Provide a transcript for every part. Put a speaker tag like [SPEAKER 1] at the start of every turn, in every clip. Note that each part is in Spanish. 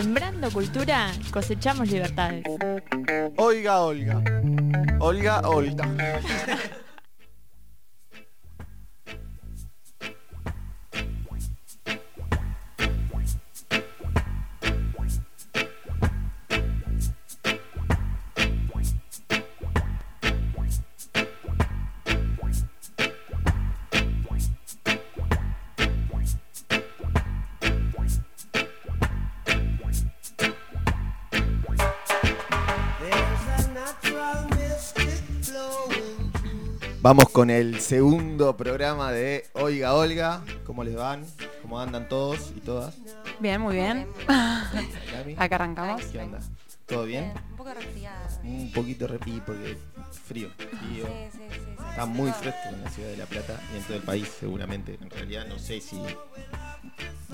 [SPEAKER 1] Sembrando cultura, cosechamos libertades.
[SPEAKER 2] Oiga, Olga. Olga, Olga. Vamos con el segundo programa de Oiga Olga. ¿Cómo les van? ¿Cómo andan todos y todas?
[SPEAKER 3] Bien, muy bien. Acá arrancamos.
[SPEAKER 2] ¿Qué onda? ¿Todo bien?
[SPEAKER 4] Un poco resfriada.
[SPEAKER 2] Un poquito repí porque frío. frío.
[SPEAKER 4] Sí, sí, sí, sí.
[SPEAKER 2] Está muy fresco en la ciudad de La Plata y en todo el país seguramente. En realidad no sé si...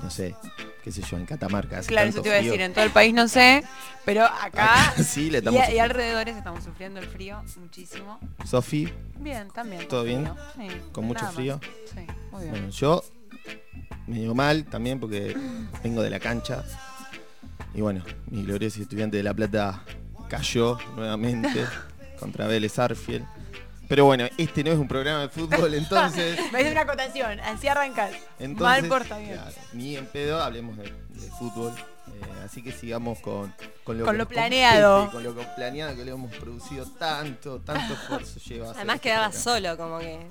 [SPEAKER 2] No sé, qué sé yo, en Catamarca. hace
[SPEAKER 3] Claro,
[SPEAKER 2] tanto
[SPEAKER 3] eso te iba a decir, en todo el país no sé, pero acá
[SPEAKER 2] Acá sí le
[SPEAKER 3] y,
[SPEAKER 2] estamos...
[SPEAKER 3] y alrededores estamos sufriendo el frío muchísimo.
[SPEAKER 2] Sofi,
[SPEAKER 3] Bien, también.
[SPEAKER 2] ¿Todo bien? ¿Con mucho
[SPEAKER 3] más.
[SPEAKER 2] frío?
[SPEAKER 3] Sí, muy bien.
[SPEAKER 2] Bueno, yo medio mal también porque vengo de la cancha. Y bueno, mi glorioso estudiante de La Plata cayó nuevamente contra Vélez Arfiel. Pero bueno, este no es un programa de fútbol, entonces.
[SPEAKER 3] Me hice una acotación, así arrancas.
[SPEAKER 2] entonces
[SPEAKER 3] Mal porta bien.
[SPEAKER 2] claro, ni en pedo hablemos de, de fútbol. Eh, así que sigamos con, con lo,
[SPEAKER 3] Con
[SPEAKER 2] que
[SPEAKER 3] lo planeado.
[SPEAKER 2] compete, Con lo que planeado que le hemos producido tanto, tanto esfuerzo lleva.
[SPEAKER 4] Además
[SPEAKER 2] este
[SPEAKER 4] quedaba
[SPEAKER 2] programa.
[SPEAKER 4] solo, como que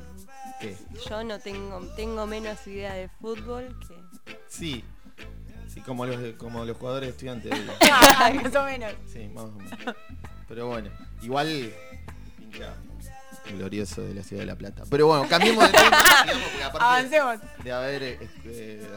[SPEAKER 2] ¿Qué?
[SPEAKER 4] yo no tengo, tengo menos idea de fútbol que.
[SPEAKER 2] Sí. Sí, como los, como los jugadores estudiantes. de-
[SPEAKER 3] Ah, más o menos.
[SPEAKER 2] Sí, más o menos. Pero bueno, igual pincha glorioso de la ciudad de La Plata. Pero bueno, cambiemos de tema, digamos, porque aparte
[SPEAKER 3] Avancemos.
[SPEAKER 2] de haber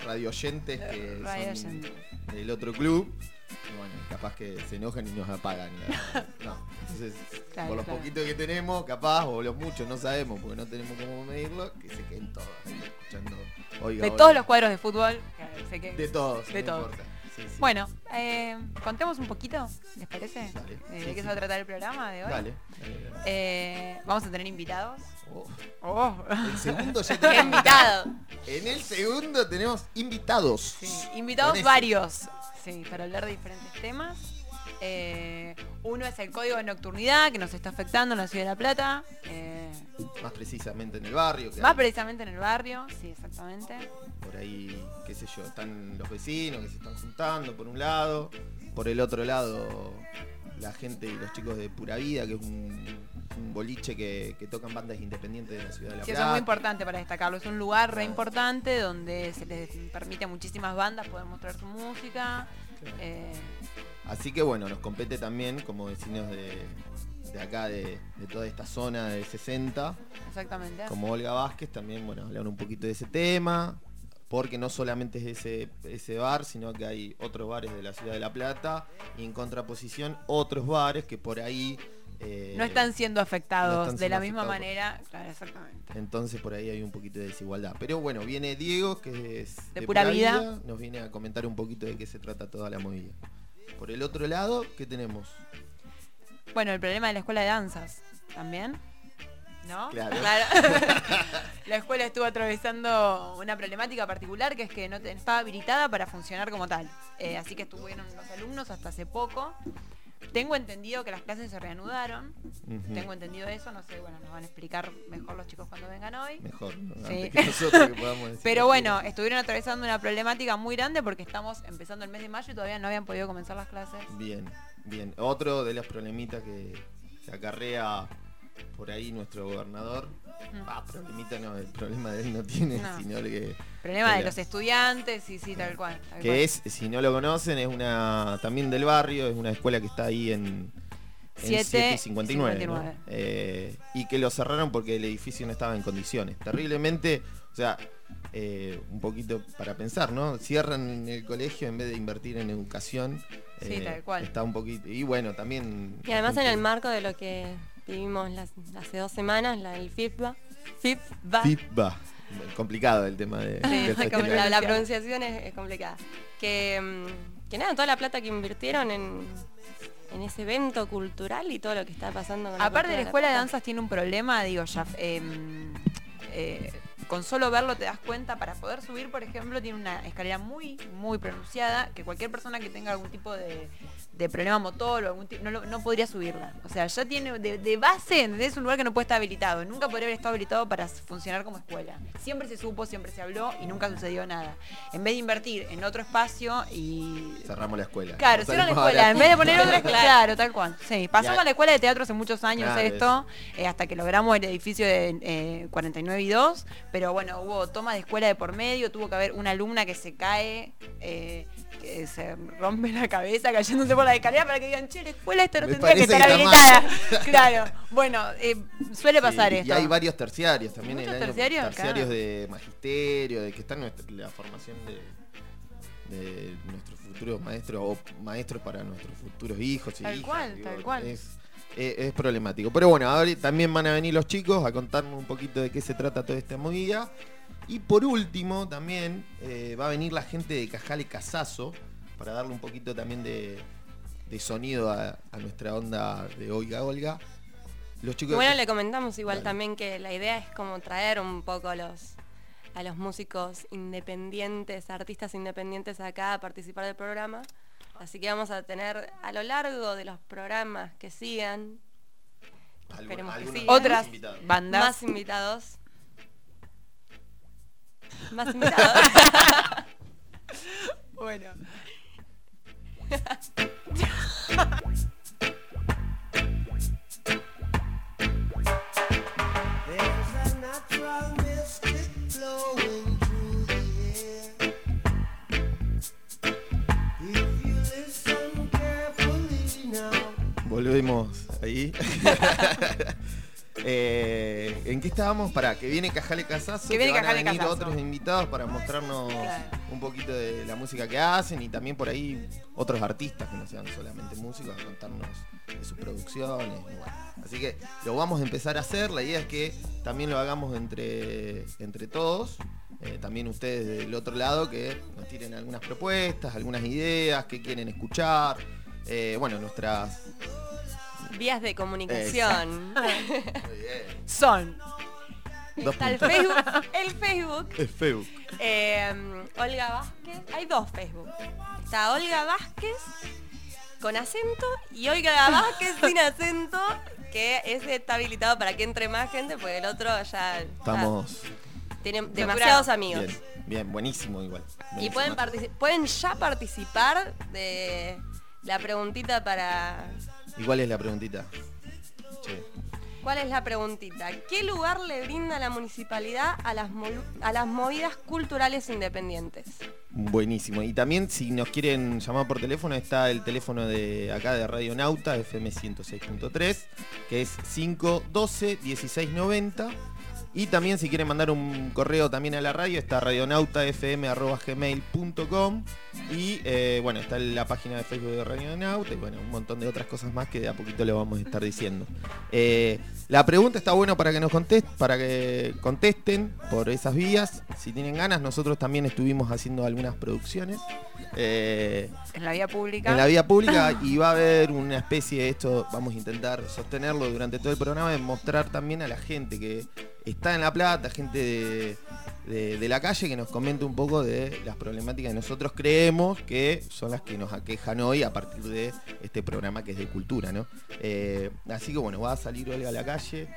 [SPEAKER 2] radio oyentes que
[SPEAKER 3] Radio
[SPEAKER 2] son
[SPEAKER 3] oyentes.
[SPEAKER 2] del otro club, y bueno, capaz que se enojan y nos apagan. ¿no? No, Entonces,
[SPEAKER 3] Claro,
[SPEAKER 2] por los
[SPEAKER 3] claro.
[SPEAKER 2] poquitos que tenemos, capaz, o los muchos, no sabemos, porque no tenemos cómo medirlo, que se queden todos ahí escuchando. Oiga,
[SPEAKER 3] De
[SPEAKER 2] oiga.
[SPEAKER 3] todos los cuadros de fútbol. que sé que-
[SPEAKER 2] De todos,
[SPEAKER 3] De
[SPEAKER 2] no
[SPEAKER 3] todos.
[SPEAKER 2] importa. Sí, sí.
[SPEAKER 3] Bueno, eh, contemos un poquito, ¿les parece?
[SPEAKER 2] Dale.
[SPEAKER 3] Eh, ¿De qué se va a tratar el programa de hoy?
[SPEAKER 2] Dale. dale, dale.
[SPEAKER 3] Eh, vamos a tener invitados.
[SPEAKER 2] Oh,
[SPEAKER 3] Oh.
[SPEAKER 2] el segundo ya
[SPEAKER 4] ¡Qué
[SPEAKER 2] tiene
[SPEAKER 4] invitado!
[SPEAKER 2] En el segundo tenemos invitados.
[SPEAKER 3] Sí, invitados varios. Sí, para hablar de diferentes temas. Eh, uno es el código de nocturnidad que nos está afectando en la ciudad de La Plata. Eh,
[SPEAKER 2] Más precisamente en el barrio.
[SPEAKER 3] más precisamente en el barrio, sí, exactamente.
[SPEAKER 2] Por ahí, qué sé yo, están los vecinos que se están juntando por un lado. Por el otro lado, la gente y los chicos de Pura Vida, que es un, un boliche que, que tocan bandas independientes de la ciudad de La
[SPEAKER 3] Sí,
[SPEAKER 2] Plata.
[SPEAKER 3] eso es muy importante para destacarlo. Es un lugar re importante donde se les permite a muchísimas bandas poder mostrar su música.
[SPEAKER 2] Claro.
[SPEAKER 3] Eh,
[SPEAKER 2] Así que bueno, nos compete también como vecinos de, de acá, de, de toda esta zona de 60.
[SPEAKER 3] exactamente.
[SPEAKER 2] como Olga Vázquez, también, bueno, hablar un poquito de ese tema, porque no solamente es ese, ese bar, sino que hay otros bares de la ciudad de La Plata, y en contraposición otros bares que por ahí... eh,
[SPEAKER 3] No están siendo afectados
[SPEAKER 2] no están
[SPEAKER 3] de la misma manera. Claro, exactamente.
[SPEAKER 2] Entonces por ahí hay un poquito de desigualdad. Pero bueno, viene Diego, que es
[SPEAKER 3] De Pura Vida.
[SPEAKER 2] nos viene a comentar un poquito de qué se trata toda la movida. Por el otro lado, ¿qué tenemos?
[SPEAKER 3] Bueno, el problema de la escuela de danzas también. ¿No?
[SPEAKER 2] Claro.
[SPEAKER 3] la escuela estuvo atravesando una problemática particular que es que no estaba habilitada para funcionar como tal. Eh, así que estuvieron los alumnos hasta hace poco. Tengo entendido que las clases se reanudaron. Tengo entendido eso. No sé, bueno, nos van a explicar mejor los chicos cuando vengan hoy.
[SPEAKER 2] Mejor, ¿no?
[SPEAKER 3] Sí.
[SPEAKER 2] Que nosotros que podamos decir
[SPEAKER 3] Pero bueno, estuvieron atravesando una problemática muy grande porque estamos empezando el mes de mayo y todavía no habían podido comenzar las clases.
[SPEAKER 2] Bien, bien. Otro de los problemitas que se acarrea por ahí nuestro gobernador.
[SPEAKER 3] Mm.
[SPEAKER 2] Ah, problemita no, el problema de él no tiene,
[SPEAKER 3] No.
[SPEAKER 2] sino el que,
[SPEAKER 3] Problema de
[SPEAKER 2] Hola.
[SPEAKER 3] los estudiantes, sí, sí, tal cual. tal cual.
[SPEAKER 2] que es, si no lo conocen, es una también del barrio, es una escuela que está ahí en, en
[SPEAKER 3] Siete
[SPEAKER 2] 7 y 59, ¿no?
[SPEAKER 3] 59.
[SPEAKER 2] Eh, y que lo cerraron porque el edificio no estaba en condiciones. Terriblemente, o sea, eh, un poquito para pensar, ¿no? Cierran el colegio en vez de invertir en educación.
[SPEAKER 3] Sí,
[SPEAKER 2] eh,
[SPEAKER 3] tal cual.
[SPEAKER 2] Está un poquito. Y bueno, también.
[SPEAKER 4] Y además en el marco de lo que vivimos las- hace dos semanas, la, el FIFBA. FIFBA.
[SPEAKER 2] FIPBA. Complicado el tema de,
[SPEAKER 3] Sí.
[SPEAKER 4] La, la pronunciación es, es complicada. Que, mm, que nada, toda la plata que invirtieron en, en ese evento cultural y todo lo que está pasando con
[SPEAKER 3] Aparte de la
[SPEAKER 4] cultura
[SPEAKER 3] escuela de danzas tiene un problema, digo, ya em, eh, con solo verlo te das cuenta, para poder subir, por ejemplo, tiene una escalera muy, muy pronunciada, que cualquier persona que tenga algún tipo de, de problema motor o algún tipo, no, no podría subirla. O sea, ya tiene, de, de base, es un lugar que no puede estar habilitado. Nunca podría haber estado habilitado para funcionar como escuela. Siempre se supo, siempre se habló y nunca sucedió nada. En vez de invertir en otro espacio y
[SPEAKER 2] Cerramos la escuela.
[SPEAKER 3] Claro, cierran la escuela. En vez de poner otra
[SPEAKER 4] Claro.
[SPEAKER 3] claro, tal cual. Sí, pasó con la escuela de teatro hace muchos años
[SPEAKER 2] Claro,
[SPEAKER 3] esto, eh, hasta que logramos el edificio de eh, 49 y 2. Pero bueno, hubo toma de escuela de por medio, tuvo que haber una alumna que se cae, eh, que se rompe la cabeza cayéndose por la escalera para que digan, che, la escuela esta no
[SPEAKER 2] Me
[SPEAKER 3] tendría que estar
[SPEAKER 2] que
[SPEAKER 3] habilitada. claro, bueno, eh, suele pasar
[SPEAKER 2] Sí,
[SPEAKER 3] esto.
[SPEAKER 2] Y hay varios terciarios también.
[SPEAKER 3] ¿Muchos
[SPEAKER 2] el año-
[SPEAKER 3] terciarios?
[SPEAKER 2] terciarios
[SPEAKER 3] Claro.
[SPEAKER 2] de magisterio, de que está nuestra- la formación de, de nuestros futuros maestros o maestros para nuestros futuros hijos y
[SPEAKER 3] Tal
[SPEAKER 2] hijas,
[SPEAKER 3] cual, tal cual.
[SPEAKER 2] Es, es- es problemático. Pero bueno, ahora también van a venir los chicos a contarnos un poquito de qué se trata toda esta movida. Y por último, también eh, va a venir la gente de Cajale Casazo para darle un poquito también de, de sonido a, a nuestra onda de Oiga Olga. Los chicos
[SPEAKER 4] bueno, le comentamos igual también que la idea es como traer un poco a los, a los músicos independientes, artistas independientes acá a participar del programa. Así que vamos a tener a lo largo de los programas que sigan esperemos que sí.
[SPEAKER 3] Otras
[SPEAKER 2] invitados.
[SPEAKER 3] bandas.
[SPEAKER 4] más invitados. Más invitados.
[SPEAKER 3] Bueno.
[SPEAKER 2] Volvemos ahí. Eh, ¿En qué estábamos? Para que viene Cajale Casazo.
[SPEAKER 3] Que viene
[SPEAKER 2] van a venir
[SPEAKER 3] Casazo.
[SPEAKER 2] otros invitados para mostrarnos
[SPEAKER 3] Claro.
[SPEAKER 2] un poquito de la música que hacen y también por ahí otros artistas que no sean solamente músicos a contarnos de sus producciones. y bueno. Así que lo vamos a empezar a hacer. La idea es que también lo hagamos entre, entre todos. Eh, también ustedes del otro lado que nos tiren algunas propuestas, algunas ideas, qué quieren escuchar. Eh, bueno, nuestras
[SPEAKER 4] Vías de comunicación.
[SPEAKER 2] Muy bien.
[SPEAKER 3] Son.
[SPEAKER 2] Dos
[SPEAKER 4] Está el. Facebook. El Facebook.
[SPEAKER 2] Es Facebook.
[SPEAKER 4] eh, Olga Vázquez. Hay dos Facebook. Está Olga Vázquez con acento y Olga Vázquez sin acento. Que ese está habilitado para que entre más gente, porque el otro ya
[SPEAKER 2] Estamos
[SPEAKER 4] ah, tiene demasiados amigos.
[SPEAKER 2] bien, bien, buenísimo igual.
[SPEAKER 4] Y pueden, pueden ya participar de la preguntita para...
[SPEAKER 2] ¿Y cuál es la preguntita? Che.
[SPEAKER 4] ¿Cuál es la preguntita? ¿Qué lugar le brinda la municipalidad a las, a las movidas culturales independientes?
[SPEAKER 2] Buenísimo. Y también si nos quieren llamar por teléfono está el teléfono de acá de Radio Nauta, FM 106.3, que es 512 1690. Y también si quieren mandar un correo también a la radio está radionautafm.gmail.com y eh, bueno, está la página de Facebook de Radio Nauta y bueno, un montón de otras cosas más que de a poquito le vamos a estar diciendo. Eh, la pregunta está bueno para que nos contesten, para que contesten por esas vías. Si tienen ganas, nosotros también estuvimos haciendo algunas producciones. eh,
[SPEAKER 3] En la vía pública.
[SPEAKER 2] en la vía pública y va a haber una especie de esto, vamos a intentar sostenerlo durante todo el programa, de mostrar también a la gente que está en La Plata, gente de, de- la calle, que nos comente un poco de las problemáticas que nosotros creemos que son las que nos aquejan hoy a partir de este programa que es de cultura, ¿no? Eh, así que bueno, va a salir Olga a la calle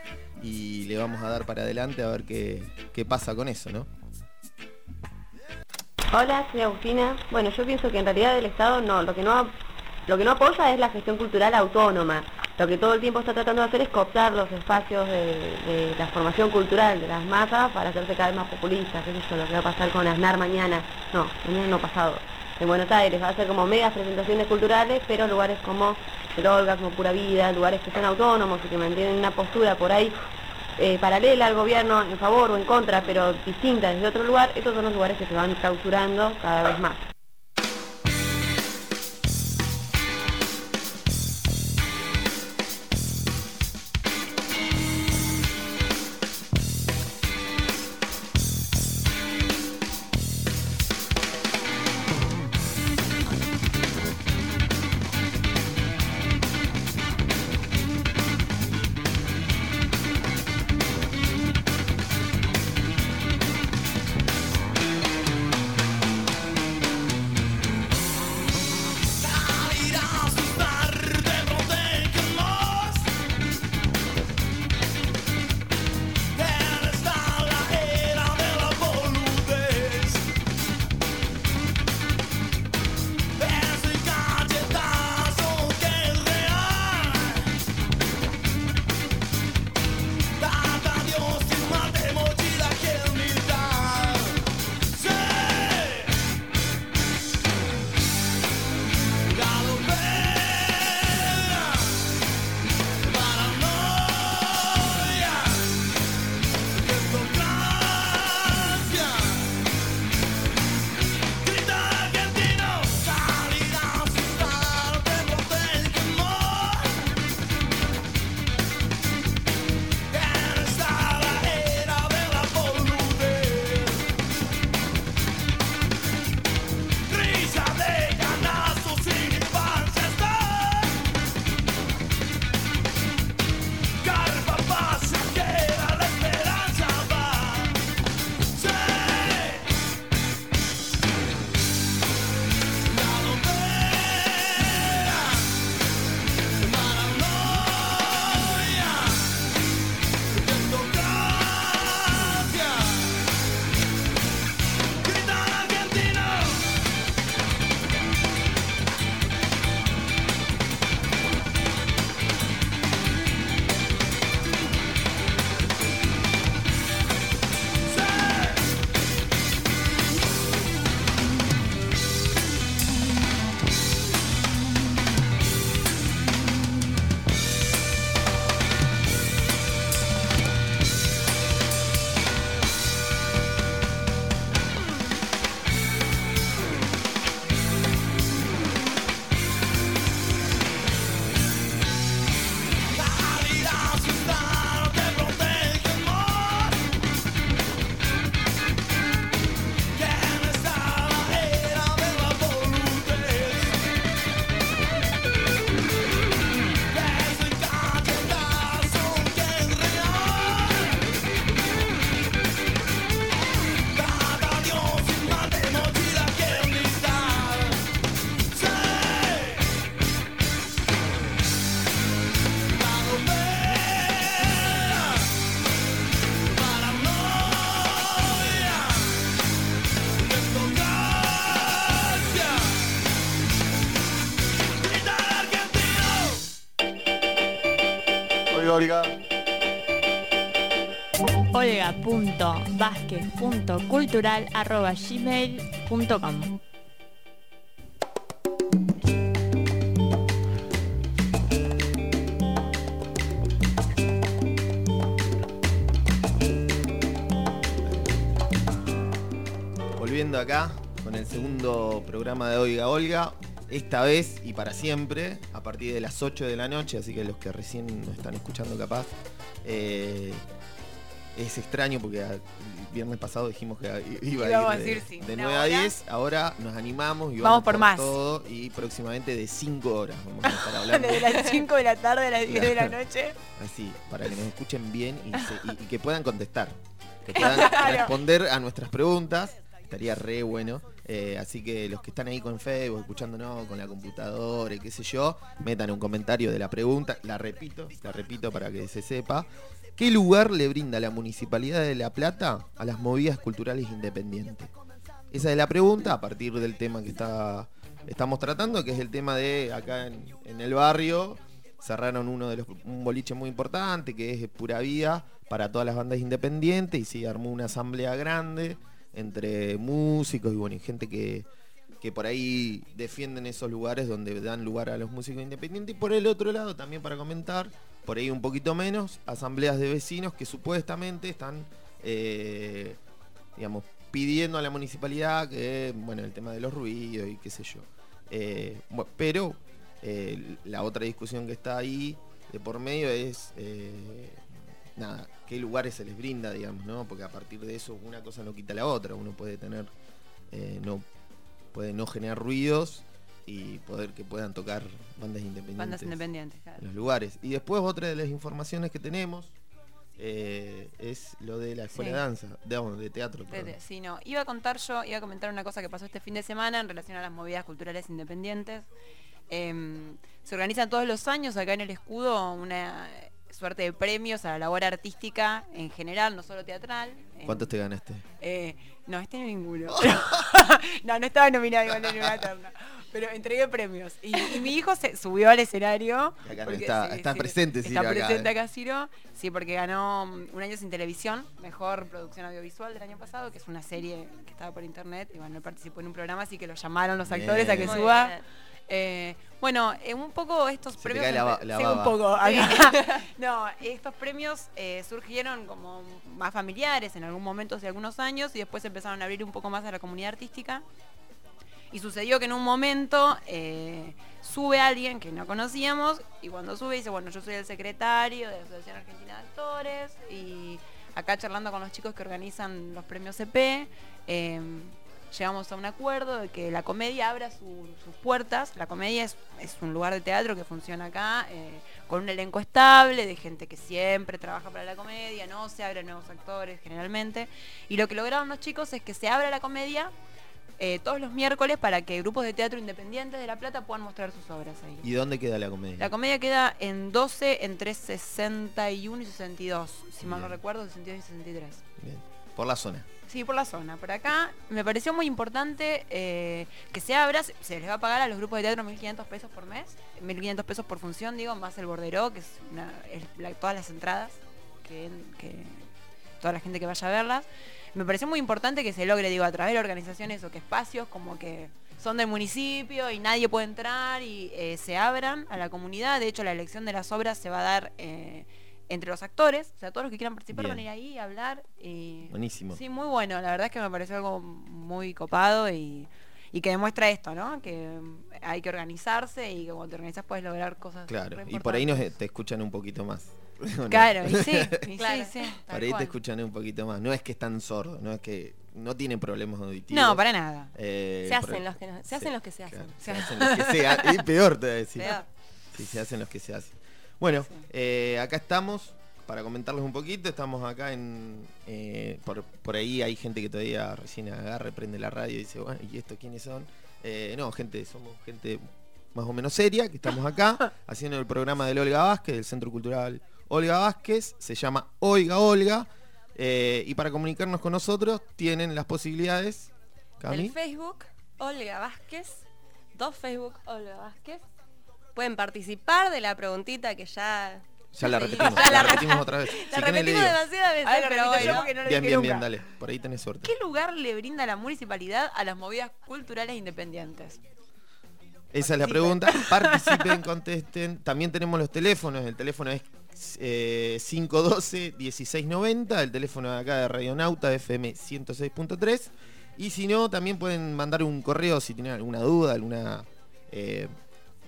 [SPEAKER 2] y le vamos a dar para adelante a ver qué, qué pasa con eso, ¿no?
[SPEAKER 5] Hola, soy Agustina. Bueno, yo pienso que en realidad el Estado no, lo que no, lo que no apoya es la gestión cultural autónoma. Lo que todo el tiempo está tratando de hacer es cooptar los espacios de, de la formación cultural de las masas para hacerse cada vez más populistas. ¿Qué sé yo? Lo que va a pasar con Aznar mañana. No, mañana no pasado. En Buenos Aires va a ser como megas presentaciones culturales, pero lugares como el Olga, como Pura Vida, lugares que son autónomos y que mantienen una postura por ahí eh, paralela al gobierno en favor o en contra, pero distinta desde otro lugar, estos son los lugares que se van clausurando cada vez más.
[SPEAKER 1] olga.vázquez.cultural.gmail.com
[SPEAKER 2] Volviendo acá con el segundo programa de Oiga Olga. Esta vez y para siempre, a partir de las 8 de la noche, así que los que recién nos están escuchando capaz, eh, es extraño porque viernes pasado dijimos que iba a ir
[SPEAKER 3] decir
[SPEAKER 2] de,
[SPEAKER 3] sí,
[SPEAKER 2] de
[SPEAKER 3] una
[SPEAKER 2] 9 a
[SPEAKER 3] hora.
[SPEAKER 2] 10, ahora nos animamos y
[SPEAKER 3] Vamos
[SPEAKER 2] vamos,
[SPEAKER 3] por más.
[SPEAKER 2] todo y próximamente de 5 horas vamos a estar hablando.
[SPEAKER 3] Desde las 5 de la tarde a las 10 de la noche.
[SPEAKER 2] Así, para que nos escuchen bien y, se- y- y que puedan contestar. Que puedan
[SPEAKER 3] Claro.
[SPEAKER 2] responder a nuestras preguntas. Estaría re bueno. Eh, así que los que están ahí con Facebook, escuchándonos con la computadora y qué sé yo, metan un comentario de la pregunta. La repito, la repito para que se sepa. ¿Qué lugar le brinda la Municipalidad de La Plata a las movidas culturales independientes? Esa es la pregunta a partir del tema que está, estamos tratando, que es el tema de acá en, el barrio. Cerraron uno de los, un boliche muy importante, que es Pura Vida, para todas las bandas independientes, y se armó una asamblea grande entre músicos y bueno, y gente que, que por ahí defienden esos lugares donde dan lugar a los músicos independientes. Y por el otro lado, también para comentar, por ahí un poquito menos, asambleas de vecinos que supuestamente están, eh, digamos, pidiendo a la municipalidad que, bueno, el tema de los ruidos y qué sé yo. Eh, pero eh, la otra discusión que está ahí de por medio es, nada, qué lugares se les brinda, digamos, ¿no? Porque a partir de eso una cosa no quita la otra. Uno puede tener, no, puede no generar ruidos y poder que puedan tocar bandas independientes
[SPEAKER 3] Bandas independientes, claro.
[SPEAKER 2] en los lugares. Y después otra de las informaciones que tenemos eh, es lo de la escuela
[SPEAKER 3] Sí.
[SPEAKER 2] de danza, digamos, de teatro.
[SPEAKER 3] Espérate, sí, no. Iba a contar yo, iba a comentar una cosa que pasó este fin de semana en relación a las movidas culturales independientes. Em, se organizan todos los años acá en el escudo una suerte de premios a la labor artística en general, no solo teatral. En-
[SPEAKER 2] ¿Cuántos te ganaste?
[SPEAKER 3] Eh, no, este no ninguno. no, no estaba nominado igual en una terna. Pero entregué premios. Y, y mi hijo se subió al escenario.
[SPEAKER 2] Acá no
[SPEAKER 3] porque-
[SPEAKER 2] está- está presente
[SPEAKER 3] Está
[SPEAKER 2] Ciro acá,
[SPEAKER 3] presente
[SPEAKER 2] eh.
[SPEAKER 3] acá Ciro. Sí, porque ganó mm, un año sin televisión, mejor producción audiovisual del año pasado, que es una serie que estaba por internet. Y bueno, él participó en un programa, así que lo llamaron los actores a que.
[SPEAKER 4] Muy
[SPEAKER 3] suba.
[SPEAKER 4] bien.
[SPEAKER 3] Eh, bueno, eh, un poco estos
[SPEAKER 2] Se te
[SPEAKER 3] premios.
[SPEAKER 2] cae la
[SPEAKER 3] sí, un poco. no, estos premios eh, surgieron como más familiares en algún momento hace algunos años y después empezaron a abrir un poco más a la comunidad artística. Y sucedió que en un momento eh, sube alguien que no conocíamos y cuando sube dice, bueno, yo soy el secretario de la Asociación Argentina de Actores y acá charlando con los chicos que organizan los premios CP, eh, llegamos a un acuerdo de que la comedia abra su- sus puertas. La comedia es, es un lugar de teatro que funciona acá eh, con un elenco estable, de gente que siempre trabaja para la comedia, no se abren nuevos actores generalmente. Y lo que lograron los chicos es que se abra la comedia eh, todos los miércoles para que grupos de teatro independientes de La Plata puedan mostrar sus obras ahí.
[SPEAKER 2] ¿Y dónde queda la comedia?
[SPEAKER 3] La comedia queda en 12 entre 61 y 62, si mal no recuerdo, 62 y 63.
[SPEAKER 2] Bien. Por la zona.
[SPEAKER 3] Sí, por la zona. Por acá me pareció muy importante eh, que se abra, se se les va a pagar a los grupos de teatro 1.500 pesos por mes, 1.500 pesos por función, digo, más el bordero, que es, una- es la- todas las entradas, que, que toda la gente que vaya a verlas. Me pareció muy importante que se logre, digo, a través de organizaciones o que espacios como que son del municipio y nadie puede entrar y eh, se abran a la comunidad. De hecho, la elección de las obras se va a dar eh, entre los actores, o sea, todos los que quieran participar
[SPEAKER 2] Bien.
[SPEAKER 3] van a ir ahí a hablar. Y,
[SPEAKER 2] Buenísimo.
[SPEAKER 3] Sí, muy bueno. La verdad es que me pareció algo muy copado y, y que demuestra esto, ¿no? Que mm, hay que organizarse y que cuando te organizas puedes lograr cosas.
[SPEAKER 2] Claro. Y por ahí nos, te escuchan un poquito más.
[SPEAKER 3] Claro, y sí, y
[SPEAKER 4] Claro.
[SPEAKER 3] sí, sí,
[SPEAKER 2] Por ahí
[SPEAKER 3] cual.
[SPEAKER 2] te escuchan un poquito más. No es que están sordos, no es que no tienen problemas auditivos.
[SPEAKER 3] No, para nada.
[SPEAKER 2] Eh,
[SPEAKER 4] Se hacen los que no- se hacen los que se hacen.
[SPEAKER 2] claro, se hacen los que se hacen. Y peor te voy a decir.
[SPEAKER 4] Peor.
[SPEAKER 2] Sí, se hacen los que se hacen. Bueno,
[SPEAKER 3] Sí.
[SPEAKER 2] eh, acá estamos para comentarles un poquito. Estamos acá en. eh, por, por ahí hay gente que todavía recién agarra, prende la radio y dice, bueno, ¿y esto quiénes son? Eh, no, gente, somos gente más o menos seria, que estamos acá haciendo el programa del Olga Vázquez, del Centro Cultural Olga Vázquez. Se llama Oiga Olga. eh, y para comunicarnos con nosotros tienen las posibilidades. Cami.
[SPEAKER 4] El Facebook, Olga Vázquez. Dos Facebook, Olga Vázquez. Pueden participar de la preguntita que ya
[SPEAKER 2] Ya la repetimos,
[SPEAKER 3] Ya
[SPEAKER 2] la repetimos otra vez.
[SPEAKER 4] La
[SPEAKER 2] Si
[SPEAKER 4] repetimos demasiadas veces,
[SPEAKER 3] ver,
[SPEAKER 4] pero
[SPEAKER 3] yo
[SPEAKER 4] bueno.
[SPEAKER 3] porque no lo
[SPEAKER 2] Bien, bien, bien, dale. Por ahí tenés suerte.
[SPEAKER 3] ¿Qué lugar le brinda la municipalidad a las movidas culturales independientes?
[SPEAKER 2] Esa es la pregunta. Participen, contesten. También tenemos los teléfonos. El teléfono es eh, 512-1690. El teléfono de acá de Radionauta FM 106.3. Y si no, también pueden mandar un correo si tienen alguna duda, alguna... eh,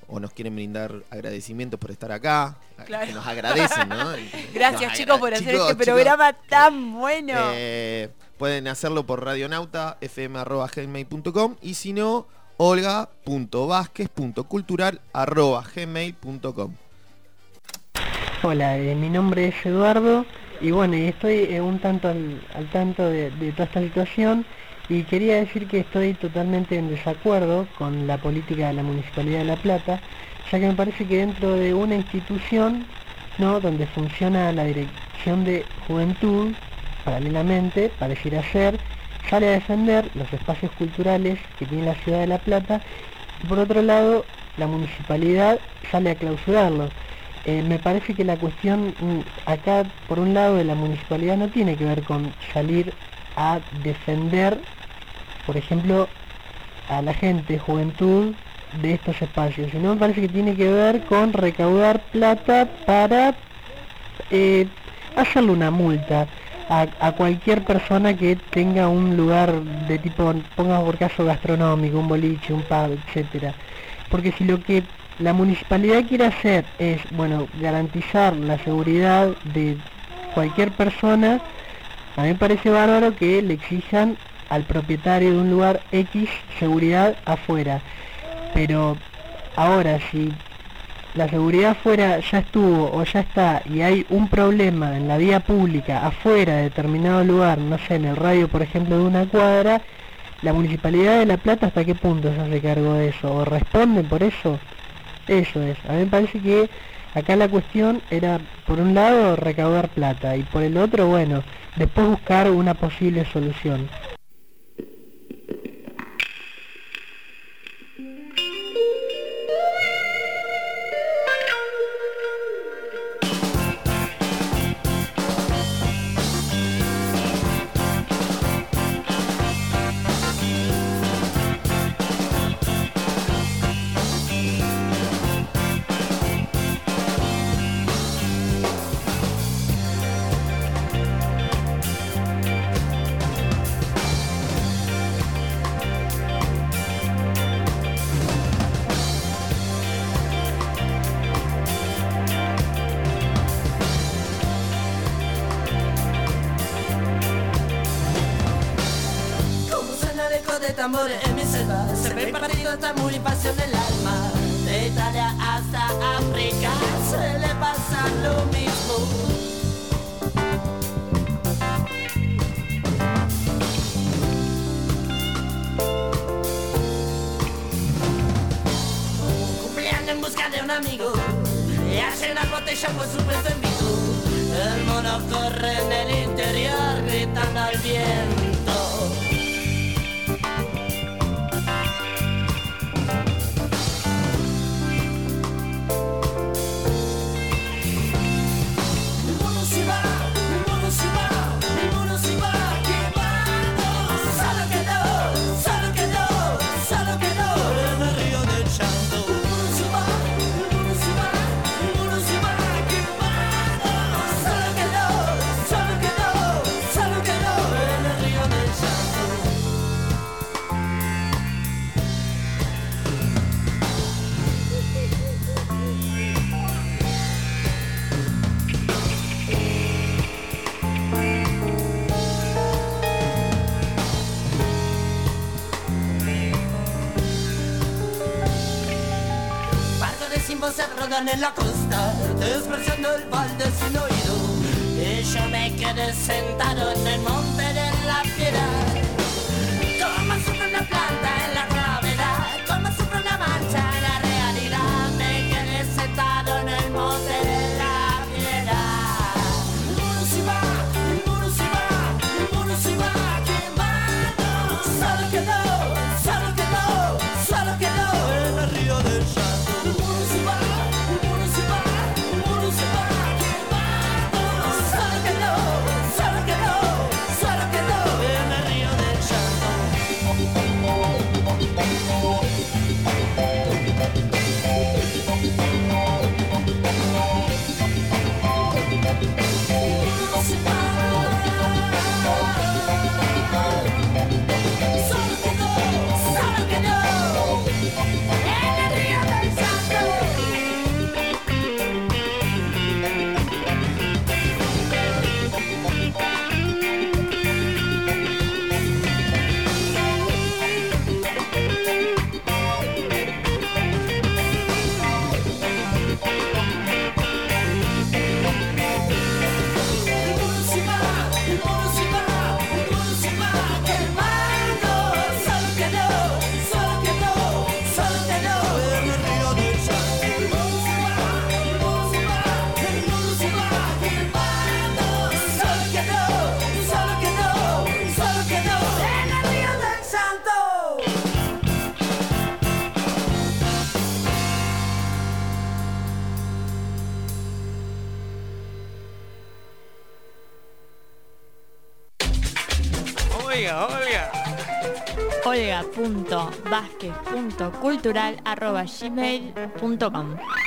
[SPEAKER 2] o nos quieren brindar agradecimientos por estar acá.
[SPEAKER 3] Claro.
[SPEAKER 2] Que nos agradecen, ¿no?
[SPEAKER 3] Gracias chicos por hacer
[SPEAKER 2] chicos,
[SPEAKER 3] este
[SPEAKER 2] chicos,
[SPEAKER 3] programa tan bueno.
[SPEAKER 2] eh, pueden hacerlo por radionauta fm.gmail.com y si no, olga.vázquez.cultural.gmail.com
[SPEAKER 6] Hola, eh, mi nombre es Eduardo y bueno, estoy eh, un tanto al, tanto de, de toda esta situación y quería decir que estoy totalmente en desacuerdo con la política de la Municipalidad de La Plata, ya que me parece que dentro de una institución ¿no? donde funciona la Dirección de Juventud, paralelamente, pareciera ser, sale a defender los espacios culturales que tiene la ciudad de La Plata y por otro lado la municipalidad sale a clausurarlos. Eh, me parece que la cuestión mm, acá, por un lado, de la municipalidad no tiene que ver con salir a defender, por ejemplo, a la gente, juventud de estos espacios, sino me parece que tiene que ver con recaudar plata para eh, hacerle una multa a, a cualquier persona que tenga un lugar de tipo, pongamos por caso gastronómico, un boliche, un pub, etcétera. Porque si lo que la municipalidad quiere hacer es, bueno, garantizar la seguridad de cualquier persona, a mí me parece bárbaro que le exijan al propietario de un lugar X seguridad afuera. Pero ahora si la seguridad afuera ya estuvo o ya está y hay un problema en la vía pública afuera de determinado lugar, no sé, en el radio por ejemplo de una cuadra, la municipalidad de La Plata hasta qué punto se hace cargo de eso o responden por eso. Eso es, a mí me parece que acá la cuestión era por un lado recaudar plata y por el otro, bueno, después buscar una posible solución.
[SPEAKER 7] En la costa, despreciando el balde sin oído. Y yo me quedé sentado en el monte de la piedad. Como una en la
[SPEAKER 8] omega.vázquez.cultural.gmail.com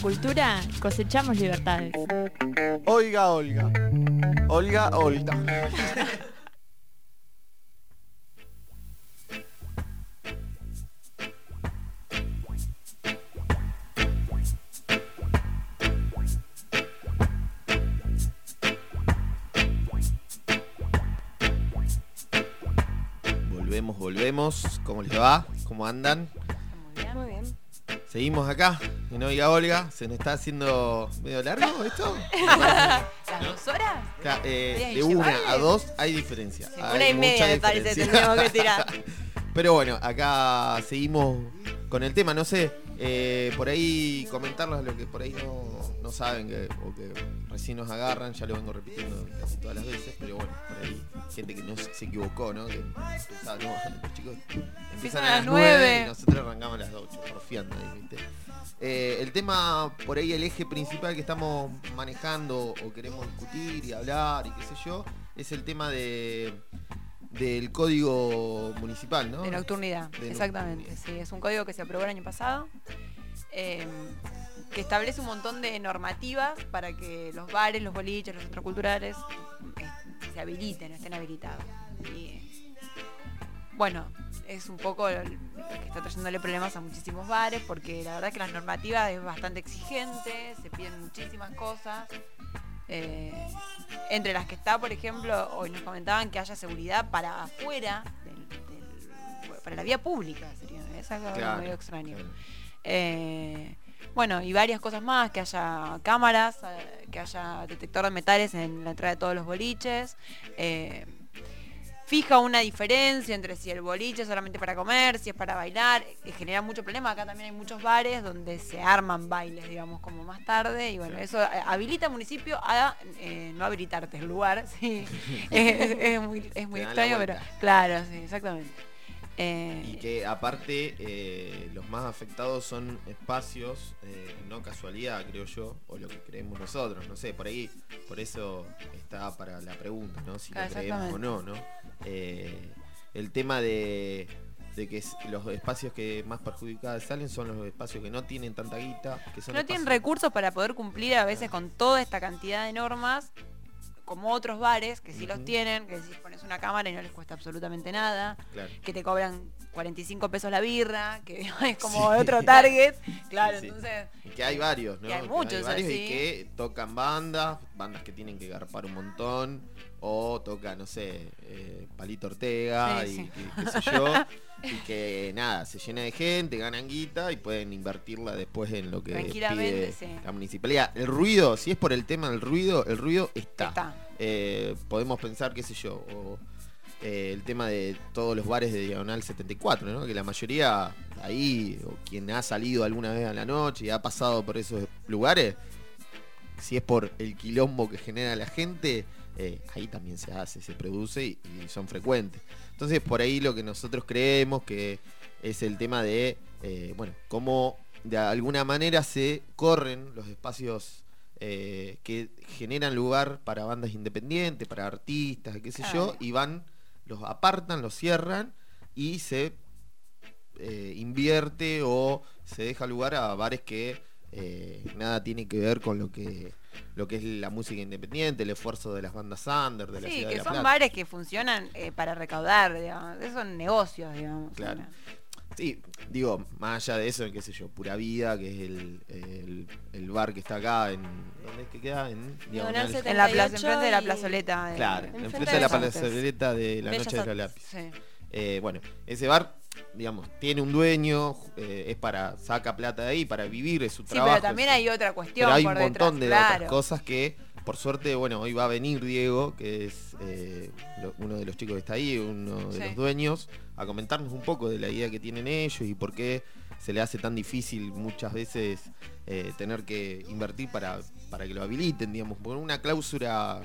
[SPEAKER 8] cultura cosechamos libertades.
[SPEAKER 2] Oiga Olga. Olga, Olga. volvemos, volvemos. ¿Cómo les va? ¿Cómo andan?
[SPEAKER 4] Muy bien.
[SPEAKER 2] Seguimos acá y no diga Olga, ¿se nos está haciendo medio largo esto?
[SPEAKER 3] ¿Las dos horas?
[SPEAKER 2] Eh, de una a dos hay diferencia.
[SPEAKER 4] Una y media me parece, tendríamos que tirar.
[SPEAKER 2] Pero bueno, acá seguimos con el tema, no sé, eh, por ahí comentarlos a los que por ahí no, no saben que, o que recién nos agarran, ya lo vengo repitiendo casi todas las veces, pero bueno, por ahí gente que no se equivocó, ¿no? Que pensaba, no, los chicos empiezan a las 9
[SPEAKER 3] nueve.
[SPEAKER 2] y nosotros arrancamos a las 8, porfiando ahí, ¿viste? Eh, el tema, por ahí el eje principal que estamos manejando o queremos discutir y hablar y qué sé yo, es el tema de del código municipal, ¿no?
[SPEAKER 3] De nocturnidad,
[SPEAKER 2] De
[SPEAKER 3] exactamente.
[SPEAKER 2] nocturnidad.
[SPEAKER 3] Sí, es un código que se aprobó el año pasado, eh, que establece un montón de normativas para que los bares, los boliches, los centros culturales eh, se habiliten, estén habilitados. Y, bueno, es un poco lo que está trayéndole problemas a muchísimos bares, porque la verdad es que la normativa es bastante exigente, se piden muchísimas cosas. Eh, entre las que está, por ejemplo, hoy nos comentaban que haya seguridad para afuera, del- del- para la vía pública, sería, es algo
[SPEAKER 2] Claro,
[SPEAKER 3] medio extraño.
[SPEAKER 2] claro.
[SPEAKER 3] Eh, bueno, y varias cosas más, que haya cámaras, eh, que haya detector de metales en la entrada de todos los boliches. eh, fija una diferencia entre si el boliche es solamente para comer, si es para bailar, genera mucho problema. Acá también hay muchos bares donde se arman bailes, digamos, como más tarde, y bueno, eso eh, habilita al municipio a eh, no habilitarte el lugar, sí. es, es- es muy, es muy extraño, pero claro, sí, exactamente. Eh,
[SPEAKER 2] Y que aparte eh, los más afectados son espacios, eh, no casualidad creo yo, o lo que creemos nosotros, no sé, por ahí, por eso está para la pregunta, ¿no? Si lo
[SPEAKER 3] Ah,
[SPEAKER 2] creemos o no, ¿no? El tema de, de que los espacios que más perjudicados salen son los espacios que no tienen tanta guita, que son
[SPEAKER 3] no tienen recursos para poder cumplir a veces con toda esta cantidad de normas, como otros bares que sí los tienen, que si pones una cámara y no les cuesta absolutamente nada,
[SPEAKER 2] Claro.
[SPEAKER 3] que te cobran 45 pesos la birra, que es como
[SPEAKER 2] Sí.
[SPEAKER 3] otro target. Claro,
[SPEAKER 2] Sí.
[SPEAKER 3] entonces,
[SPEAKER 2] Y que hay varios, ¿no?
[SPEAKER 3] Y hay
[SPEAKER 2] Que
[SPEAKER 3] muchos
[SPEAKER 2] varios y que tocan bandas, bandas que tienen que garpar un montón, o toca, no sé, eh, Palito Ortega y que- qué sé yo, y que nada, se llena de gente, ganan guita y pueden invertirla después en lo que
[SPEAKER 3] Tranquilamente,
[SPEAKER 2] pide
[SPEAKER 3] sí.
[SPEAKER 2] la municipalidad. El ruido, si es por el tema del ruido, el ruido está.
[SPEAKER 3] está.
[SPEAKER 2] Eh, podemos pensar, qué sé yo, o, eh, el tema de todos los bares de Diagonal 74, ¿no? Que la mayoría ahí, o quien ha salido alguna vez a la noche y ha pasado por esos lugares, si es por el quilombo que genera la gente, eh, ahí también se hace, se produce y, y son frecuentes. Entonces, por ahí lo que nosotros creemos que es el tema de, eh, bueno, cómo de alguna manera se corren los espacios eh, que generan lugar para bandas independientes, para artistas, qué sé yo, y van, los apartan, los cierran y se eh, invierte o se deja lugar a bares que nada tiene que ver con lo que lo que es la música independiente, el esfuerzo de las bandas under, de la
[SPEAKER 3] Sí,
[SPEAKER 2] ciudad
[SPEAKER 3] que
[SPEAKER 2] de La
[SPEAKER 3] son
[SPEAKER 2] Plata.
[SPEAKER 3] bares que funcionan eh, para recaudar, digamos. Esos son negocios, digamos.
[SPEAKER 2] Claro. Sí, digo, más allá de eso, qué sé yo, Pura Vida, que es el, el- el bar que está acá en. ¿Dónde es que queda? En
[SPEAKER 4] Diagonal.
[SPEAKER 3] En la plaza,
[SPEAKER 4] 78
[SPEAKER 3] enfrente de la plazoleta. de-
[SPEAKER 2] Claro,
[SPEAKER 4] Enfrente de
[SPEAKER 2] de la plazoleta de la
[SPEAKER 4] Bellas
[SPEAKER 2] noche de los lápiz.
[SPEAKER 3] Sí.
[SPEAKER 2] Eh, bueno, ese bar, digamos, tiene un dueño, eh, es para, saca plata de ahí para vivir, es su
[SPEAKER 3] Sí,
[SPEAKER 2] trabajo.
[SPEAKER 3] pero también hay otra cuestión
[SPEAKER 2] pero hay
[SPEAKER 3] por
[SPEAKER 2] un montón
[SPEAKER 3] detrás,
[SPEAKER 2] de
[SPEAKER 3] claro.
[SPEAKER 2] otras cosas que, por suerte, bueno, hoy va a venir Diego, que es eh, lo- uno de los chicos que está ahí, uno de
[SPEAKER 3] Sí.
[SPEAKER 2] los dueños, a comentarnos un poco de la idea que tienen ellos y por qué se le hace tan difícil muchas veces eh, tener que invertir para, para que lo habiliten, digamos, por una cláusula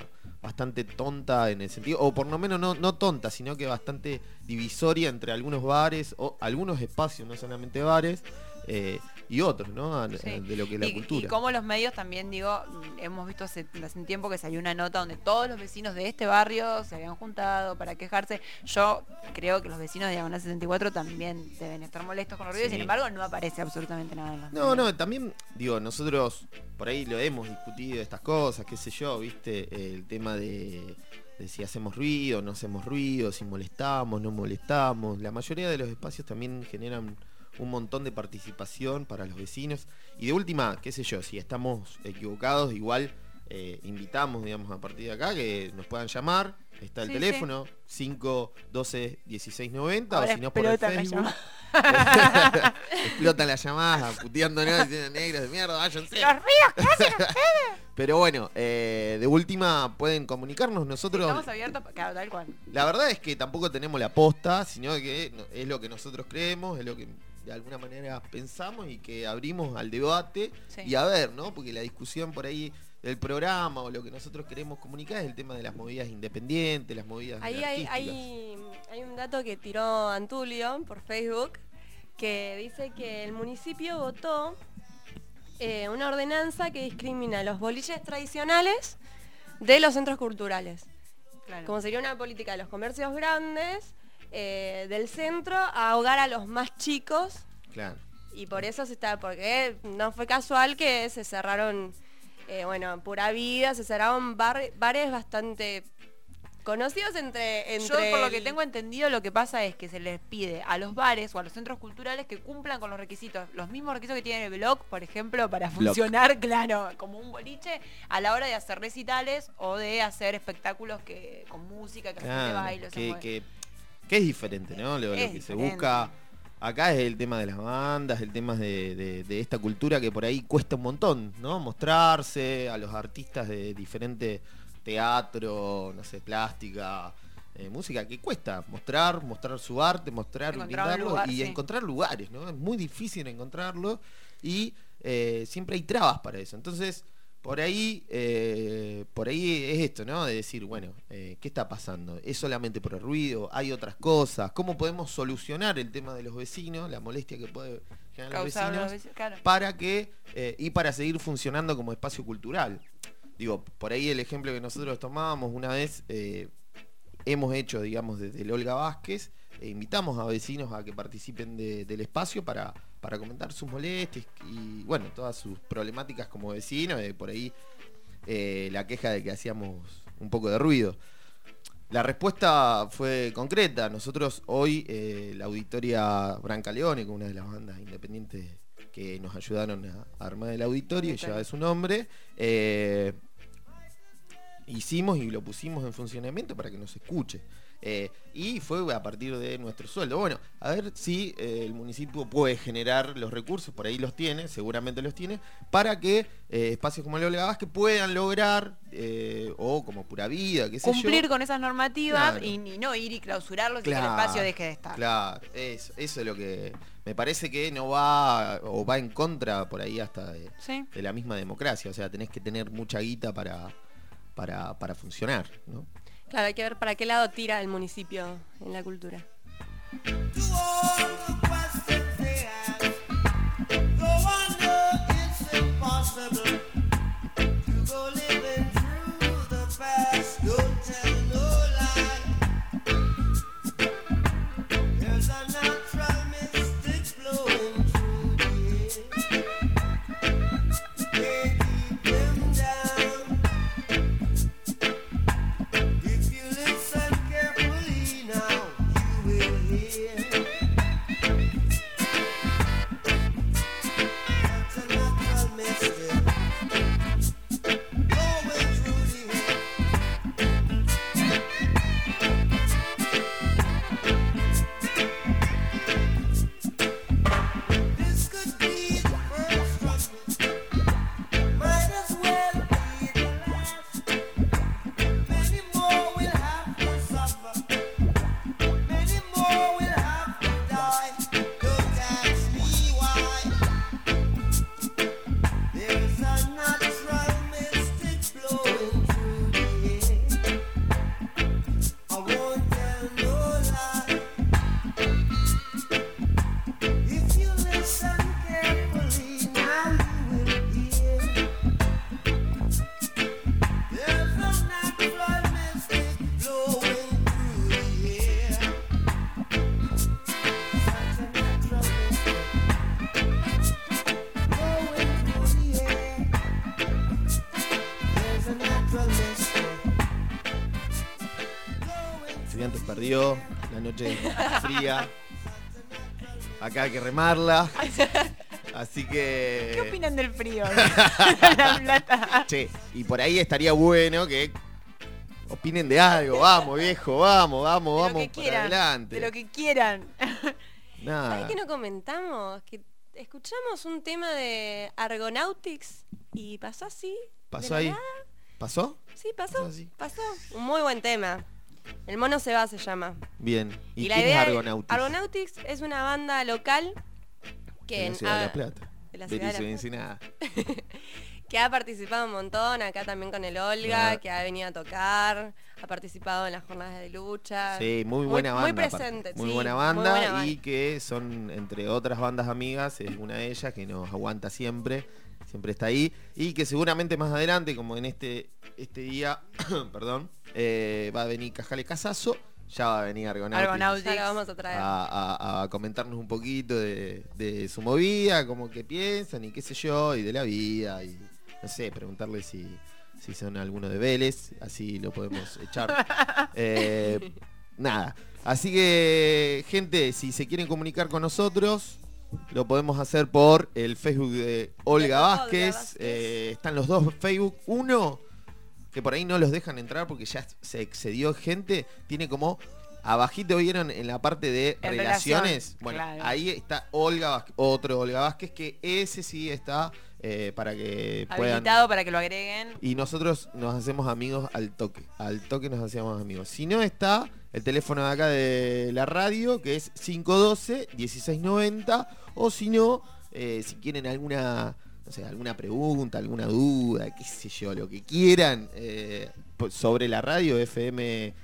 [SPEAKER 2] bastante tonta en el sentido, o por lo menos no, no tonta, sino que bastante divisoria entre algunos bares o algunos espacios, no solamente bares, eh, y otros, ¿no? A-
[SPEAKER 3] Sí.
[SPEAKER 2] De lo que es la
[SPEAKER 3] y,
[SPEAKER 2] cultura.
[SPEAKER 3] y como los medios también, digo, mm, hemos visto hace, hace un tiempo que salió una nota donde todos los vecinos de este barrio se habían juntado para quejarse. Yo creo que los vecinos de Diagonal 74 también deben estar molestos con los ruidos,
[SPEAKER 2] Sí.
[SPEAKER 3] sin embargo no aparece absolutamente nada en los
[SPEAKER 2] No,
[SPEAKER 3] medios.
[SPEAKER 2] no, también, digo, nosotros por ahí lo hemos discutido estas cosas, qué sé yo, viste, el tema de, de si hacemos ruido, no hacemos ruido, si molestamos, no molestamos. La mayoría de los espacios también generan un montón de participación para los vecinos. Y de última, qué sé yo, si estamos equivocados, igual eh, invitamos, digamos, a partir de acá que nos puedan llamar. Está el
[SPEAKER 3] Sí,
[SPEAKER 2] teléfono, 512 1690 o si no por el Facebook. Explotan las llamadas, puteándonos, diciendo negros de mierda, váyanse.
[SPEAKER 3] Los que hacen
[SPEAKER 2] Pero bueno, eh, de última pueden comunicarnos nosotros.
[SPEAKER 3] Estamos abiertos, claro, tal cual.
[SPEAKER 2] La verdad es que tampoco tenemos la posta, sino que es lo que nosotros creemos, es lo que de alguna manera pensamos y que abrimos al debate
[SPEAKER 3] Sí.
[SPEAKER 2] y a ver, ¿no? Porque la discusión por ahí el programa o lo que nosotros queremos comunicar es el tema de las movidas independientes, las movidas
[SPEAKER 4] Ahí hay, hay, hay un dato que tiró Antulio por Facebook que dice que el municipio votó eh, una ordenanza que discrimina los boliches tradicionales de los centros culturales.
[SPEAKER 3] Claro.
[SPEAKER 4] Como sería una política de los comercios grandes eh, del centro a ahogar a los más chicos
[SPEAKER 2] Claro.
[SPEAKER 4] y por eso se está, porque no fue casual que se cerraron, eh, bueno, pura vida, se cerraron bar- bares bastante conocidos entre,
[SPEAKER 3] Yo,
[SPEAKER 4] entre
[SPEAKER 3] por lo que tengo entendido, lo que pasa es que se les pide a los bares o a los centros culturales que cumplan con los requisitos, los mismos requisitos que tiene el blog, por ejemplo, para funcionar, claro, como un boliche, a la hora de hacer recitales o de hacer espectáculos que con música, que baile.
[SPEAKER 2] que- que es diferente, ¿no? Lo, que se busca acá es el tema de las bandas, el tema de, de- de esta cultura que por ahí cuesta un montón, ¿no? Mostrarse a los artistas de diferente teatro, no sé, plástica, eh, música, que cuesta mostrar, mostrar su arte, mostrar,
[SPEAKER 3] Encontrar lugar,
[SPEAKER 2] y
[SPEAKER 3] sí.
[SPEAKER 2] encontrar lugares, ¿no? Es muy difícil encontrarlo y eh, siempre hay trabas para eso. Entonces, por ahí, eh, por ahí es esto, ¿no? De decir, bueno, eh, ¿qué está pasando? ¿Es solamente por el ruido? ¿Hay otras cosas? ¿Cómo podemos solucionar el tema de los vecinos, la molestia que puede generar los vecinos?
[SPEAKER 3] los vecinos, claro.
[SPEAKER 2] para que eh, y para seguir funcionando como espacio cultural. Digo, por ahí el ejemplo que nosotros tomábamos una vez, hemos hecho, digamos, desde el Olga Vázquez, e invitamos a vecinos a que participen de- del espacio para, para comentar sus molestias y, bueno, todas sus problemáticas como vecinos, eh, por ahí eh, la queja de que hacíamos un poco de ruido. La respuesta fue concreta. Nosotros hoy, eh, la auditoria Brancaleone, con una de las bandas independientes que nos ayudaron a, a armar el auditorio, y lleva su nombre, eh, hicimos y lo pusimos en funcionamiento para que nos escuche. Eh, y fue a partir de nuestro sueldo. Bueno, a ver si eh, el municipio puede generar los recursos, por ahí los tiene, seguramente los tiene, para que eh, espacios como el Olga Vázquez puedan lograr, o como Pura Vida, qué sé
[SPEAKER 3] Cumplir
[SPEAKER 2] yo.
[SPEAKER 3] con esas normativas
[SPEAKER 2] Claro.
[SPEAKER 3] y, y no ir y clausurarlos y que
[SPEAKER 2] Claro,
[SPEAKER 3] el espacio deje de estar.
[SPEAKER 2] Claro, eso, eso es lo que me parece que no va o va en contra por ahí hasta de,
[SPEAKER 3] Sí.
[SPEAKER 2] de la misma democracia. O sea, tenés que tener mucha guita para, para, para funcionar, ¿no?
[SPEAKER 4] Claro, hay que ver para qué lado tira el municipio en la cultura.
[SPEAKER 2] Noche fría. Acá hay que remarla. Así que.
[SPEAKER 3] ¿Qué opinan del frío? La Plata.
[SPEAKER 2] Che, y por ahí estaría bueno que opinen de algo. Vamos, viejo, vamos, vamos,
[SPEAKER 3] De lo
[SPEAKER 2] vamos
[SPEAKER 3] que
[SPEAKER 2] para
[SPEAKER 3] quieran.
[SPEAKER 2] adelante.
[SPEAKER 3] De lo que quieran.
[SPEAKER 2] Nada.
[SPEAKER 4] ¿Sabes qué no comentamos? Que escuchamos un tema de Argonautics y pasó así.
[SPEAKER 2] ¿Pasó ahí?
[SPEAKER 4] nada.
[SPEAKER 2] ¿Pasó?
[SPEAKER 4] Sí, pasó.
[SPEAKER 2] Pasó así.
[SPEAKER 4] Pasó. Un muy buen tema. El mono se va se llama.
[SPEAKER 2] Bien. ¿Y,
[SPEAKER 4] Y, la
[SPEAKER 2] quién
[SPEAKER 4] idea
[SPEAKER 2] es
[SPEAKER 4] de-
[SPEAKER 2] Argonautics?
[SPEAKER 4] Argonautics es una banda local que
[SPEAKER 2] De
[SPEAKER 4] en-
[SPEAKER 2] la ciudad de
[SPEAKER 4] ah,
[SPEAKER 2] La Plata.
[SPEAKER 4] de la ciudad de
[SPEAKER 2] y
[SPEAKER 4] La
[SPEAKER 2] Ensenada.
[SPEAKER 4] que ha participado un montón, acá también con el Olga,
[SPEAKER 2] Ah.
[SPEAKER 4] que ha venido a tocar, ha participado en las jornadas de lucha.
[SPEAKER 2] Sí, muy buena banda.
[SPEAKER 4] Muy presente,
[SPEAKER 2] Muy
[SPEAKER 4] sí,
[SPEAKER 2] buena
[SPEAKER 4] muy
[SPEAKER 2] banda
[SPEAKER 4] buena
[SPEAKER 2] y
[SPEAKER 4] banda.
[SPEAKER 2] que son, entre otras bandas amigas, es una de ellas que nos aguanta siempre, siempre está ahí. Y que seguramente más adelante, como en este, este día, perdón, eh, va a venir Cajale Casazo, ya va a venir.
[SPEAKER 4] Ya la vamos a traer.
[SPEAKER 2] a, a- a comentarnos un poquito de, de su movida, como que piensan y qué sé yo, y de la vida, y no sé, preguntarle si, si son alguno de Vélez, así lo podemos echar. Eh, nada, así que gente, si se quieren comunicar con nosotros, lo podemos hacer por el Facebook de Olga Vázquez.
[SPEAKER 4] Vázquez.
[SPEAKER 2] Eh, están los dos Facebook. Uno, que por ahí no los dejan entrar porque ya se excedió gente, tiene como abajito vieron en la parte de
[SPEAKER 3] En
[SPEAKER 2] relaciones.
[SPEAKER 3] relación,
[SPEAKER 2] bueno,
[SPEAKER 3] claro.
[SPEAKER 2] ahí está Olga Vázquez, otro Olga Vázquez, que ese sí está eh, para que puedan.
[SPEAKER 3] Habilitado para que lo agreguen.
[SPEAKER 2] Y nosotros nos hacemos amigos al toque. Al toque nos hacíamos amigos. Si no está el teléfono de acá de la radio, que es 512-1690. O si no, eh, si quieren alguna, no sé, alguna pregunta, alguna duda, qué sé yo, lo que quieran eh, sobre la radio FM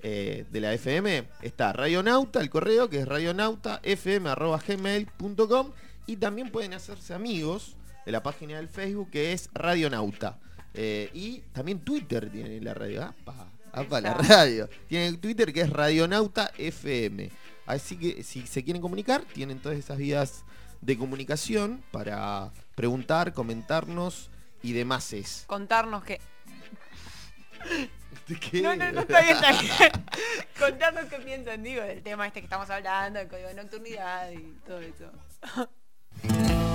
[SPEAKER 2] eh, de la FM, está Radionauta, el correo que es radionautafm.gmail.com y también pueden hacerse amigos de la página del Facebook que es Radionauta. Eh, y también Twitter tiene la radio. Apa, apa, la radio. Tiene el Twitter que es Radionauta FM. Así que si se quieren comunicar, tienen todas esas vías de comunicación para preguntar, comentarnos y demás es.
[SPEAKER 3] Contarnos que.
[SPEAKER 2] ¿Qué?
[SPEAKER 3] No, no, no, está bien, está bien. Contarnos qué piensan, digo, del tema este que estamos hablando, del código de nocturnidad y todo eso.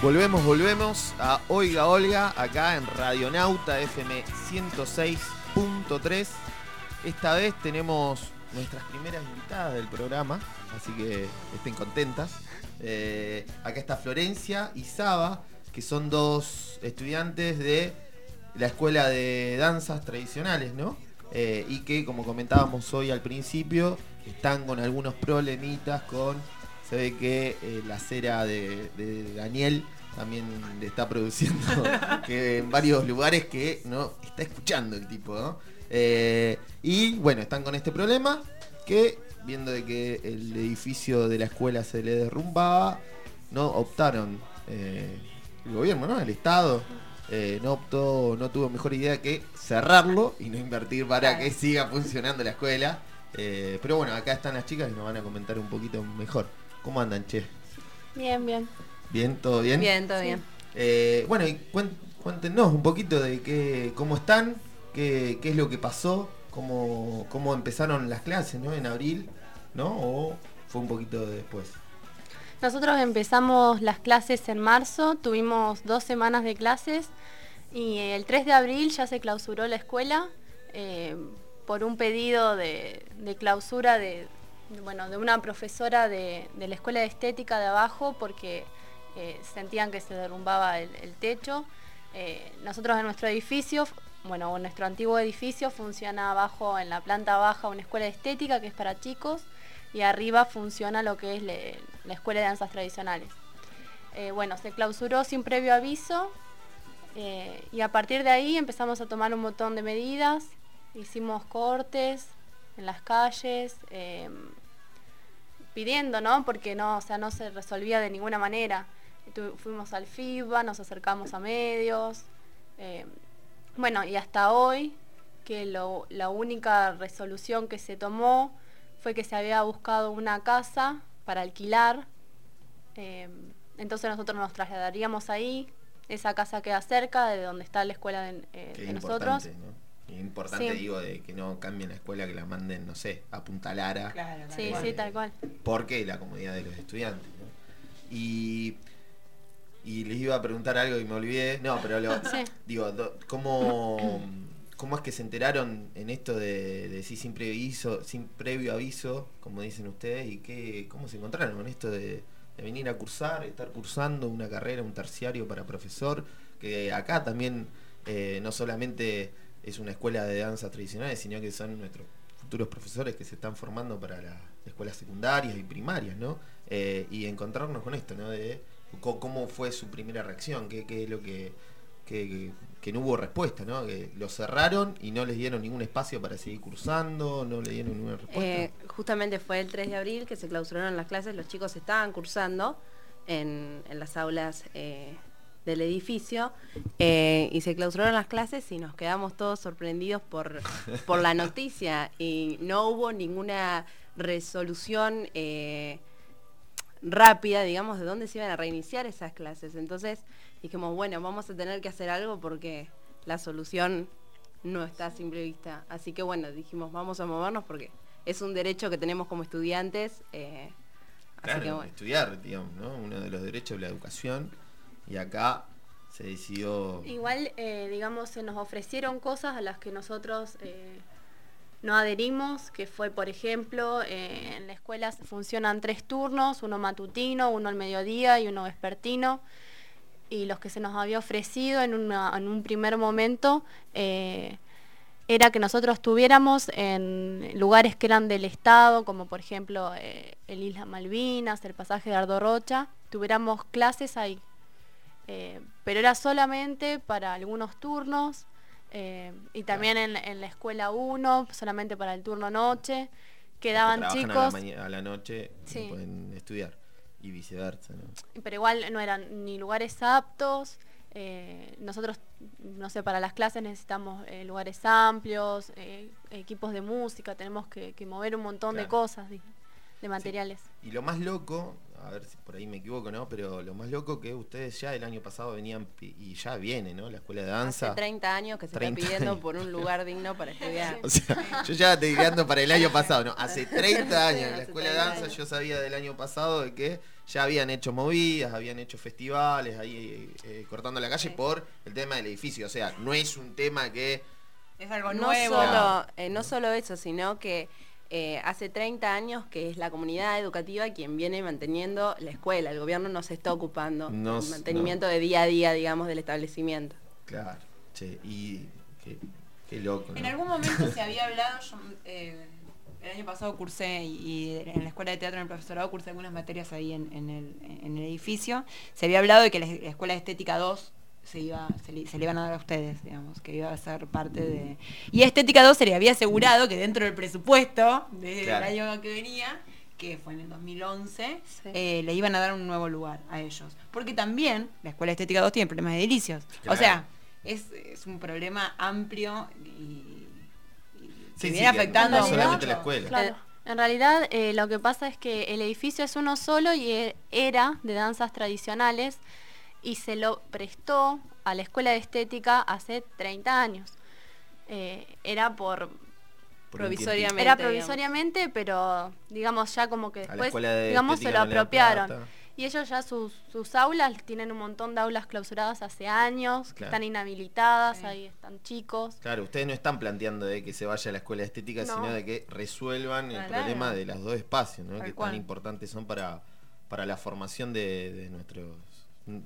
[SPEAKER 2] Volvemos, volvemos a Oiga Olga, acá en Radionauta FM 106.3. Esta vez tenemos nuestras primeras invitadas del programa, así que estén contentas. Eh, acá está Florencia y Saba, que son dos estudiantes de la Escuela de Danzas Tradicionales, ¿no? Eh, y que, como comentábamos hoy al principio, están con algunos problemitas con se ve que eh, la cera de, de Daniel también le está produciendo que en varios lugares que no está escuchando el tipo, ¿no? Eh, y bueno, están con este problema que viendo de que el edificio de la escuela se le derrumbaba, no optaron eh, el gobierno, ¿no? El Estado eh, no optó, no tuvo mejor idea que cerrarlo y no invertir para que siga funcionando la escuela. Eh, pero bueno, acá están las chicas y nos van a comentar un poquito mejor. ¿Cómo andan, che?
[SPEAKER 9] Bien, bien.
[SPEAKER 2] ¿Bien? ¿Todo bien?
[SPEAKER 4] Bien, todo bien.
[SPEAKER 2] Eh, bueno, y cuéntenos un poquito de qué, cómo están, qué, qué es lo que pasó, cómo, cómo empezaron las clases, ¿no? En abril, ¿no? O fue un poquito después.
[SPEAKER 9] Nosotros empezamos las clases en marzo, tuvimos dos semanas de clases y el 3 de abril ya se clausuró la escuela eh, por un pedido de, clausura de, bueno, de una profesora de, la escuela de estética de abajo porque eh, sentían que se derrumbaba el, el techo. Eh, nosotros en nuestro edificio, bueno, en nuestro antiguo edificio funciona abajo en la planta baja una escuela de estética que es para chicos y arriba funciona lo que es la escuela de danzas tradicionales. Eh, bueno, se clausuró sin previo aviso eh, y a partir de ahí empezamos a tomar un montón de medidas, hicimos cortes en las calles, eh, pidiendo, ¿no? Porque no, o sea, no se resolvía de ninguna manera. Fuimos al FIBA, nos acercamos a medios, eh, bueno, y hasta hoy, que lo- la única resolución que se tomó fue que se había buscado una casa para alquilar. eh, entonces nosotros nos trasladaríamos ahí. Esa casa queda cerca de donde está la escuela de, eh, de nosotros.
[SPEAKER 2] importante, ¿no? Y importante,
[SPEAKER 9] Sí.
[SPEAKER 2] digo, de que no cambien la escuela, que la manden, no sé, a Punta Lara.
[SPEAKER 3] Claro, tal
[SPEAKER 9] Sí,
[SPEAKER 3] cual.
[SPEAKER 9] sí, tal cual.
[SPEAKER 2] Porque la comodidad de los estudiantes, ¿no? Y, y les iba a preguntar algo y me olvidé. No, pero lo,
[SPEAKER 9] Sí.
[SPEAKER 2] digo, do- ¿cómo, ¿cómo es que se enteraron en esto de, de sí sin previo aviso, sin previo aviso, como dicen ustedes, y qué, cómo se encontraron en esto de, venir a cursar, estar cursando una carrera, un terciario para profesor, que acá también eh, no solamente es una escuela de danzas tradicionales, sino que son nuestros futuros profesores que se están formando para las escuelas secundarias y primarias, ¿no? Eh, y encontrarnos con esto, ¿no? De cómo fue su primera reacción, qué, es lo que, que- no hubo respuesta, ¿no? Que lo cerraron y no les dieron ningún espacio para seguir cursando, no le dieron ninguna respuesta.
[SPEAKER 4] Eh, justamente fue el 3 de abril que se clausuraron las clases, los chicos estaban cursando en, en las aulas eh, del edificio eh, y se clausuraron las clases y nos quedamos todos sorprendidos por, por la noticia y no hubo ninguna resolución rápida, digamos, de dónde se iban a reiniciar esas clases. Entonces dijimos, bueno, vamos a tener que hacer algo porque la solución no está a simple vista. Así que bueno, dijimos, vamos a movernos porque es un derecho que tenemos como estudiantes. eh, así
[SPEAKER 2] Claro,
[SPEAKER 4] que bueno.
[SPEAKER 2] estudiar, digamos, ¿no? Uno de los derechos de la educación. Y acá se decidió.
[SPEAKER 9] Igual, eh, digamos, se nos ofrecieron cosas a las que nosotros eh, no adherimos, que fue, por ejemplo, eh, en la escuela funcionan tres turnos, uno matutino, uno al mediodía y uno vespertino. Y los que se nos había ofrecido en, una- en un primer momento eh, era que nosotros tuviéramos en lugares que eran del Estado, como por ejemplo eh, el Isla Malvinas, el pasaje de Ardo Rocha, tuviéramos clases ahí. Eh, pero era solamente para algunos turnos y también en, en la escuela 1, solamente para el turno noche. Quedaban chicos,
[SPEAKER 2] A la, a la noche
[SPEAKER 9] Sí.
[SPEAKER 2] pueden estudiar. Y viceversa, ¿no?
[SPEAKER 9] pero igual no eran ni lugares aptos. eh, nosotros, no sé, para las clases necesitamos eh, lugares amplios, eh, equipos de música, tenemos que, que mover un montón de cosas, de, de materiales.
[SPEAKER 2] Y lo más loco, a ver si por ahí me equivoco, ¿no? Pero lo más loco que ustedes ya el año pasado venían y ya viene, ¿no? La escuela de danza.
[SPEAKER 4] Hace 30 años que se
[SPEAKER 2] 30
[SPEAKER 4] está pidiendo
[SPEAKER 2] años.
[SPEAKER 4] por un lugar digno para estudiar.
[SPEAKER 2] O sea, yo ya estoy tirando para el año pasado, ¿no? Hace 30 años en la escuela de
[SPEAKER 4] 30
[SPEAKER 2] danza
[SPEAKER 4] años.
[SPEAKER 2] yo sabía del año pasado de que ya habían hecho movidas, habían hecho festivales ahí eh, cortando la calle por el tema del edificio. O sea, no es un tema que...
[SPEAKER 3] Es algo
[SPEAKER 4] No
[SPEAKER 3] nuevo.
[SPEAKER 4] solo, eh, no solo eso, sino que eh, hace 30 años que es la comunidad educativa quien viene manteniendo la escuela. El gobierno no se está ocupando
[SPEAKER 2] No
[SPEAKER 4] del mantenimiento de día a día, digamos, del establecimiento.
[SPEAKER 2] Claro, che, y qué, qué loco.
[SPEAKER 3] En algún momento se había hablado, yo eh, el año pasado cursé y, y en la escuela de teatro en el profesorado cursé algunas materias ahí en, en el, en el edificio. Se había hablado de que la, la escuela de estética 2 se iba se le, se le iban a dar a ustedes, digamos, que iba a ser parte de... Y a estética 2 se le había asegurado que dentro del presupuesto del
[SPEAKER 2] Claro.
[SPEAKER 3] año que venía, que fue en el 2011,
[SPEAKER 4] Sí.
[SPEAKER 3] eh, le iban a dar un nuevo lugar a ellos. Porque también la escuela estética 2 tiene problemas de delicios.
[SPEAKER 2] Claro.
[SPEAKER 3] O sea, es, es un problema amplio y, y
[SPEAKER 2] Sí,
[SPEAKER 3] viene afectando
[SPEAKER 2] no solamente la escuela.
[SPEAKER 9] Claro. En realidad, eh, lo que pasa es que el edificio es uno solo y e- era de danzas tradicionales y se lo prestó a la escuela de estética hace 30 años. Eh, era por
[SPEAKER 4] provisoriamente.
[SPEAKER 9] era
[SPEAKER 4] digamos.
[SPEAKER 9] provisoriamente, pero digamos ya como que después
[SPEAKER 2] de
[SPEAKER 9] digamos se lo apropiaron. Y ellos ya sus, sus aulas tienen un montón de aulas clausuradas hace años, que están inhabilitadas,
[SPEAKER 3] Sí.
[SPEAKER 9] ahí están chicos.
[SPEAKER 2] Claro, ustedes no están planteando de que se vaya a la escuela de estética,
[SPEAKER 9] No.
[SPEAKER 2] sino de que resuelvan el
[SPEAKER 3] Claro.
[SPEAKER 2] problema de los dos espacios, ¿no? Que
[SPEAKER 3] cual.
[SPEAKER 2] tan importantes son para, para la formación de, de nuestros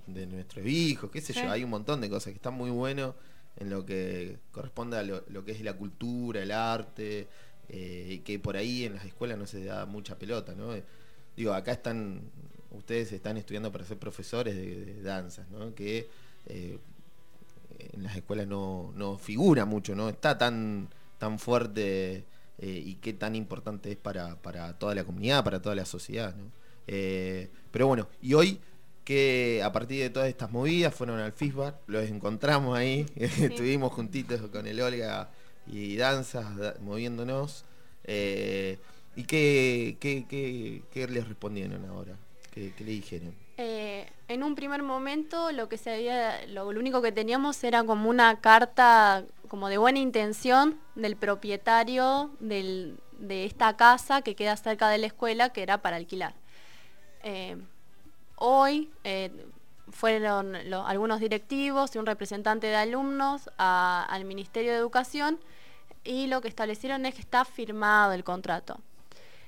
[SPEAKER 2] de nuestros hijos, qué sé
[SPEAKER 3] Sí.
[SPEAKER 2] yo, hay un montón de cosas que están muy buenos en lo que corresponde a lo, lo que es la cultura, el arte, eh, y que por ahí en las escuelas no se da mucha pelota, ¿no? Digo, acá están, ustedes están estudiando para ser profesores de, de danzas, ¿no? Que eh, en las escuelas no, no figura mucho, no está tan, tan fuerte eh, y qué tan importante es para, para toda la comunidad, para toda la sociedad. ¿no? Eh, pero bueno, y hoy que a partir de todas estas movidas fueron al FISBAR, los encontramos ahí, estuvimos juntitos con el Olga y danzas, da- moviéndonos. eh, ¿Y qué, qué, qué, qué les respondieron ahora? ¿Qué, qué le dijeron?
[SPEAKER 9] Eh, en un primer momento lo que se había, lo, lo único que teníamos era como una carta como de buena intención del propietario del- de esta casa que queda cerca de la escuela que era para alquilar. Eh, hoy eh, fueron lo- algunos directivos y un representante de alumnos a- al Ministerio de Educación y lo que establecieron es que está firmado el contrato.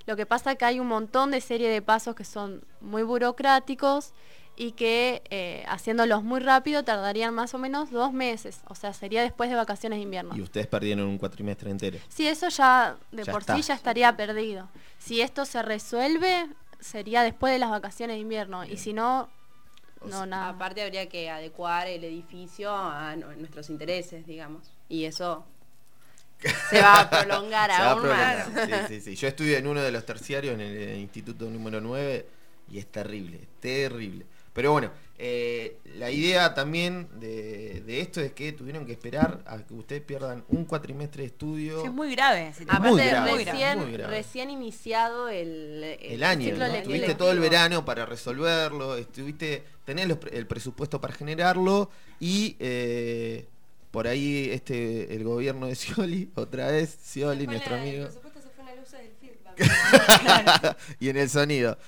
[SPEAKER 9] Lo que pasa es que hay un montón de serie de pasos que son muy burocráticos y que eh, haciéndolos muy rápido tardarían más o menos dos meses. O sea, sería después de vacaciones de invierno.
[SPEAKER 2] Y ustedes perdieron un cuatrimestre entero.
[SPEAKER 9] Sí, eso ya de
[SPEAKER 2] Ya
[SPEAKER 9] por
[SPEAKER 2] está.
[SPEAKER 9] sí ya estaría perdido. Si esto se resuelve, sería después de las vacaciones de invierno. Y si no, no nada.
[SPEAKER 4] Aparte habría que adecuar el edificio a nu- nuestros intereses, digamos. Y eso se va a prolongar
[SPEAKER 2] Se va a
[SPEAKER 4] aún
[SPEAKER 2] prolongar.
[SPEAKER 4] más.
[SPEAKER 2] Sí, sí, sí. Yo estudio en uno de los terciarios, en el eh, instituto número 9, y es terrible, terrible. Pero bueno, eh, la idea también de, de esto es que tuvieron que esperar a que ustedes pierdan un cuatrimestre de estudio.
[SPEAKER 3] Sí, es muy grave.
[SPEAKER 2] Muy
[SPEAKER 4] Aparte,
[SPEAKER 2] grave,
[SPEAKER 4] recién,
[SPEAKER 2] muy grave.
[SPEAKER 4] recién iniciado el,
[SPEAKER 2] el año,
[SPEAKER 9] ciclo
[SPEAKER 2] ¿no? Tuviste todo el verano para resolverlo, estuviste, tenés los el presupuesto para generarlo y eh, por ahí este el gobierno de Scioli, otra vez, Scioli, nuestro amigo. y en el sonido.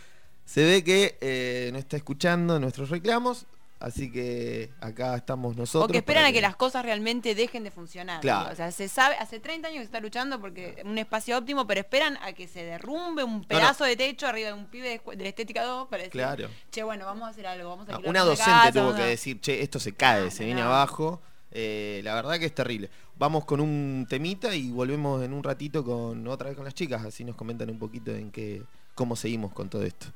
[SPEAKER 2] Se ve que eh, no está escuchando nuestros reclamos, así que acá estamos nosotros.
[SPEAKER 3] O que esperan a que las cosas realmente dejen de funcionar.
[SPEAKER 2] Claro.
[SPEAKER 3] O sea, se sabe, hace 30 años que se está luchando porque un espacio óptimo, pero esperan a que se derrumbe un pedazo de techo arriba de un pibe de, la estética 2 para decir,
[SPEAKER 2] Claro.
[SPEAKER 3] che, bueno, vamos a hacer algo, vamos a
[SPEAKER 2] Ah,
[SPEAKER 3] alquilar
[SPEAKER 2] Una docente
[SPEAKER 3] casa,
[SPEAKER 2] tuvo que
[SPEAKER 3] a-
[SPEAKER 2] decir, che, esto se cae,
[SPEAKER 3] No,
[SPEAKER 2] se
[SPEAKER 3] no,
[SPEAKER 2] viene
[SPEAKER 3] no.
[SPEAKER 2] abajo. Eh, la verdad que es terrible. Vamos con un temita y volvemos en un ratito con otra vez con las chicas, así nos comentan un poquito en qué, cómo seguimos con todo esto.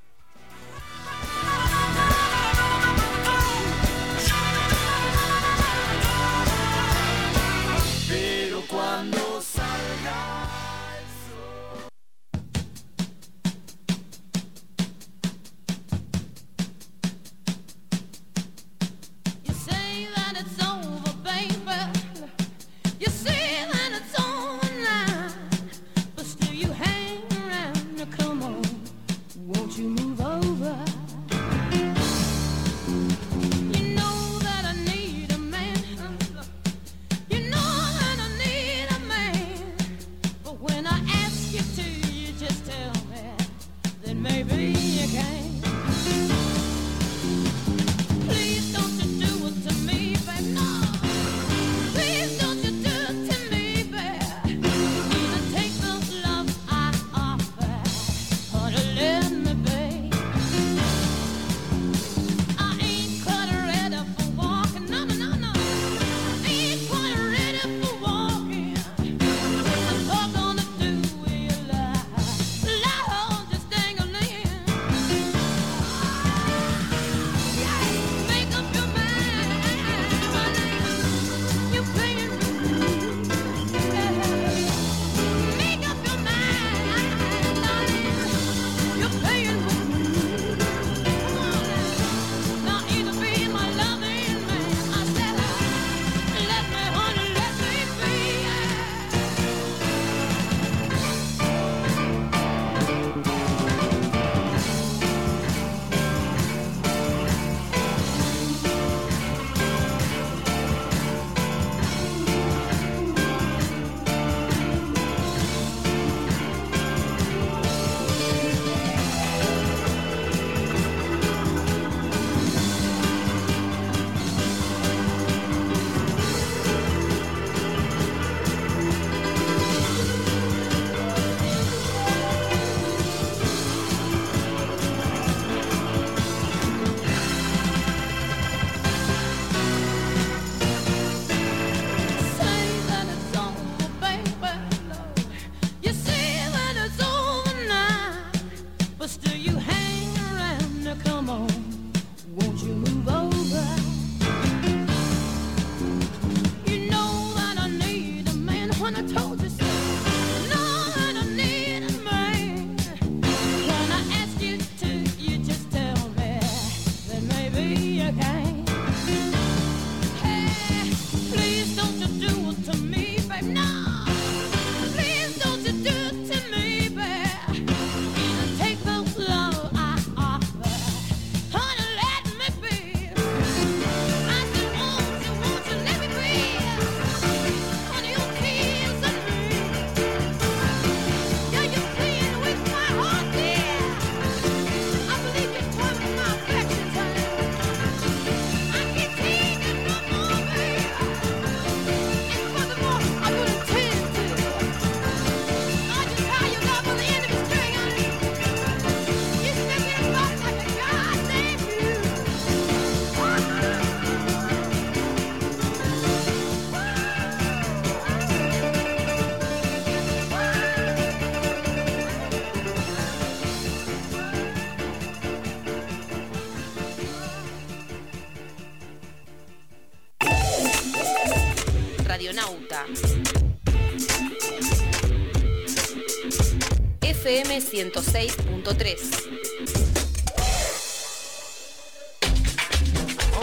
[SPEAKER 10] FM 106.3.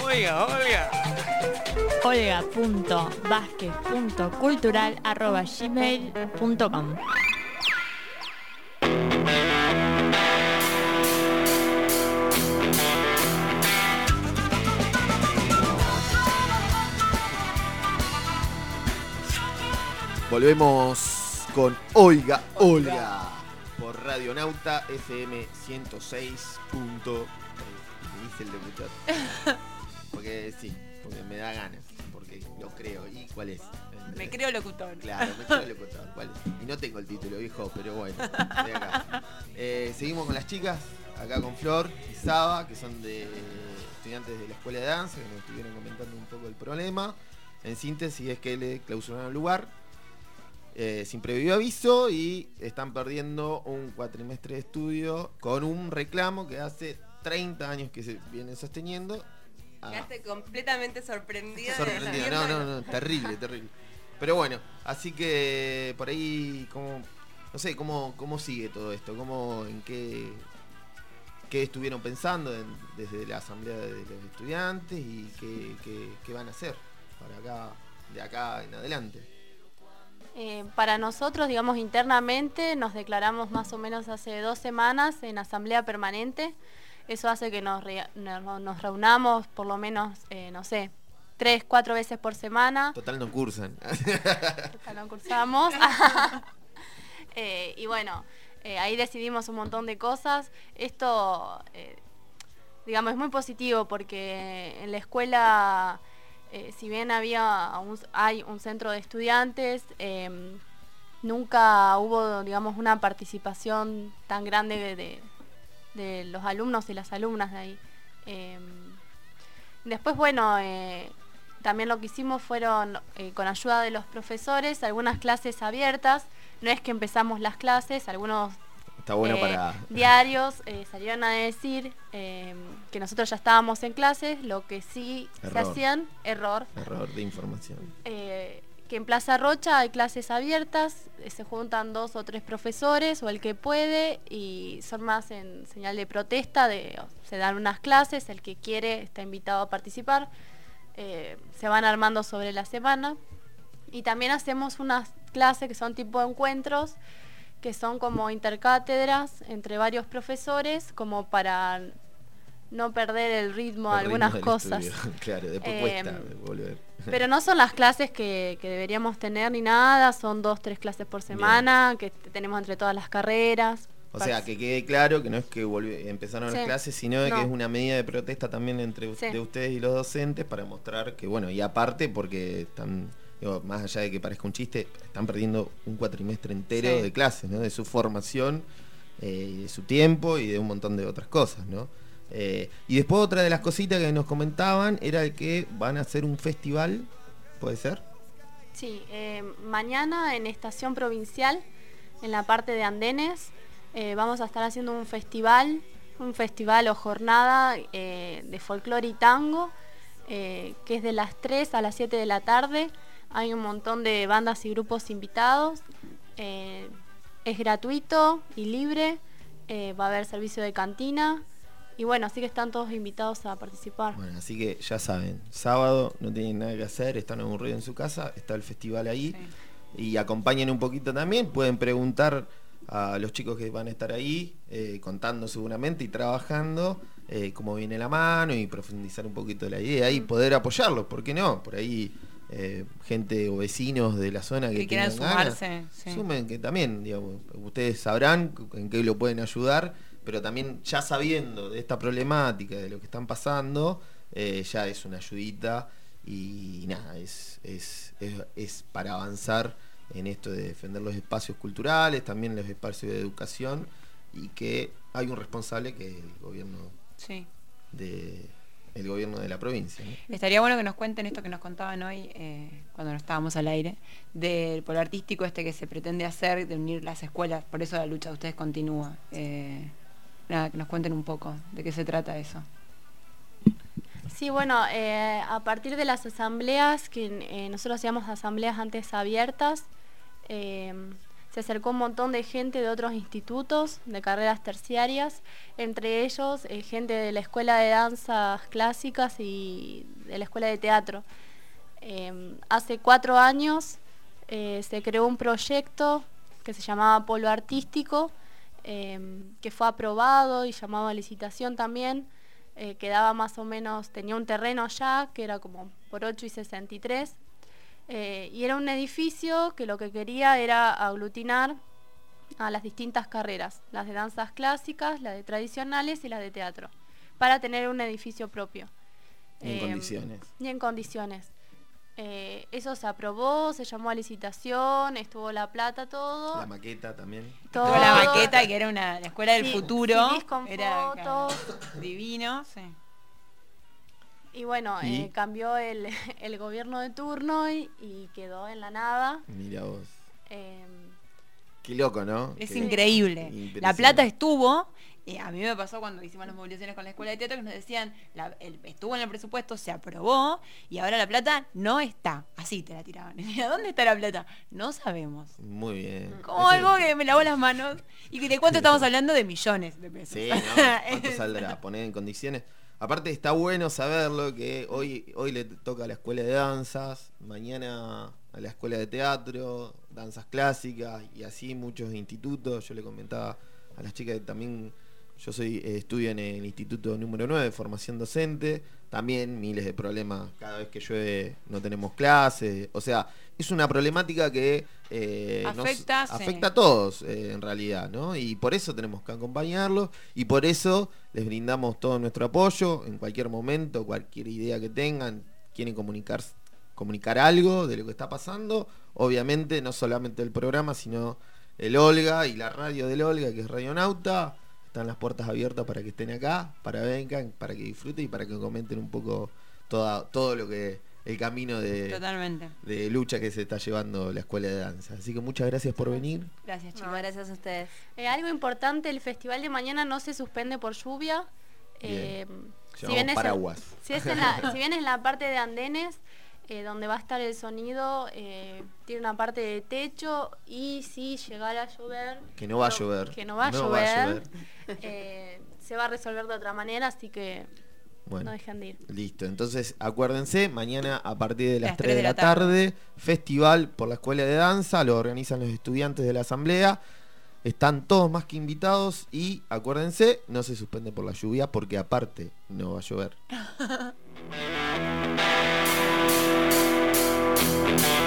[SPEAKER 11] Oiga, oiga.
[SPEAKER 1] olga.vázquez.cultural.gmail.com
[SPEAKER 2] Volvemos con Oiga, Olga. Por Radionauta FM 106. punto- eh, Dice el locutor. Porque sí, porque me da ganas. Porque lo creo. ¿Y cuál es?
[SPEAKER 3] Me creo locutor.
[SPEAKER 2] Claro, me creo locutor. ¿cuál es? Y no tengo el título, viejo, pero bueno. estoy acá. Eh, seguimos con las chicas. Acá con Flor y Saba, que son de estudiantes de la escuela de danza, que nos estuvieron comentando un poco el problema. En síntesis es que le clausuraron el lugar eh, sin previo aviso y están perdiendo un cuatrimestre de estudio con un reclamo que hace 30 años que se viene sosteniendo. Ah,
[SPEAKER 4] Quedaste completamente sorprendida. de
[SPEAKER 2] sorprendido. No, no, no, terrible, terrible. Pero bueno, así que por ahí, como, no sé, cómo, cómo sigue todo esto, cómo, en qué, qué estuvieron pensando en- desde la asamblea de los estudiantes y qué, qué- qué van a hacer para acá, de acá en adelante.
[SPEAKER 9] Eh, para nosotros, digamos, internamente nos declaramos más o menos hace dos semanas en asamblea permanente. Eso hace que nos, no- nos reunamos por lo menos, eh, no sé, tres, cuatro veces por semana.
[SPEAKER 2] Total no cursan.
[SPEAKER 9] Total, no cursamos. Eh, y bueno, ahí decidimos un montón de cosas. Esto, digamos, es muy positivo porque en la escuela, eh, si bien había un- hay un centro de estudiantes, em, nunca hubo, digamos, una participación tan grande de, de- de los alumnos y las alumnas de ahí. Em, después, bueno, eh, también lo que hicimos fueron, eh, con ayuda de los profesores, algunas clases abiertas. No es que empezamos las clases, algunos
[SPEAKER 2] Está bueno para...
[SPEAKER 9] diarios salieron a decir eh, que nosotros ya estábamos en clases, lo que sí se hacían, error,
[SPEAKER 2] Error de información.
[SPEAKER 9] eh, que en Plaza Rocha hay clases abiertas, eh, se juntan dos o tres profesores o el que puede y son más en señal de protesta, de, se dan unas clases, el que quiere está invitado a participar, eh, se van armando sobre la semana. Y también hacemos unas clases que son tipo encuentros, que son como intercátedras entre varios profesores, como para no perder el ritmo de
[SPEAKER 2] El
[SPEAKER 9] algunas
[SPEAKER 2] ritmo
[SPEAKER 9] cosas.
[SPEAKER 2] estudio. claro, después
[SPEAKER 9] Em,
[SPEAKER 2] cuesta volver.
[SPEAKER 9] Pero no son las clases que, que deberíamos tener ni nada, son dos, tres clases por semana, que tenemos entre todas las carreras.
[SPEAKER 2] O sea, que quede claro que no es que empezaron las clases, sino de que es una medida de protesta también entre
[SPEAKER 9] Sí.
[SPEAKER 2] de ustedes y los docentes para mostrar que, bueno, y aparte porque están, digo, más allá de que parezca un chiste, están perdiendo un cuatrimestre entero
[SPEAKER 3] Sí.
[SPEAKER 2] de clases, ¿no? De su formación, eh, de su tiempo y de un montón de otras cosas, ¿no? Eh, y después otra de las cositas que nos comentaban era que van a hacer un festival, ¿puede ser?
[SPEAKER 9] Sí, eh, mañana en Estación Provincial, en la parte de Andenes, eh, vamos a estar haciendo un festival, un festival o jornada de folclore y tango, que es de las 3 a las 7 de la tarde. Hay un montón de bandas y grupos invitados. es gratuito y libre. va a haber servicio de cantina. Y bueno, así que están todos invitados a participar.
[SPEAKER 2] Bueno, así que ya saben, sábado no tienen nada que hacer, están aburridos en su casa, está el festival ahí y acompañen un poquito también, pueden preguntar a los chicos que van a estar ahí, eh, contando seguramente y trabajando eh, cómo viene la mano y profundizar un poquito la idea y poder apoyarlos, ¿por qué no? Por ahí eh, gente o vecinos de la zona que,
[SPEAKER 3] Que quieran
[SPEAKER 2] ganas,
[SPEAKER 3] sumarse, sí.
[SPEAKER 2] sumen que también, digamos, ustedes sabrán en qué lo pueden ayudar, pero también ya sabiendo de esta problemática, de lo que están pasando, eh, ya es una ayudita y nada, es, es, es, es para avanzar en esto de defender los espacios culturales, también los espacios de educación y que hay un responsable que es el gobierno
[SPEAKER 3] Sí.
[SPEAKER 2] de el gobierno de la provincia. ¿no?
[SPEAKER 3] Estaría bueno que nos cuenten esto que nos contaban hoy eh, cuando no estábamos al aire, del polo artístico este que se pretende hacer, de unir las escuelas, por eso la lucha de ustedes continúa. Eh, nada, que nos cuenten un poco de qué se trata eso.
[SPEAKER 9] Sí, bueno, eh, a partir de las asambleas, que eh, nosotros hacíamos asambleas antes abiertas, eh, se acercó un montón de gente de otros institutos, de carreras terciarias, entre ellos gente de la Escuela de Danzas Clásicas y de la Escuela de Teatro. Hace cuatro años se creó un proyecto que se llamaba Polo Artístico, eh, que fue aprobado y llamado a licitación también, eh, que daba más o menos, tenía un terreno ya, que era como por 8 y 63, eh, y era un edificio que lo que quería era aglutinar a las distintas carreras, las de danzas clásicas, las de tradicionales y las de teatro, para tener un edificio propio.
[SPEAKER 2] Y en
[SPEAKER 9] Eh,
[SPEAKER 2] condiciones.
[SPEAKER 9] Y en condiciones. Eh, eso se aprobó, se llamó a licitación, estuvo la plata, todo.
[SPEAKER 2] La maqueta también.
[SPEAKER 9] todo.
[SPEAKER 3] Toda la maqueta, que era una, la escuela del
[SPEAKER 9] Sí,
[SPEAKER 3] futuro.
[SPEAKER 9] Con
[SPEAKER 3] era
[SPEAKER 9] fotos.
[SPEAKER 3] divino, sí.
[SPEAKER 9] Y bueno,
[SPEAKER 2] ¿Y?
[SPEAKER 9] eh, cambió el, el gobierno de turno y, y quedó en la nada.
[SPEAKER 2] Mira vos.
[SPEAKER 9] Eh,
[SPEAKER 2] Qué loco, ¿no?
[SPEAKER 3] Es
[SPEAKER 2] Qué-
[SPEAKER 3] increíble. La plata estuvo. Eh, a mí me pasó cuando hicimos las movilizaciones con la escuela de teatro que nos decían, la- el- estuvo en el presupuesto, se aprobó y ahora la plata no está. Así te la tiraban. Y ¿A dónde está la plata? No sabemos.
[SPEAKER 2] Muy bien.
[SPEAKER 3] Como algo que me lavó las manos. ¿Y de cuánto estamos hablando? De millones de pesos.
[SPEAKER 2] Sí, ¿no? ¿Cuánto saldrá? Poner en condiciones. Aparte está bueno saberlo que hoy, hoy le toca a la escuela de danzas, mañana a la escuela de teatro, danzas clásicas y así muchos institutos. Yo le comentaba a las chicas que también yo soy eh, estudio en el instituto número 9 de formación docente, también miles de problemas, cada vez que llueve no tenemos clases, o sea, es una problemática que eh, nos-
[SPEAKER 3] Afecta, sí.
[SPEAKER 2] afecta a todos eh, en realidad, ¿no? Y por eso tenemos que acompañarlos y por eso les brindamos todo nuestro apoyo en cualquier momento, cualquier idea que tengan, quieren comunicar, comunicar algo de lo que está pasando, obviamente no solamente el programa, sino el Olga y la radio del Olga, que es Radio Nauta, están las puertas abiertas para que estén acá, para vengan, para que disfruten y para que comenten un poco toda, todo lo que el camino de,
[SPEAKER 3] Totalmente.
[SPEAKER 2] de lucha que se está llevando la escuela de danza. Así que muchas gracias por venir.
[SPEAKER 3] Gracias,
[SPEAKER 4] No,
[SPEAKER 3] chicos.
[SPEAKER 4] gracias a ustedes.
[SPEAKER 9] eh, algo importante, el festival de mañana no se suspende por lluvia.
[SPEAKER 2] Bien.
[SPEAKER 9] Eh,
[SPEAKER 2] Llevamos
[SPEAKER 9] es en-
[SPEAKER 2] paraguas.
[SPEAKER 9] si, es en la- si bien es la parte de andenes, eh, donde va a estar el sonido, eh, tiene una parte de techo y si llegara a llover...
[SPEAKER 2] Que no va a llover.
[SPEAKER 9] Que no va a
[SPEAKER 2] No va a
[SPEAKER 9] llover. eh, se va a resolver de otra manera, así que
[SPEAKER 2] Bueno.
[SPEAKER 9] no dejen de ir.
[SPEAKER 2] Listo, entonces acuérdense, mañana a partir de las,
[SPEAKER 3] Las
[SPEAKER 2] 3 de la tarde, festival por la escuela de danza, lo organizan los estudiantes de la asamblea. Están todos más que invitados y acuérdense, no se suspende por la lluvia porque aparte no va a llover.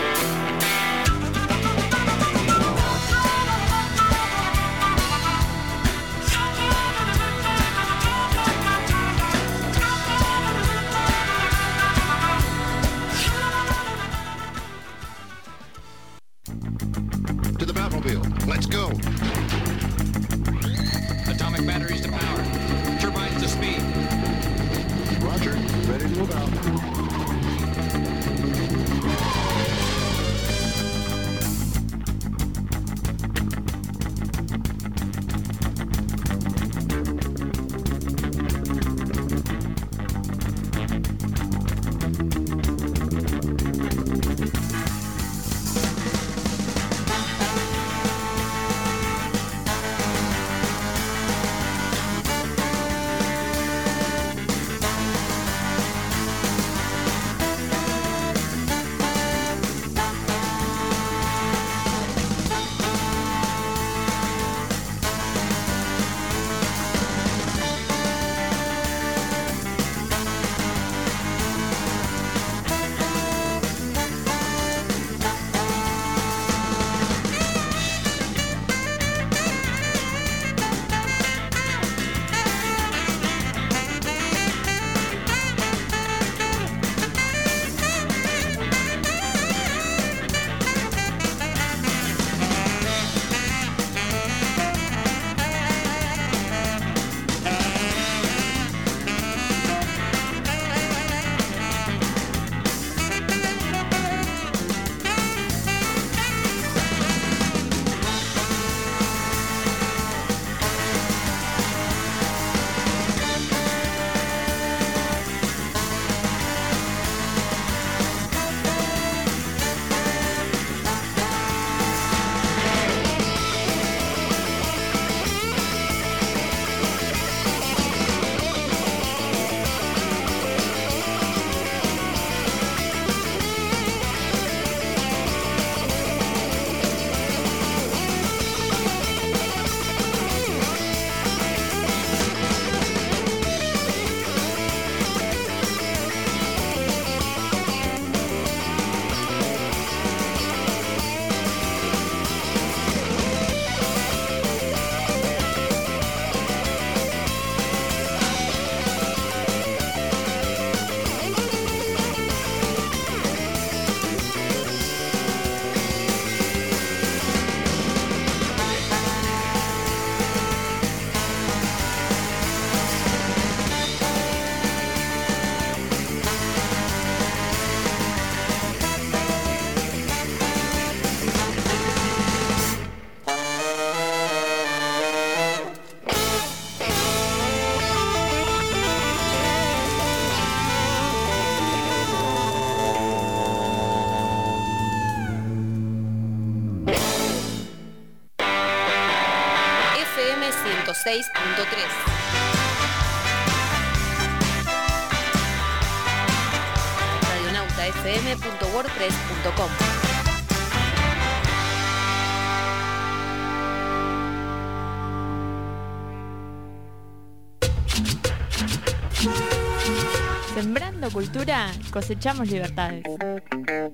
[SPEAKER 1] cosechamos libertades.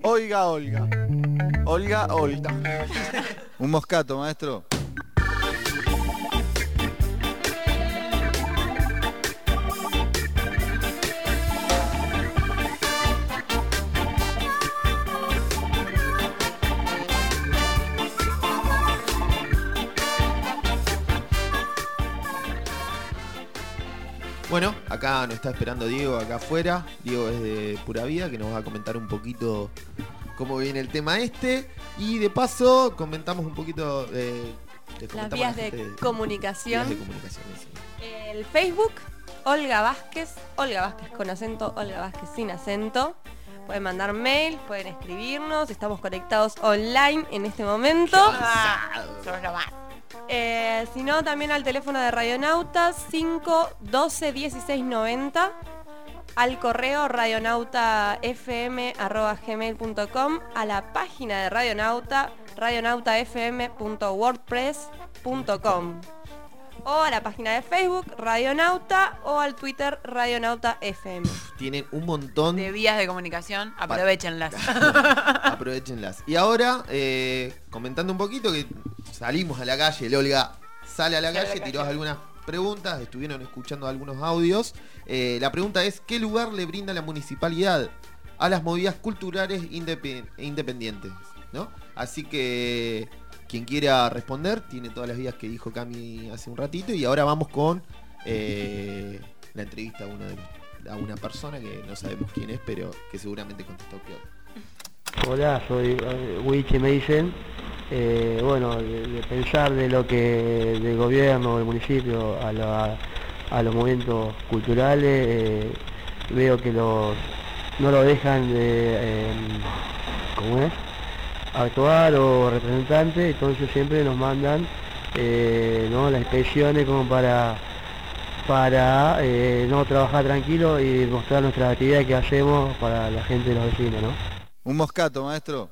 [SPEAKER 12] Oiga, Olga. Olga, Olga.
[SPEAKER 13] Un moscato, maestro.
[SPEAKER 2] Acá nos está esperando Diego acá afuera. Diego es de Pura Vida, que nos va a comentar un poquito cómo viene el tema este. Y de paso comentamos un poquito de... de
[SPEAKER 4] Las vías de comunicación.
[SPEAKER 2] vías de comunicación, sí.
[SPEAKER 4] El Facebook, Olga Vázquez, Olga Vázquez con acento, Olga Vázquez sin acento. Pueden mandar mail, pueden escribirnos, estamos conectados online en este momento.
[SPEAKER 3] Más.
[SPEAKER 4] Eh, si no, también al teléfono de Radionautas 512 1690 al correo radionautafm.gmail.com a la página de Radionauta radionautafm.wordpress.com o a la página de Facebook Radionauta o al Twitter Radionauta FM.
[SPEAKER 2] Tienen un montón
[SPEAKER 3] De vías de comunicación, aprovechenlas.
[SPEAKER 2] Aprovechenlas. Y ahora, eh, comentando un poquito que salimos a la calle, el Olga sale a la calle, tiró algunas preguntas, estuvieron escuchando algunos audios. Eh, la pregunta es, ¿qué lugar le brinda la municipalidad a las movidas culturales indepe- independientes? ¿no? Así que quien quiera responder tiene todas las vías que dijo Cami hace un ratito y ahora vamos con eh, la entrevista a, uno de los- a una persona que no sabemos quién es, pero que seguramente contestó peor.
[SPEAKER 14] Hola, soy eh, Wichi, me dicen. Eh, bueno, de, pensar de lo que del gobierno, del municipio, a, la- a los movimientos culturales, eh, veo que los no lo dejan de, em, ¿cómo es? actuar o representantes, entonces siempre nos mandan ¿no? las inspecciones como para para no trabajar tranquilo y mostrar nuestra actividad que hacemos para la gente de los vecinos, ¿no?
[SPEAKER 13] Un moscato, maestro.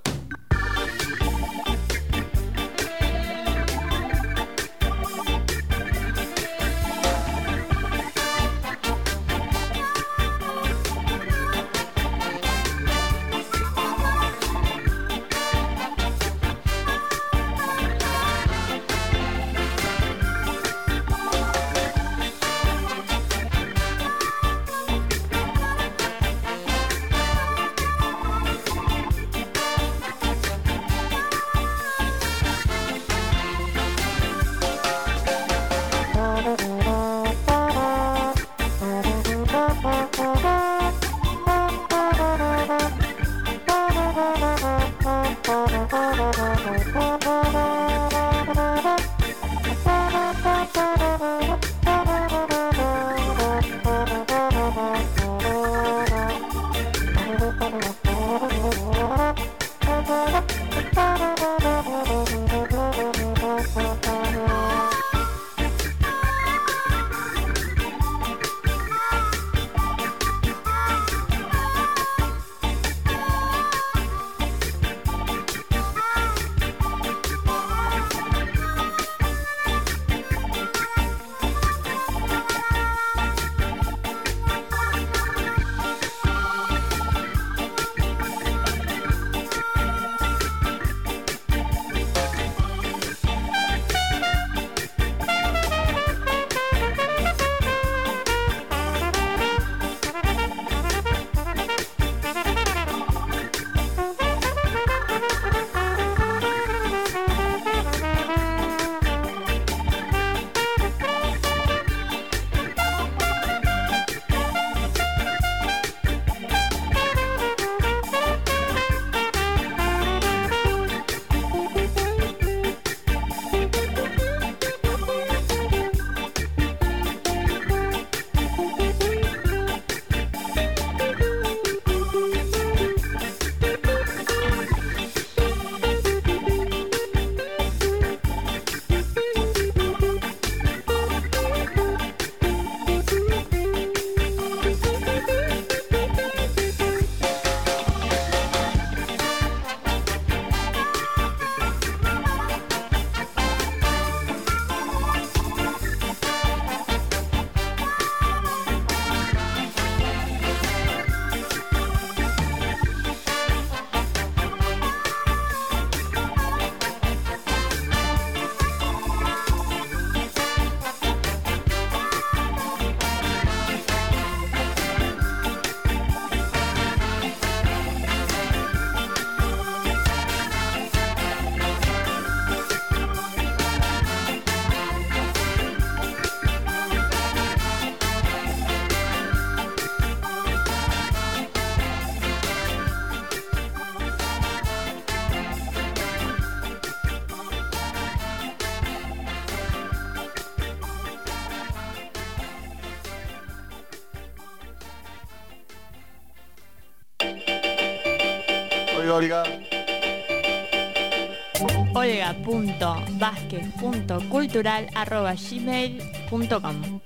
[SPEAKER 1] olga.vázquez.cultural.gmail.com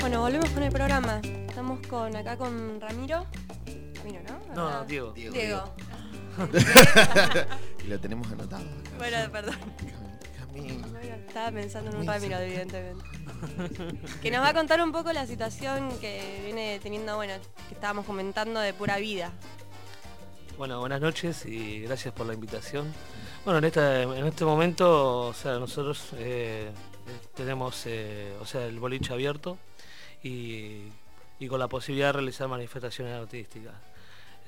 [SPEAKER 4] Bueno, volvemos con el programa. Estamos con acá con Ramiro. Ramiro, ¿no?
[SPEAKER 15] No. Diego.
[SPEAKER 4] Diego.
[SPEAKER 2] y lo tenemos anotado.
[SPEAKER 4] Bueno, perdón. Estaba pensando en un Ramiro, evidentemente. Que nos va a contar un poco la situación que viene teniendo, bueno, que estábamos comentando de pura vida.
[SPEAKER 15] Bueno, buenas noches y gracias por la invitación. Bueno, en, esta, en este momento, o sea, nosotros eh, tenemos, eh, o sea, el boliche abierto y, y con la posibilidad de realizar manifestaciones artísticas.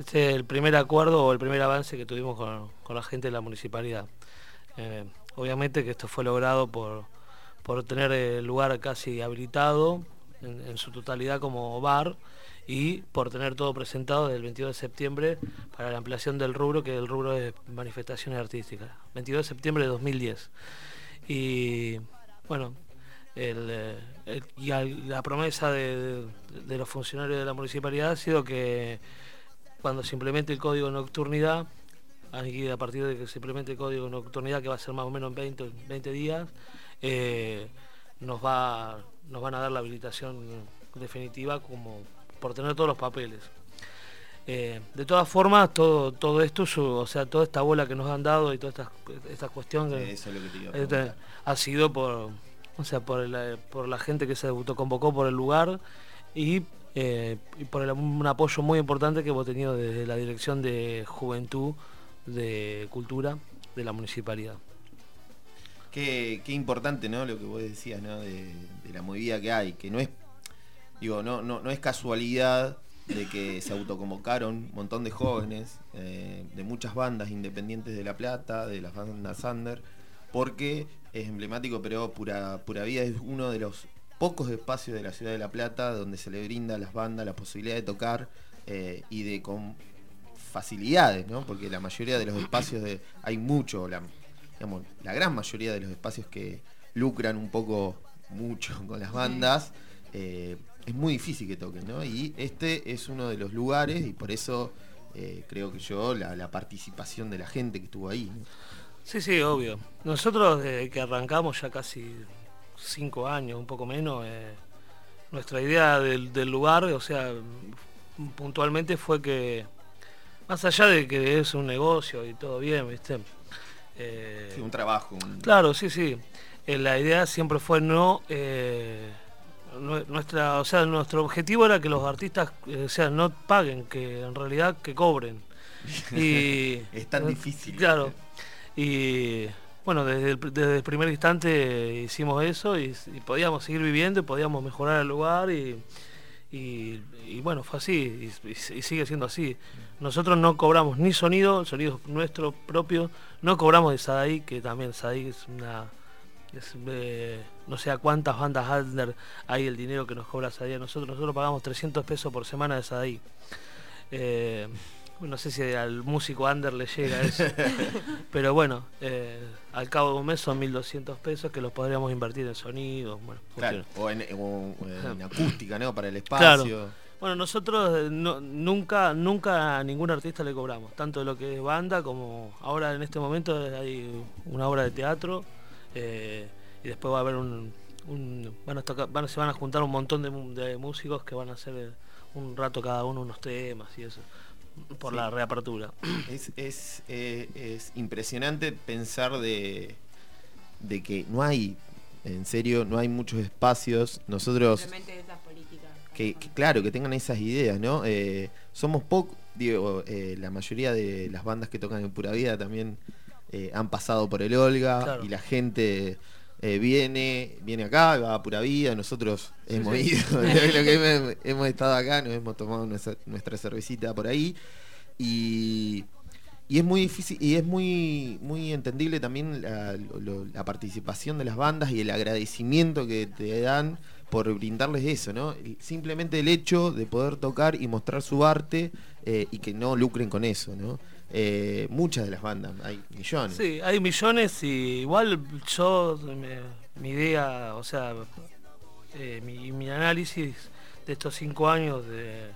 [SPEAKER 15] Este es el primer acuerdo o el primer avance que tuvimos con, con la gente de la municipalidad. Eh, obviamente que esto fue logrado por, por tener el lugar casi habilitado en, su totalidad como bar y por tener todo presentado desde el 22 de septiembre para la ampliación del rubro, que el rubro es manifestaciones artísticas. 22 de septiembre de 2010. Y bueno, el, eh, y la promesa de los funcionarios de la municipalidad ha sido que cuando se implemente el código de nocturnidad, aquí a partir de que se implemente el código de nocturnidad, que va a ser más o menos en 20, 20 días, eh, nos, va, nos van a dar la habilitación definitiva como por tener todos los papeles. Eh, de todas formas, todo, todo esto, su- o sea, toda esta bola que nos han dado y toda esta, esta cuestión que-
[SPEAKER 2] Eso es lo que te iba a
[SPEAKER 15] este, ha sido por, o sea, por, la gente que se autoconvocó por el lugar y, eh, y por el- un apoyo muy importante que hemos tenido desde la Dirección de Juventud de Cultura de la Municipalidad.
[SPEAKER 2] Qué, qué importante, ¿no? Lo que vos decías, ¿no? De, la movida que hay, que no es, digo, no, no, no es casualidad de que se autoconvocaron un montón de jóvenes eh, de muchas bandas independientes de La Plata, de las bandas Under, porque es emblemático, pero Pura, Pura Vida es uno de los pocos espacios de la ciudad de La Plata donde se le brinda a las bandas la posibilidad de tocar eh, y de con facilidades, ¿no? Porque la mayoría de los espacios de. hay mucho, la, digamos, la gran mayoría de los espacios que lucran un poco mucho con las bandas, eh, es muy difícil que toquen, ¿no? Y este es uno de los lugares y por eso eh, creo que yo la, la participación de la gente que estuvo ahí. ¿no?
[SPEAKER 15] Sí, sí, obvio. Nosotros desde que arrancamos ya casi cinco años, un poco menos, eh, nuestra idea del, del lugar, o sea, puntualmente fue que, más allá de que es un negocio y todo bien, ¿viste? Eh,
[SPEAKER 2] Sí, un trabajo. un-
[SPEAKER 15] Claro, sí, sí. Eh, la idea siempre fue no... eh, nue- nuestra, o sea, nuestro objetivo era que los artistas, o sea, no paguen, que en realidad que cobren. Y
[SPEAKER 2] Es tan difícil.
[SPEAKER 15] Claro. Y bueno, desde el, desde el primer instante hicimos eso y, y podíamos seguir viviendo y podíamos mejorar el lugar y, y- y bueno, fue así y sigue siendo así. Nosotros no cobramos ni sonido, el sonido es nuestro propio, no cobramos de Sadai, que también Sadai es una... es, eh, no sé a cuántas bandas under hay el dinero que nos cobra Sadai a nosotros. Nosotros pagamos 300 pesos por semana de Sadai. Eh, no sé si al músico under le llega eso. Pero bueno, eh, al cabo de un mes son 1.200 pesos que los podríamos invertir en sonido. Bueno,
[SPEAKER 2] Claro, o en, o en acústica, ¿no? Para el
[SPEAKER 15] Claro. Bueno, nosotros eh, no- nunca, nunca a ningún artista le cobramos, tanto de lo que es banda como ahora en este momento hay una obra de teatro eh, y después va a haber un, un- van a tocar, van a- se van a juntar un montón de, de músicos que van a hacer eh, un rato cada uno unos temas y eso por
[SPEAKER 2] Sí.
[SPEAKER 15] la reapertura.
[SPEAKER 2] Es, es, eh, es impresionante pensar de, de que no hay, en serio, no hay muchos espacios. Nosotros,
[SPEAKER 3] Simplemente esas políticas.
[SPEAKER 2] Que, que, claro, que tengan esas ideas, ¿no? Eh, somos pocos, digo, eh, la mayoría de las bandas que tocan en Pura Vida también eh, han pasado por el Olga
[SPEAKER 15] Claro.
[SPEAKER 2] y la gente viene, viene acá, va a Pura Vida, nosotros
[SPEAKER 15] Sí,
[SPEAKER 2] hemos
[SPEAKER 15] sí.
[SPEAKER 2] ido, que hemos, hemos estado acá, nos hemos tomado nuestra, nuestra cervecita por ahí y, y es muy difícil y es muy muy entendible también la, lo- la participación de las bandas y el agradecimiento que te dan por brindarles eso, ¿no? Simplemente el hecho de poder tocar y mostrar su arte eh, y que no lucren con eso, ¿no? Eh, muchas de las bandas, hay millones.
[SPEAKER 15] Sí, hay millones y igual yo, me- mi idea, o sea, eh, mi, mi análisis de estos cinco años de,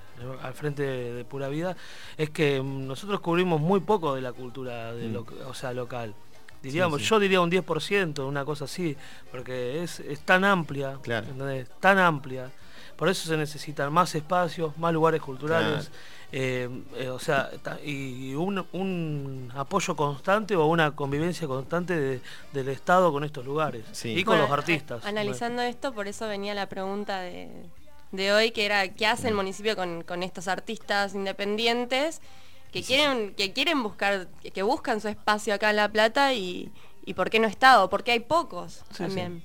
[SPEAKER 15] al frente de, de Pura Vida es que nosotros cubrimos muy poco de la cultura de
[SPEAKER 2] Mm.
[SPEAKER 15] lo- o sea, local. Diríamos,
[SPEAKER 2] sí.
[SPEAKER 15] yo diría un 10%, una cosa así, porque es, es tan amplia,
[SPEAKER 2] Claro.
[SPEAKER 15] ¿entendés? tan amplia. Por eso se necesitan más espacios, más lugares culturales, eh, eh, o sea, y un, un apoyo constante o una convivencia constante de- del Estado con estos lugares y con
[SPEAKER 4] Bueno,
[SPEAKER 15] los artistas.
[SPEAKER 4] a- Analizando esto, por eso venía la pregunta de, de hoy, que era ¿qué hace el municipio con, con estos artistas independientes que quieren, que quieren buscar, que- buscan su espacio acá en La Plata y, y por qué no está, o por qué hay pocos
[SPEAKER 15] Sí,
[SPEAKER 4] también?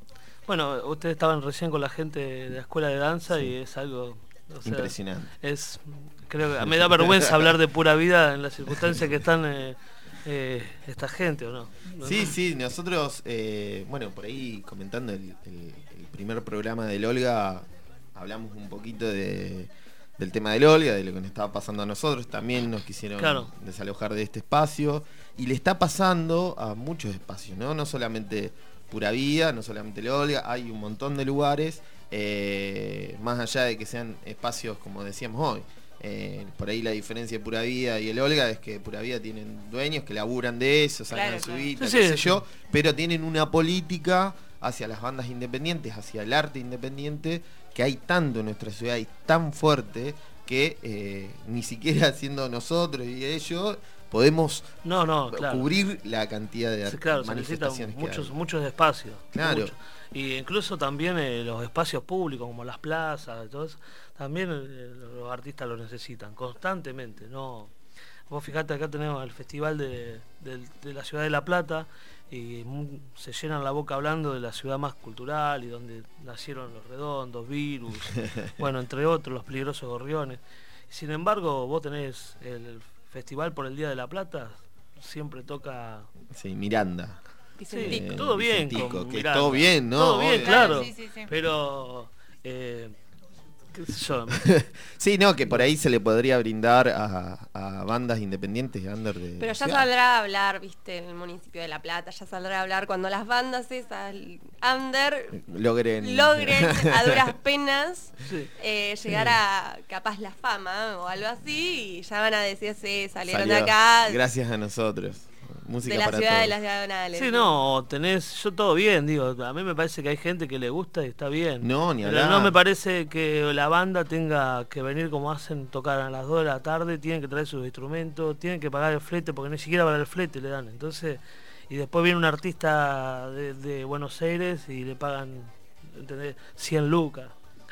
[SPEAKER 15] Bueno, ustedes estaban recién con la gente de la escuela de danza y es algo o sea,
[SPEAKER 2] Impresionante.
[SPEAKER 15] Es, creo que me da vergüenza hablar de pura vida en las circunstancias que están eh, eh, esta gente, ¿o no?
[SPEAKER 2] Sí, sí, nosotros, eh, bueno, por ahí comentando el, el- el primer programa del Olga, hablamos un poquito de, del tema del Olga, de lo que nos estaba pasando a nosotros, también nos quisieron
[SPEAKER 15] Claro.
[SPEAKER 2] desalojar de este espacio, y le está pasando a muchos espacios, ¿no? No solamente Pura Vida, no solamente el Olga, hay un montón de lugares, eh, más allá de que sean espacios, como decíamos hoy, eh, por ahí la diferencia de Pura Vida y el Olga es que Pura Vida tienen dueños que laburan de eso, sacan
[SPEAKER 15] Claro,
[SPEAKER 2] su
[SPEAKER 15] Sí,
[SPEAKER 2] qué
[SPEAKER 15] sí,
[SPEAKER 2] sé
[SPEAKER 15] sí.
[SPEAKER 2] yo, pero tienen una política hacia las bandas independientes, hacia el arte independiente, que hay tanto en nuestra ciudad y tan fuerte que eh, ni siquiera siendo nosotros y ellos podemos
[SPEAKER 15] No, no, claro.
[SPEAKER 2] cubrir la cantidad de
[SPEAKER 15] Sí, claro, se
[SPEAKER 2] manifestaciones que
[SPEAKER 15] muchos,
[SPEAKER 2] hay.
[SPEAKER 15] muchos espacios.
[SPEAKER 2] Claro.
[SPEAKER 15] muchos. Y incluso también eh, los espacios públicos, como las plazas, todo eso, también eh, los artistas lo necesitan constantemente. no Vos fijate, acá tenemos el Festival de, de la Ciudad de La Plata y se llenan la boca hablando de la ciudad más cultural y donde nacieron los redondos, virus, bueno, entre otros, los peligrosos gorriones. Sin embargo, vos tenés el Festival por el Día de la Plata, siempre toca
[SPEAKER 2] Sí, Miranda.
[SPEAKER 15] Sí, todo bien con
[SPEAKER 2] que todo bien, ¿no?
[SPEAKER 15] Todo bien, claro.
[SPEAKER 3] Claro, sí, sí, sí.
[SPEAKER 15] Pero, eh, qué sé yo.
[SPEAKER 2] sí, no, que por ahí se le podría brindar a, a bandas independientes under de
[SPEAKER 4] Pero ya saldrá a hablar, viste, en el municipio de La Plata, ya saldrá a hablar cuando las bandas esas, under,
[SPEAKER 2] logren
[SPEAKER 4] logren a duras penas
[SPEAKER 15] Sí.
[SPEAKER 4] eh, llegar a capaz la fama o algo así y ya van a decir, sí, salieron
[SPEAKER 2] Salió
[SPEAKER 4] de acá,
[SPEAKER 2] Gracias a nosotros. Música
[SPEAKER 4] de la
[SPEAKER 2] para
[SPEAKER 4] ciudad de
[SPEAKER 2] todos.
[SPEAKER 4] las diagonales.
[SPEAKER 15] Sí, no, tenés, yo todo bien, digo, a mí me parece que hay gente que le gusta y está bien.
[SPEAKER 2] No, ni
[SPEAKER 15] Pero
[SPEAKER 2] hablar.
[SPEAKER 15] no me parece que la banda tenga que venir como hacen tocar a las 2 de la tarde, tienen que traer sus instrumentos, tienen que pagar el flete, porque ni siquiera para el flete le dan. Entonces, y después viene un artista de, de Buenos Aires y le pagan, ¿entendés? 100 lucas.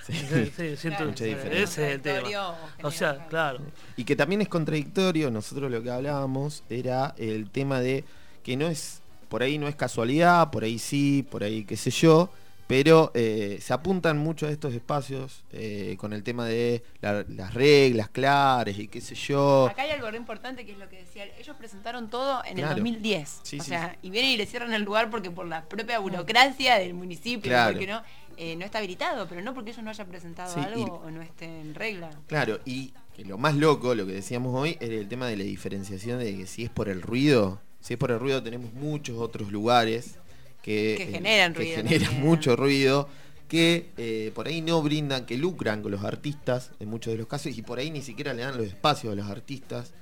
[SPEAKER 2] Sí.
[SPEAKER 15] Sí, sí, siento-
[SPEAKER 2] Mucha
[SPEAKER 15] ese
[SPEAKER 2] diferencia.
[SPEAKER 15] es el tema. O sea, claro.
[SPEAKER 2] Y que también es contradictorio, nosotros lo que hablábamos era el tema de que no es, por ahí no es casualidad, por ahí sí, por ahí qué sé yo, pero eh, se apuntan mucho a estos espacios eh, con el tema de la- las reglas claras y qué sé yo.
[SPEAKER 3] Acá hay algo re importante que es lo que decía. Ellos presentaron todo en
[SPEAKER 2] Claro.
[SPEAKER 3] el 2010.
[SPEAKER 2] Sí,
[SPEAKER 3] o
[SPEAKER 2] sí,
[SPEAKER 3] sea, y vienen y le cierran el lugar porque por la propia burocracia del municipio,
[SPEAKER 2] Claro.
[SPEAKER 3] porque no, eh, no está habilitado, pero no porque ellos no hayan presentado
[SPEAKER 2] Sí,
[SPEAKER 3] algo o no esté en regla.
[SPEAKER 2] Claro, y que lo más loco, lo que decíamos hoy, era el tema de la diferenciación de que si es por el ruido, si es por el ruido tenemos muchos otros lugares que,
[SPEAKER 3] Que
[SPEAKER 2] eh,
[SPEAKER 3] generan
[SPEAKER 2] que
[SPEAKER 3] ruido
[SPEAKER 2] generan
[SPEAKER 3] también.
[SPEAKER 2] mucho ruido, que eh, por ahí no brindan, que lucran con los artistas en muchos de los casos y por ahí ni siquiera le dan los espacios a los artistas.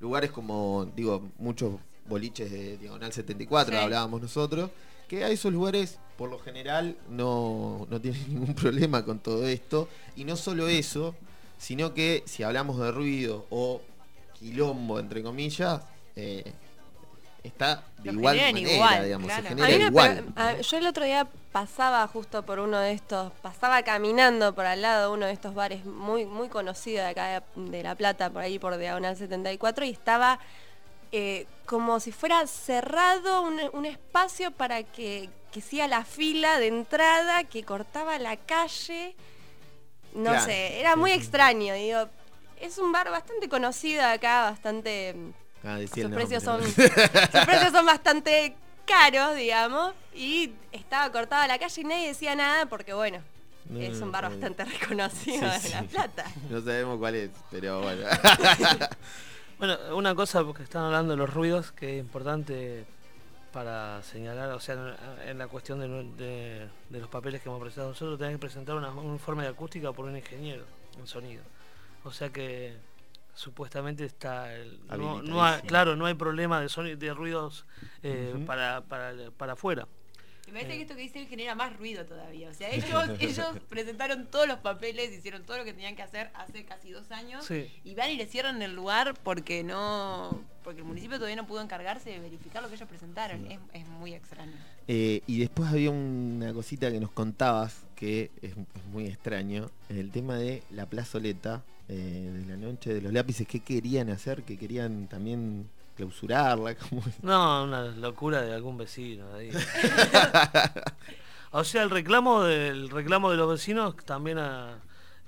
[SPEAKER 2] Lugares como, digo, muchos boliches de Diagonal 74,
[SPEAKER 3] Sí.
[SPEAKER 2] hablábamos nosotros, que a esos lugares por lo general no, no tienen ningún problema con todo esto. Y no solo eso, sino que si hablamos de ruido o quilombo, entre comillas, eh, está de
[SPEAKER 3] Lo
[SPEAKER 2] igual manera,
[SPEAKER 3] igual,
[SPEAKER 2] digamos,
[SPEAKER 3] claro.
[SPEAKER 2] se
[SPEAKER 4] A mí
[SPEAKER 2] igual.
[SPEAKER 4] a- yo el otro día pasaba justo por uno de estos, pasaba caminando por al lado de uno de estos bares muy muy conocido de acá de, de La Plata, por ahí por Diagonal 74, y estaba eh, como si fuera cerrado un, un espacio para que, que siga la fila de entrada, que cortaba la calle. No
[SPEAKER 2] Claro,
[SPEAKER 4] sé, era muy extraño, digo. Es un bar bastante conocido acá, bastante
[SPEAKER 2] Ah, decía
[SPEAKER 4] sus
[SPEAKER 2] el
[SPEAKER 4] precios, son,
[SPEAKER 2] nombre,
[SPEAKER 4] sus precios son bastante caros, digamos, y estaba cortada la calle y nadie decía nada porque, bueno,
[SPEAKER 2] No,
[SPEAKER 4] es un bar bastante reconocido
[SPEAKER 2] Sí,
[SPEAKER 4] de
[SPEAKER 2] sí.
[SPEAKER 4] La Plata.
[SPEAKER 2] No sabemos cuál es, pero bueno.
[SPEAKER 15] Bueno, una cosa porque están hablando de los ruidos que es importante para señalar, o sea, en, la cuestión de, nue- de- de los papeles que hemos presentado. Nosotros, tenés que presentar una- un informe de acústica por un ingeniero en sonido. O sea que supuestamente está el, no, no claro no hay problema de sonido de ruidos eh, para, para para afuera
[SPEAKER 3] Me parece
[SPEAKER 15] Eh.
[SPEAKER 3] que esto que dice él genera más ruido todavía. O sea, ellos, ellos presentaron todos los papeles, hicieron todo lo que tenían que hacer hace casi dos años
[SPEAKER 15] Sí.
[SPEAKER 3] y van y le cierran el lugar porque no, porque el municipio todavía no pudo encargarse de verificar lo que ellos presentaron. Es, es muy extraño.
[SPEAKER 2] Eh, y después había una cosita que nos contabas que es, es muy extraño, el tema de la plazoleta, eh, de la noche de los lápices, ¿qué querían hacer? Que querían también clausurarla, como
[SPEAKER 15] no una locura de algún vecino ahí. o sea el reclamo del reclamo de los vecinos también a,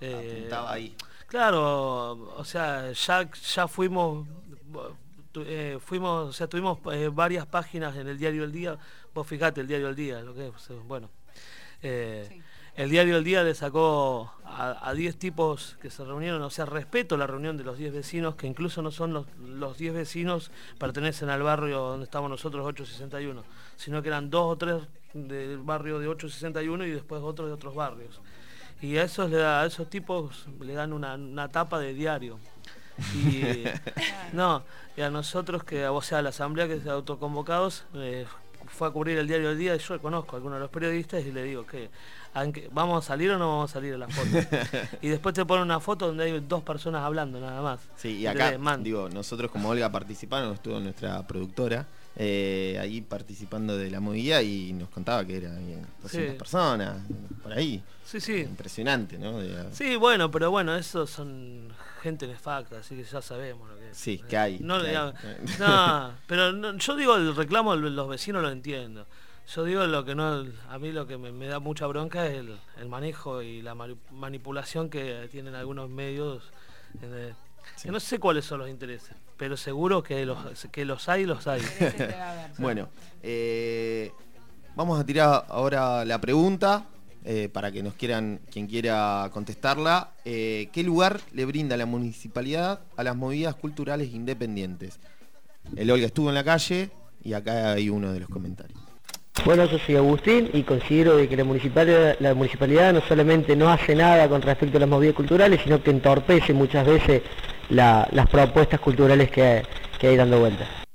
[SPEAKER 15] eh,
[SPEAKER 2] Apuntaba ahí.
[SPEAKER 15] claro o sea ya ya fuimos tu- eh, fuimos o sea tuvimos eh, varias páginas en el diario El Día vos fijate el diario El Día lo que es eh, bueno eh, el diario El Día le sacó a a 10 tipos que se reunieron, o sea, respeto la reunión de los 10 vecinos, que incluso no son los los 10 vecinos pertenecen al barrio donde estamos nosotros, 861, sino que eran dos o tres del barrio de 861 y después otros de otros barrios. Y a esos, le da- a esos tipos le dan una, una tapa de diario. Y, no, y a nosotros que, o sea, a la asamblea que es de autoconvocados, eh, fue a cubrir el diario del día y yo conozco a algunos de los periodistas y le digo que vamos a salir o no vamos a salir en la foto. y después te ponen una foto donde hay dos personas hablando nada más.
[SPEAKER 2] Sí, y acá,
[SPEAKER 15] man,
[SPEAKER 2] digo, nosotros como Olga participamos, estuvo nuestra productora, eh, ahí participando de la movida y nos contaba que era bien, 200
[SPEAKER 15] Sí.
[SPEAKER 2] personas, por ahí.
[SPEAKER 15] Sí, sí.
[SPEAKER 2] Impresionante, ¿no? De-
[SPEAKER 15] Sí, bueno, pero bueno, esos son gente nefacta, así que ya sabemos lo que es.
[SPEAKER 2] Sí, que hay,
[SPEAKER 15] No,
[SPEAKER 2] que hay.
[SPEAKER 15] no, pero no- yo digo el reclamo de los vecinos lo entiendo. Yo digo lo que no, a mí lo que me, me da mucha bronca es el, el manejo y la mani- manipulación que tienen algunos medios. eh, que no sé cuáles son los intereses, pero seguro que los, que los hay, los hay.
[SPEAKER 2] Bueno, eh, vamos a tirar ahora la pregunta eh, para que nos quieran, quien quiera contestarla. Eh, ¿Qué lugar le brinda la municipalidad a las movidas culturales independientes? El Olga estuvo en la calle y acá hay uno de los comentarios.
[SPEAKER 16] Bueno, yo soy Agustín y considero de que la municipalidad, la municipalidad no solamente no hace nada con respecto a las movidas culturales, sino que entorpece muchas veces la- las propuestas culturales que, que hay dando vuelta.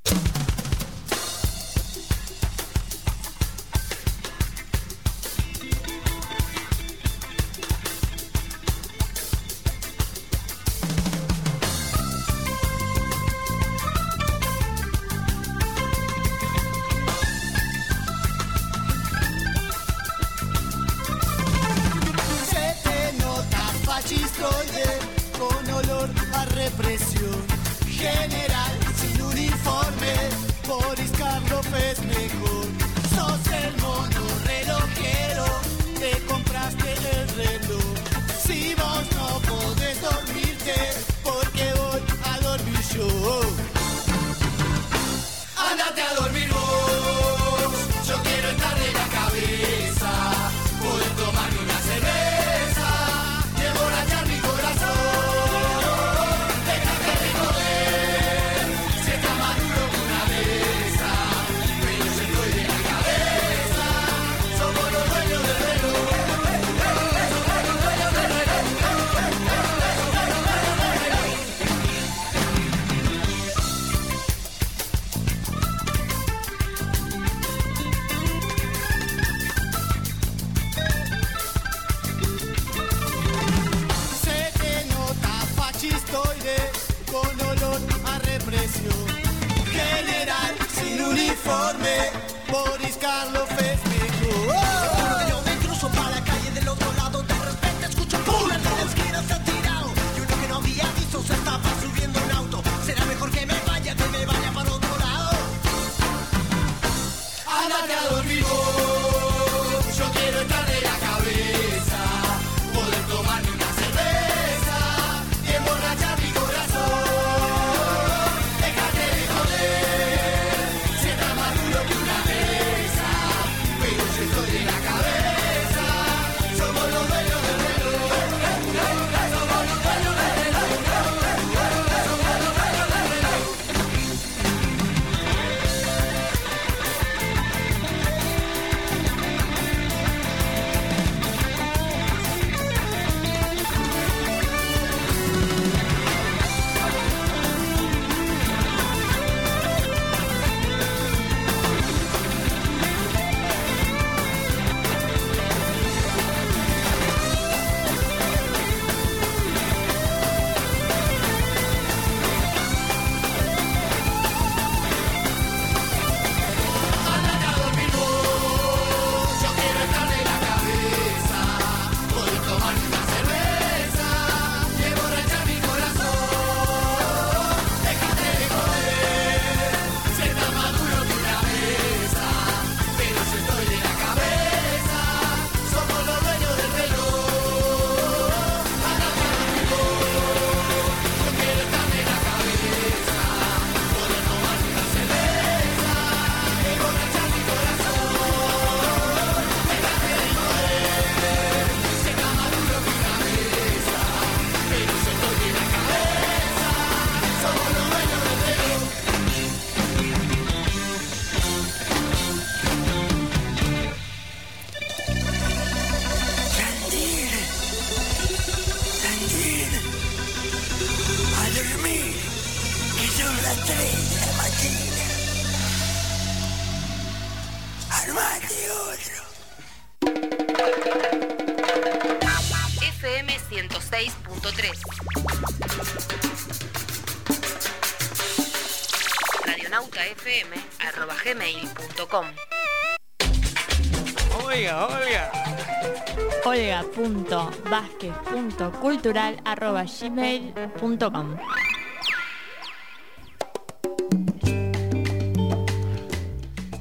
[SPEAKER 1] Olga.vázquez.cultural arroba gmail.com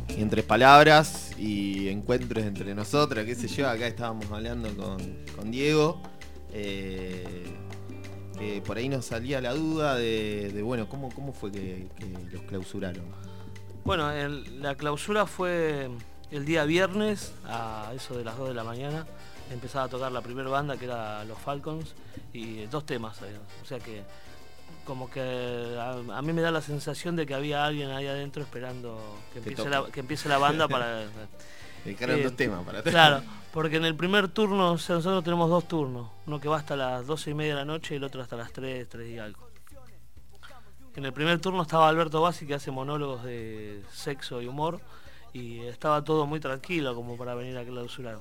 [SPEAKER 2] Y entre palabras y encuentros entre nosotros, qué sé yo, acá estábamos hablando con, con Diego, eh, que por ahí nos salía la duda de, de, bueno, ¿cómo, cómo fue que, que los clausuraron?
[SPEAKER 15] Bueno, el- la clausura fue el día viernes a eso de las 2 de la mañana. Empezaba a tocar la primera banda que era Los Falcons y dos temas. eh, O sea que como que a, a mí me da la sensación de que había alguien ahí adentro esperando que empiece, la,
[SPEAKER 2] toque.
[SPEAKER 15] que empiece la banda para...
[SPEAKER 2] Dejaron dos temas para
[SPEAKER 15] Claro, porque en el primer turno, o sea, nosotros tenemos dos turnos. Uno que va hasta las 12 y media de la noche y el otro hasta las 3, 3 y algo. En el primer turno estaba Alberto Bassi que hace monólogos de sexo y humor y estaba todo muy tranquilo como para venir a clausurar.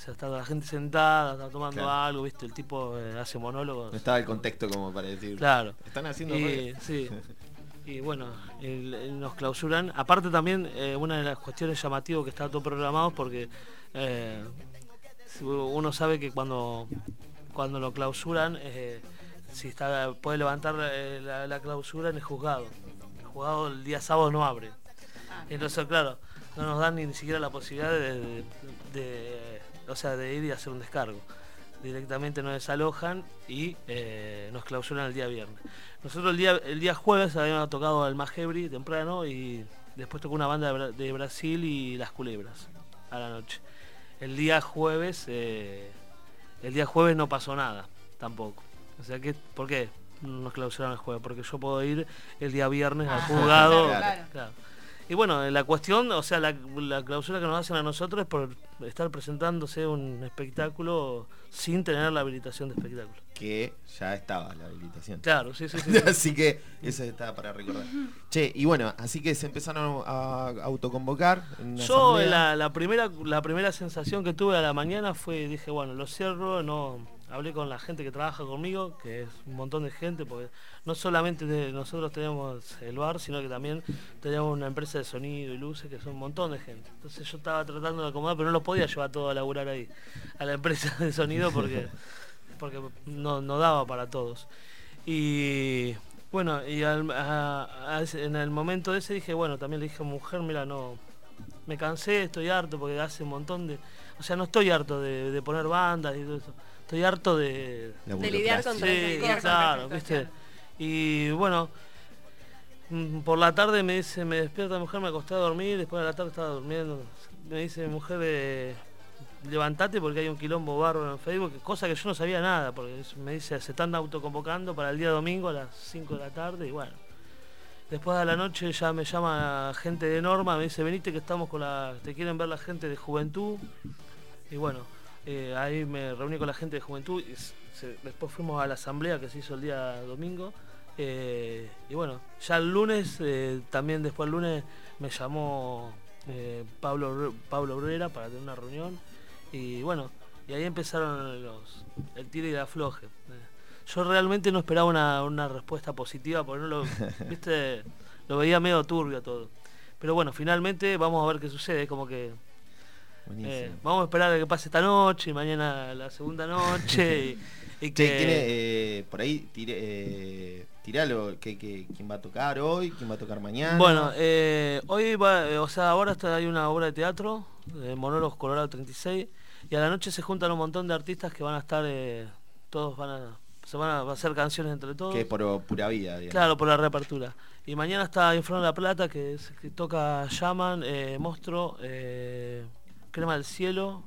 [SPEAKER 15] O sea, estaba la gente sentada, estaba tomando
[SPEAKER 2] Claro.
[SPEAKER 15] algo, viste, el tipo eh, hace monólogos.
[SPEAKER 2] No estaba el contexto como para decir.
[SPEAKER 15] Claro.
[SPEAKER 2] Están haciendo
[SPEAKER 15] y, sí. Y bueno, el- el- nos clausuran. Aparte también, eh, una de las cuestiones llamativas que está todo programado porque eh, uno sabe que cuando, cuando lo clausuran, eh, si está puede levantar eh, la, la clausura en el juzgado. El juzgado el día sábado no abre. Entonces, claro, no nos dan ni siquiera la posibilidad de, de- de- o sea, de ir y hacer un descargo. Directamente nos desalojan y eh, nos clausuran el día viernes. Nosotros el día, el día jueves habíamos tocado al Majebri temprano y después tocó una banda de, Bra- de Brasil y Las Culebras a la noche. El día jueves, eh, el día jueves no pasó nada, tampoco. O sea que, ¿por qué nos clausuraron el jueves? Porque yo puedo ir el día viernes al
[SPEAKER 3] Ah,
[SPEAKER 15] juzgado.
[SPEAKER 3] claro.
[SPEAKER 15] Claro. Y bueno, la cuestión, o sea, la, la clausura que nos hacen a nosotros es por estar presentándose un espectáculo sin tener la habilitación de espectáculo.
[SPEAKER 2] Que ya estaba la habilitación.
[SPEAKER 15] Claro, sí, sí, sí, sí.
[SPEAKER 2] así que eso estaba para recordar. Che, y bueno, así que se empezaron a autoconvocar. en
[SPEAKER 15] Yo la primera la primera sensación que tuve a la mañana fue, dije, bueno, lo cierro, no hablé con la gente que trabaja conmigo, que es un montón de gente, porque no solamente de- nosotros tenemos el bar, sino que también tenemos una empresa de sonido y luces, que son un montón de gente. Entonces yo estaba tratando de acomodar, pero no lo podía llevar todo a laburar ahí, a la empresa de sonido, porque, porque no, no daba para todos. Y bueno, y al- a- a ese- en el momento ese dije, bueno, también le dije a mujer, mira, no, me cansé, estoy harto porque hace un montón de... O sea, no estoy harto de, de poner bandas y todo eso. Estoy harto de...
[SPEAKER 2] La
[SPEAKER 4] De lidiar con
[SPEAKER 15] Sí, claro, ¿viste? Y bueno, mm, por la tarde me dice, me despierta mi mujer, me acosté a dormir, después de la tarde estaba durmiendo. Me dice mi mujer, eh, levantate porque hay un quilombo bárbaro en Facebook, cosa que yo no sabía nada, porque me dice, se están autoconvocando para el día domingo a las 5 de la tarde y bueno. Después de la noche ya me llama gente de Norma, me dice, venite que estamos con la... te quieren ver la gente de juventud. Y bueno, eh, ahí me reuní con la gente de juventud y se- después fuimos a la asamblea que se hizo el día domingo. eh, y bueno, ya el lunes, eh, también después el lunes me llamó Pablo, Pablo Obrera para tener una reunión. Y bueno, y ahí empezaron los, el tiro y el afloje. Yo realmente no esperaba una, una respuesta positiva porque no lo, viste, lo veía medio turbio todo. Pero bueno, finalmente vamos a ver qué sucede, como que. Eh, vamos a esperar a que pase esta noche y mañana la segunda noche y, y que
[SPEAKER 2] tiene, eh, por ahí, tire, eh, tiralo, que, que- ¿quién va a tocar hoy? ¿Quién va a tocar mañana?
[SPEAKER 15] Bueno, eh, hoy va, o sea, ahora está, hay una obra de teatro, de Monólogos Colorado 36, y a la noche se juntan un montón de artistas que van a estar, todos van a, se van a, hacer canciones entre todos.
[SPEAKER 2] que por pura vida, digamos.
[SPEAKER 15] Claro, por la reapertura. Y mañana está Infierno de la Plata, que, es- que toca Shaman, eh, Monstruo, Crema del Cielo,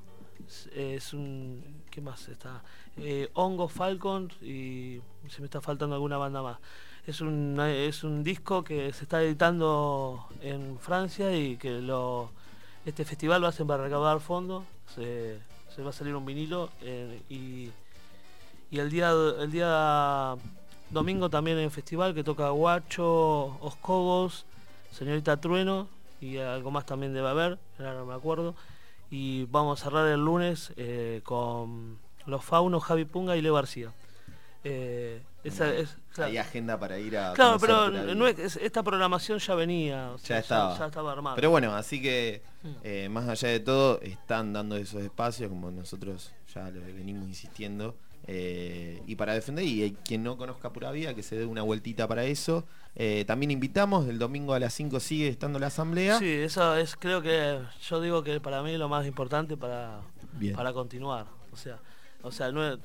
[SPEAKER 15] es, un... ¿Qué más está? Eh, Hongo, Falcon y se me está faltando alguna banda más. Es un, es un disco que se está editando en Francia y que lo este festival lo hacen para recaudar fondos. Se, se va a salir un vinilo eh, y, y el día el día domingo también en festival que toca Guacho, Oscobos, Señorita Trueno y algo más también debe haber, ahora no me acuerdo. Y vamos a cerrar el lunes eh, con Los Faunos, Javi Punga y Leo García. Eh, esa es, claro.
[SPEAKER 2] Hay agenda para ir a.
[SPEAKER 15] Claro, pero no es- esta programación ya venía, o
[SPEAKER 2] ya estaba.
[SPEAKER 15] ya estaba armada.
[SPEAKER 2] Pero bueno, así que eh, más allá de todo, están dando esos espacios, como nosotros ya lo venimos insistiendo. eh, y para defender, y quien no conozca Pura Vida, que se dé una vueltita para eso. Eh, también invitamos, el domingo a las 5 sigue estando la asamblea.
[SPEAKER 15] Sí, eso es, creo que yo digo que para mí es lo más importante para,
[SPEAKER 2] Bien.
[SPEAKER 15] para continuar. O sea, o sea, no es-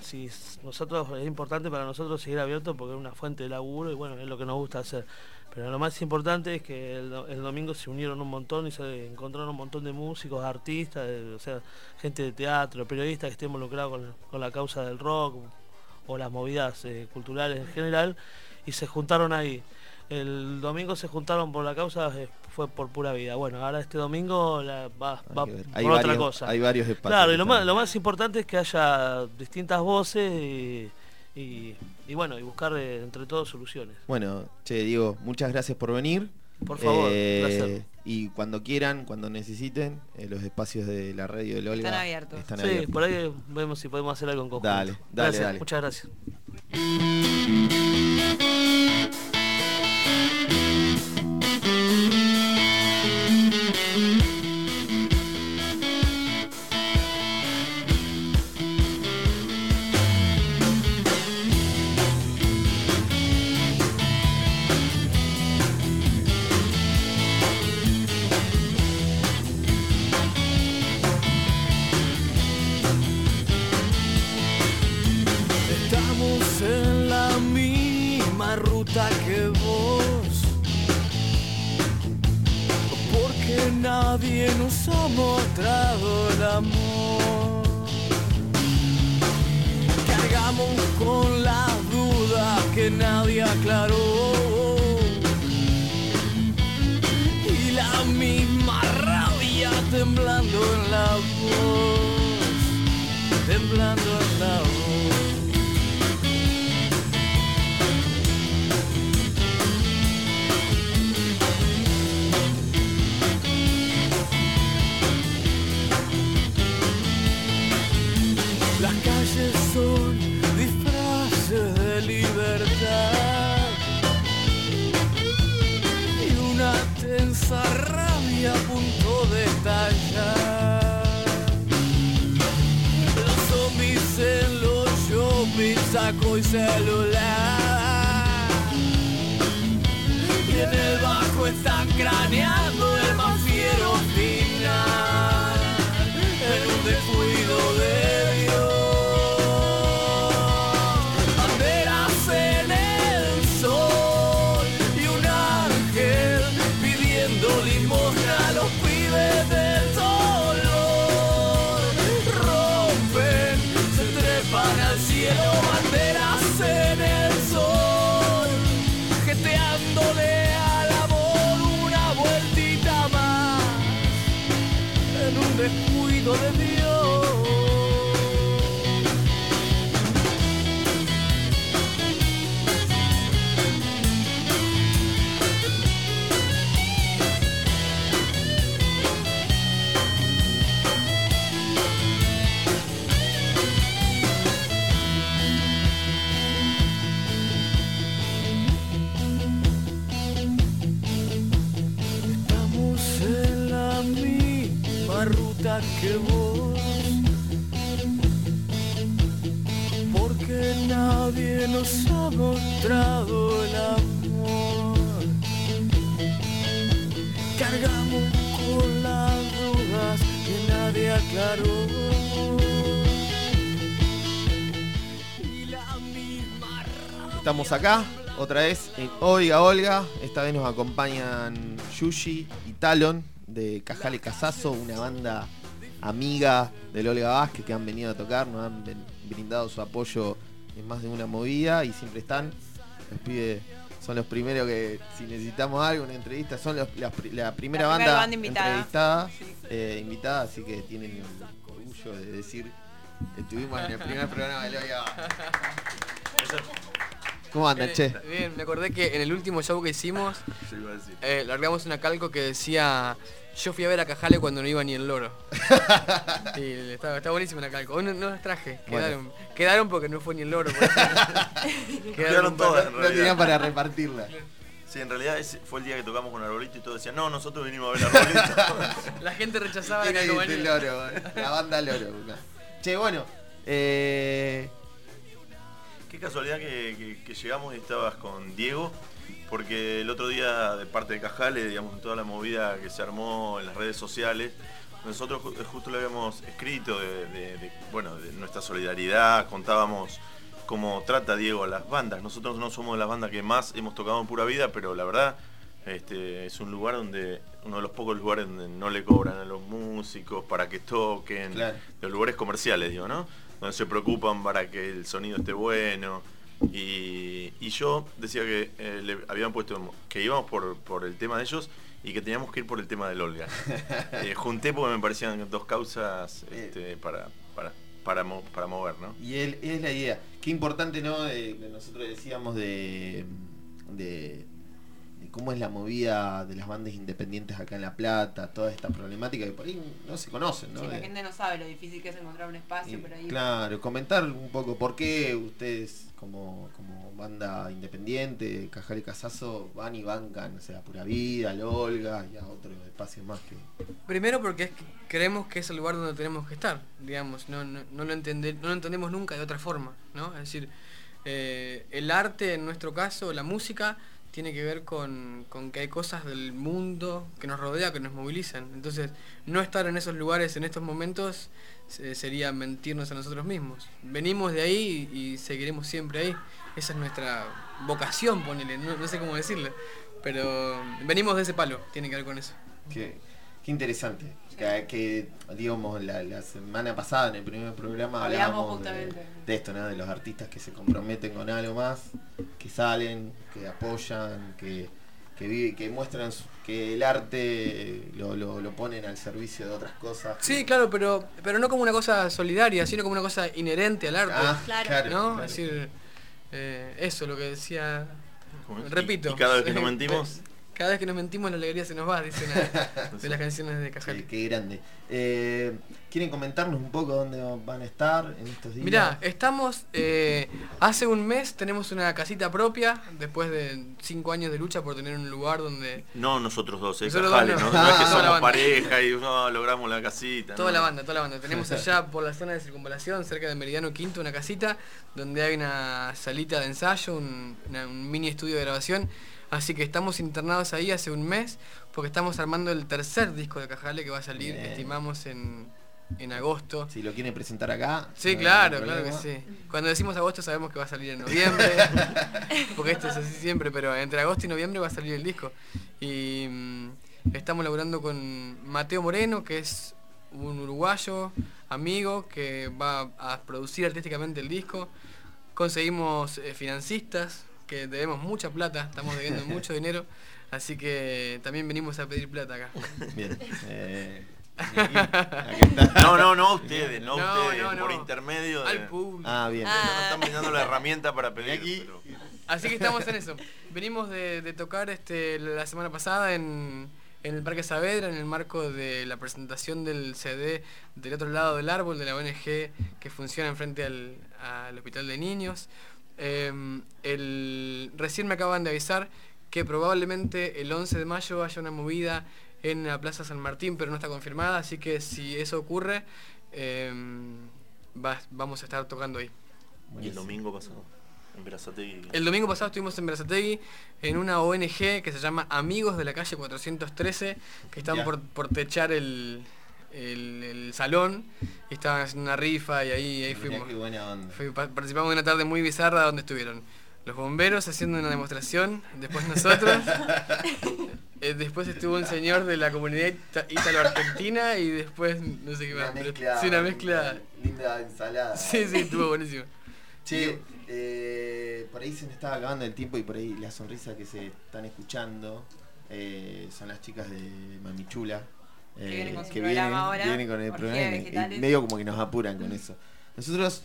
[SPEAKER 15] si nosotros es importante para nosotros seguir abierto porque es una fuente de laburo y bueno, es lo que nos gusta hacer. Pero lo más importante es que el, el domingo se unieron un montón y se encontraron un montón de músicos, artistas, de- o sea, gente de teatro, periodistas que estén involucrados con, con la causa del rock o las movidas eh, culturales en general y se juntaron ahí. El domingo se juntaron por la causa, eh, fue por pura vida. Bueno, ahora este domingo la- va, va por
[SPEAKER 2] Hay
[SPEAKER 15] otra
[SPEAKER 2] varios-
[SPEAKER 15] cosa.
[SPEAKER 2] hay varios espacios
[SPEAKER 15] Claro, y lo más, lo más importante es que haya distintas voces y, y- y bueno, y buscar eh, entre todos soluciones.
[SPEAKER 2] Bueno, che, Diego, muchas gracias por venir.
[SPEAKER 15] Por favor,
[SPEAKER 2] Eh,
[SPEAKER 15] placer.
[SPEAKER 2] Y cuando quieran, cuando necesiten, eh, los espacios de la radio de Olga
[SPEAKER 3] Están abiertos.
[SPEAKER 2] Están
[SPEAKER 15] sí,
[SPEAKER 2] abiertos.
[SPEAKER 15] por ahí vemos si podemos hacer algo en conjunto.
[SPEAKER 2] Dale, dale,
[SPEAKER 15] Gracias,
[SPEAKER 2] dale.
[SPEAKER 15] Muchas gracias.
[SPEAKER 8] Que vos. Porque nadie nos ha mostrado el amor. Cargamos con la duda que nadie aclaró. Celular. En el bajo están craneando mostrado el amor. Cargamos con las dudas que nadie aclaró.
[SPEAKER 2] Estamos acá, otra vez en Oiga Olga. Esta vez nos acompañan Yushi y Talon de Cajale Casazo, una banda amiga del Olga Vázquez que han venido a tocar, nos han brindado su apoyo en más de una movida y siempre están. Los pibes son los primeros que, si necesitamos algo, una entrevista, son los- la, pri- la primera
[SPEAKER 3] La
[SPEAKER 2] banda,
[SPEAKER 3] primera banda invitada.
[SPEAKER 2] entrevistada, eh, invitada, así que tienen el orgullo de decir, estuvimos en el primer programa Olga Vázquez. ¿Cómo andan,
[SPEAKER 17] Eh,
[SPEAKER 2] che?
[SPEAKER 17] Bien, me acordé que en el último show que hicimos, eh, largamos una calco que decía yo fui a ver a Cajale cuando no iba ni el loro. y estaba, estaba buenísima la calco. No, no las traje,
[SPEAKER 2] Bueno.
[SPEAKER 17] quedaron. Quedaron porque no fue ni el loro.
[SPEAKER 18] Quedaron todas,
[SPEAKER 2] No
[SPEAKER 18] realidad.
[SPEAKER 2] tenían para repartirla.
[SPEAKER 18] Sí, en realidad ese fue el día que tocamos con Arbolito y todos decían, no, nosotros vinimos a ver Arbolito.
[SPEAKER 17] La gente rechazaba la calcomanía.
[SPEAKER 2] loro, la banda loro. Che, bueno, eh,
[SPEAKER 18] Qué casualidad que, que- que llegamos y estabas con Diego, porque el otro día de parte de Cajale, digamos, en toda la movida que se armó en las redes sociales, nosotros ju- justo lo habíamos escrito de, de- de, bueno, de nuestra solidaridad, contábamos cómo trata Diego a las bandas. Nosotros no somos las bandas que más hemos tocado en pura vida, pero la verdad este, es un lugar donde, uno de los pocos lugares donde no le cobran a los músicos para que toquen,
[SPEAKER 2] Claro.
[SPEAKER 18] los lugares comerciales, digo, ¿no? Donde se preocupan para que el sonido esté bueno. Y, y yo decía que eh, le habían puesto que íbamos por, por el tema de ellos y que teníamos que ir por el tema del Olga. Eh, junté porque me parecían dos causas este, para, para, para, mo- para mover, ¿no?
[SPEAKER 2] y él, es la idea. Qué importante, ¿no? Que nosotros decíamos de, de, de cómo es la movida de las bandas independientes acá en La Plata, toda esta problemática que por ahí no se conocen, ¿no?
[SPEAKER 3] Sí, la
[SPEAKER 2] De-
[SPEAKER 3] gente no sabe lo difícil que es encontrar un espacio por ahí.
[SPEAKER 2] Claro, comentar un poco por qué ustedes como, como banda independiente, Cajal y Casazo, van y bancan, o sea, Pura Vida, al Olga y a otros espacios más que...
[SPEAKER 17] Primero porque es que creemos que es el lugar donde tenemos que estar, digamos, no, no, no lo, entender, no lo entendemos nunca de otra forma, ¿no? Es decir, eh, el arte en nuestro caso, la música, tiene que ver con, con que hay cosas del mundo que nos rodea, que nos movilizan. Entonces, no estar en esos lugares en estos momentos se- sería mentirnos a nosotros mismos. Venimos de ahí y, y seguiremos siempre ahí. Esa es nuestra vocación, ponele, no, no sé cómo decirle. Pero venimos de ese palo, tiene que ver con eso.
[SPEAKER 2] Qué, qué interesante. Que, que, digamos, la, la semana pasada en el primer programa hablábamos de, esto, ¿no? De los artistas que se comprometen con algo más, que salen, que apoyan, que, que, vive- que muestran su- que el arte lo, lo, lo ponen al servicio de otras cosas.
[SPEAKER 17] Sí, claro, pero, pero no como una cosa solidaria, sino como una cosa inherente al arte.
[SPEAKER 2] Ah, Claro. claro,
[SPEAKER 17] ¿no?
[SPEAKER 2] claro.
[SPEAKER 17] Es decir, eh, eso, lo que decía. Repito.
[SPEAKER 18] Y- y cada vez que nos mentimos.
[SPEAKER 17] Cada vez que nos mentimos la alegría se nos va, dicen a- de las canciones de Cajal.
[SPEAKER 2] Qué, qué grande. Eh, ¿Quieren comentarnos un poco dónde van a estar en estos días?
[SPEAKER 17] Mirá, estamos, eh, hace un mes tenemos una casita propia, después de cinco años de lucha por tener un lugar donde
[SPEAKER 18] No nosotros dos, eh,
[SPEAKER 17] Nosotros
[SPEAKER 18] Cajale,
[SPEAKER 17] dos
[SPEAKER 18] no,
[SPEAKER 17] no.
[SPEAKER 18] no es que somos
[SPEAKER 17] banda.
[SPEAKER 18] pareja y no, logramos la casita.
[SPEAKER 17] Toda
[SPEAKER 18] no.
[SPEAKER 17] la banda, toda la banda. Tenemos allá por la zona de circunvalación, cerca de Meridiano Quinto, una casita donde hay una salita de ensayo, un, una- un mini estudio de grabación. Así que estamos internados ahí hace un mes porque estamos armando el tercer disco de Cajale que va a salir,
[SPEAKER 2] Bien.
[SPEAKER 17] estimamos, en, en agosto.
[SPEAKER 2] Si lo quieren presentar acá.
[SPEAKER 17] Sí,
[SPEAKER 2] no
[SPEAKER 17] claro, claro que sí. Cuando decimos agosto sabemos que va a salir en noviembre, porque esto es así siempre, pero entre agosto y noviembre va a salir el disco. Y mm, estamos laburando con Mateo Moreno, que es un uruguayo, amigo, que va a producir artísticamente el disco. Conseguimos eh, financistas, que debemos mucha plata, estamos debiendo mucho dinero, así que también venimos a pedir plata acá.
[SPEAKER 2] Bien. eh,
[SPEAKER 18] No, no, no a ustedes, no,
[SPEAKER 17] No,
[SPEAKER 18] a ustedes,
[SPEAKER 17] no,
[SPEAKER 18] por
[SPEAKER 17] no.
[SPEAKER 18] intermedio de...
[SPEAKER 17] Al público.
[SPEAKER 2] Ah, bien.
[SPEAKER 18] Están brindando la herramienta para pedir. pero-
[SPEAKER 17] Así que estamos en eso. Venimos de, de tocar este la semana pasada en, en el Parque Saavedra, en el marco de la presentación del CD del otro lado del árbol de la ONG que funciona enfrente al, al Hospital de Niños. Eh, el, recién me acaban de avisar que probablemente el 11 de mayo haya una movida en la Plaza San Martín, pero no está confirmada, así que si eso ocurre, eh, va- vamos a estar tocando ahí.
[SPEAKER 18] Y el domingo pasado, en Berazategui.
[SPEAKER 17] El domingo pasado estuvimos en Berazategui en una ONG que se llama Amigos de la Calle 413, que están por, por techar el, el- el salón y estaban haciendo una rifa y ahí, ahí fuimos.
[SPEAKER 2] qué buena onda.
[SPEAKER 17] Fui- pa- participamos de una tarde muy bizarra donde estuvieron los bomberos haciendo una demostración, después nosotros, eh, después estuvo un señor de la comunidad ítalo-argentina y después no sé qué
[SPEAKER 2] Una
[SPEAKER 17] más. pero-
[SPEAKER 2] mezcla,
[SPEAKER 17] sí, una mezcla.
[SPEAKER 2] Linda ensalada.
[SPEAKER 17] Sí, sí, estuvo buenísimo.
[SPEAKER 2] Che, eh, por ahí se me estaba acabando el tiempo y por ahí la sonrisa que se están escuchando eh, son las chicas de Mamichula.
[SPEAKER 3] Que vienen con su
[SPEAKER 2] que
[SPEAKER 3] programa
[SPEAKER 2] vienen,
[SPEAKER 3] ahora,
[SPEAKER 2] vienen con el programa y- medio como que nos apuran con eso. Nosotros,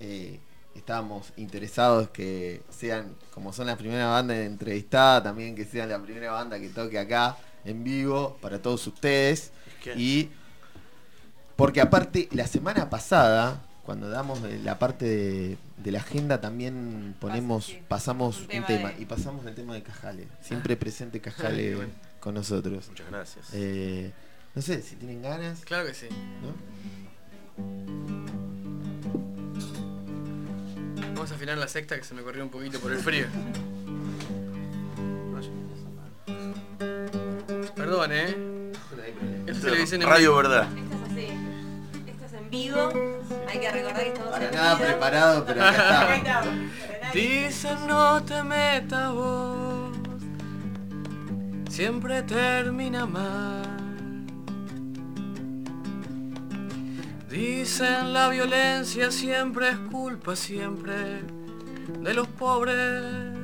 [SPEAKER 2] eh, estábamos interesados que sean, como son la primera banda entrevistada, también que sean la primera banda que toque acá en vivo para todos ustedes.
[SPEAKER 18] que-
[SPEAKER 2] Y porque aparte, la semana pasada, cuando damos eh, la parte de, de la agenda, también ponemos, pasamos un tema,
[SPEAKER 3] tema de-
[SPEAKER 2] y pasamos el tema de Cajale. Siempre presente Cajale con nosotros.
[SPEAKER 18] Muchas gracias.
[SPEAKER 2] Eh, no sé, si tienen ganas.
[SPEAKER 19] Claro que sí. Vamos a afinar la sexta que se me corrió un poquito por el frío. Perdón, eh. Esto es televisión en
[SPEAKER 18] Radio
[SPEAKER 19] vivo.
[SPEAKER 18] Verdad.
[SPEAKER 4] Esto es así. Esto es en vivo. Hay que recordar que estamos
[SPEAKER 2] Para
[SPEAKER 4] en
[SPEAKER 2] nada
[SPEAKER 4] vivo.
[SPEAKER 2] preparado, pero acá estamos.
[SPEAKER 19] Dicen no te metas vos, siempre termina mal. Dicen la violencia siempre es culpa siempre de los pobres.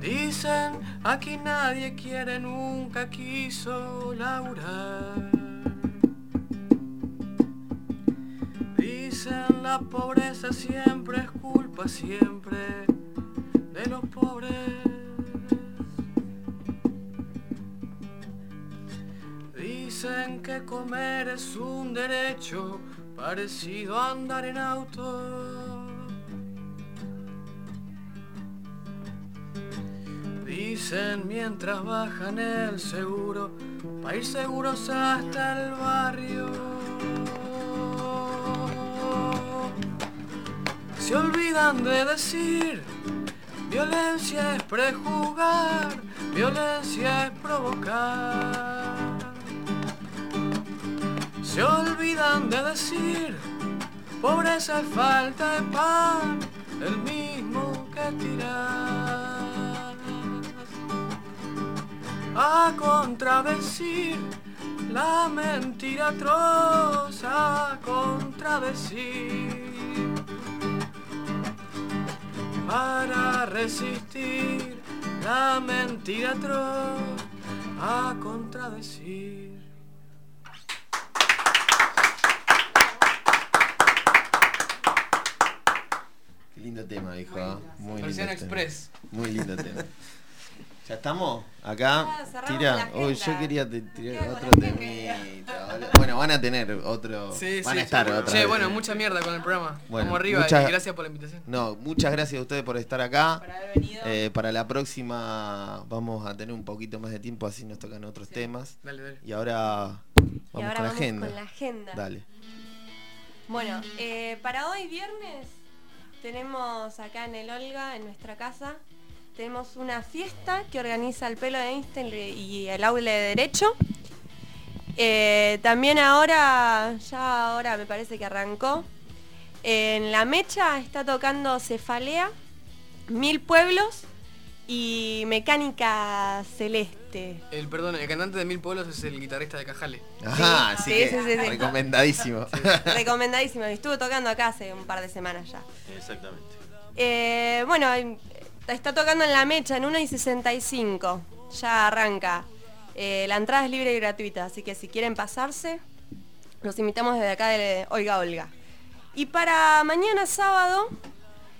[SPEAKER 19] Dicen aquí nadie quiere nunca quiso laburar. Dicen la pobreza siempre es culpa siempre de los pobres. Dicen que comer es un derecho parecido a andar en auto. Dicen mientras bajan el seguro, para ir seguros hasta el barrio. Se olvidan de decir, violencia es prejugar, violencia es provocar. Se olvidan de decir, pobreza es falta de pan, el mismo que tirar. A contradecir la mentira atroz, a contradecir. Para resistir la mentira atroz, a contradecir.
[SPEAKER 2] Lindo tema, dijo. ¿eh? Muy lindo.
[SPEAKER 19] Versión
[SPEAKER 2] tema.
[SPEAKER 19] Express.
[SPEAKER 2] Muy lindo tema. ¿Ya estamos? Acá.
[SPEAKER 4] La
[SPEAKER 2] Tira. Uy, yo quería te- tirar otro temita. Bueno, van a tener otro.
[SPEAKER 19] Sí,
[SPEAKER 2] van
[SPEAKER 19] sí,
[SPEAKER 2] a estar
[SPEAKER 19] sí.
[SPEAKER 2] otra
[SPEAKER 19] Che,
[SPEAKER 2] vez.
[SPEAKER 19] bueno, mucha mierda con el programa.
[SPEAKER 2] Bueno,
[SPEAKER 19] Vamos arriba
[SPEAKER 2] muchas-
[SPEAKER 19] y gracias por la invitación.
[SPEAKER 2] No, muchas gracias a ustedes por estar acá. Eh, para la próxima vamos a tener un poquito más de tiempo, así nos tocan otros temas.
[SPEAKER 19] Dale, dale.
[SPEAKER 2] Y ahora vamos
[SPEAKER 4] Y ahora
[SPEAKER 2] con la
[SPEAKER 4] vamos
[SPEAKER 2] agenda.
[SPEAKER 4] con la agenda.
[SPEAKER 2] Dale.
[SPEAKER 4] Bueno, eh, para hoy viernes tenemos acá en el Olga, en nuestra casa, tenemos una fiesta que organiza el pelo de Einstein y el aula de Derecho. Eh, también ahora, ya ahora me parece que arrancó, en La Mecha está tocando Cefalea, Mil Pueblos y Mecánica Celeste.
[SPEAKER 19] El, perdón, el cantante de Mil Pueblos es el guitarrista de Cajale.
[SPEAKER 2] Ajá, así
[SPEAKER 4] sí,
[SPEAKER 2] que
[SPEAKER 4] sí, sí, sí.
[SPEAKER 2] recomendadísimo.
[SPEAKER 4] Recomendadísimo, estuvo tocando acá hace un par de semanas ya.
[SPEAKER 18] Exactamente.
[SPEAKER 4] Eh, bueno, está tocando en la mecha en 1 y 65. Ya arranca. Eh, la entrada es libre y gratuita, así que si quieren pasarse, los invitamos desde acá de Olga Olga. Y para mañana sábado,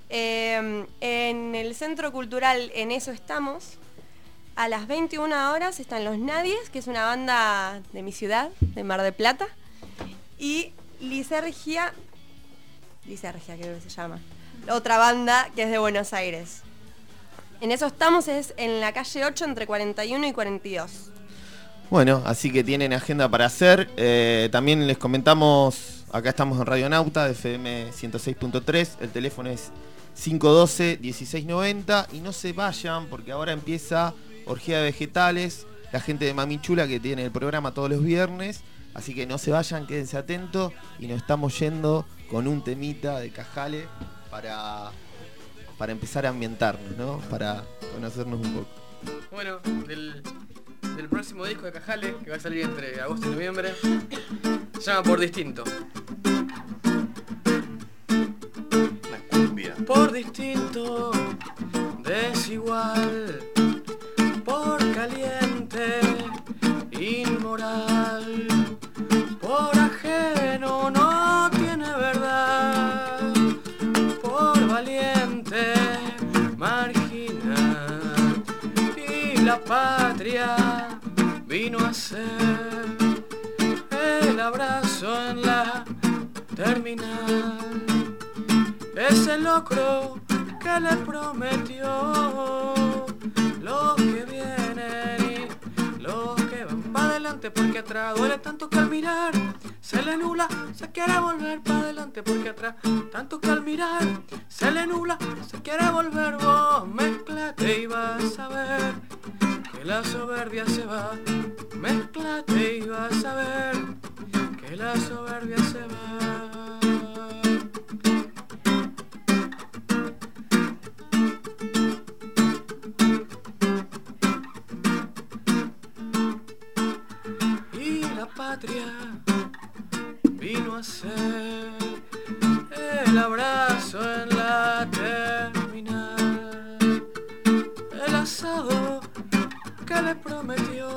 [SPEAKER 4] eh, en el Centro Cultural En Eso Estamos, a las 21 horas están Los Nadies, que es una banda de mi ciudad, de Mar de Plata, y Lisergia, Lisergia creo que se llama, otra banda que es de Buenos Aires. En eso estamos, es en la calle 8 entre 41 y 42.
[SPEAKER 2] Bueno, así que tienen agenda para hacer. Eh, también les comentamos, acá estamos en Radio Nauta, FM 106.3, el teléfono es 512-1690 y no se vayan porque ahora empieza Orgía de Vegetales, la gente de Mami Chula que tiene el programa todos los viernes, así que no se vayan, quédense atentos y nos estamos yendo con un temita de Cajale para, para empezar a ambientarnos, ¿no? Para conocernos un poco.
[SPEAKER 19] Bueno, del, del próximo disco de Cajale, que va a salir entre agosto y noviembre, se llama Por Distinto.
[SPEAKER 18] Cumbia.
[SPEAKER 19] Por distinto, desigual, caliente, inmoral, por ajeno no tiene verdad, por valiente, marginal, y la patria vino a ser el abrazo en la terminal, ese locro que le prometió lo que viene porque atrás duele tanto que al mirar se le nubla, se quiere volver para adelante porque atrás tanto que al mirar se le nubla, se quiere volver vos mezclate y vas a ver que la soberbia se va, mezclate y vas a ver que la soberbia se va. Vino a ser el abrazo en la terminal, el asado que le prometió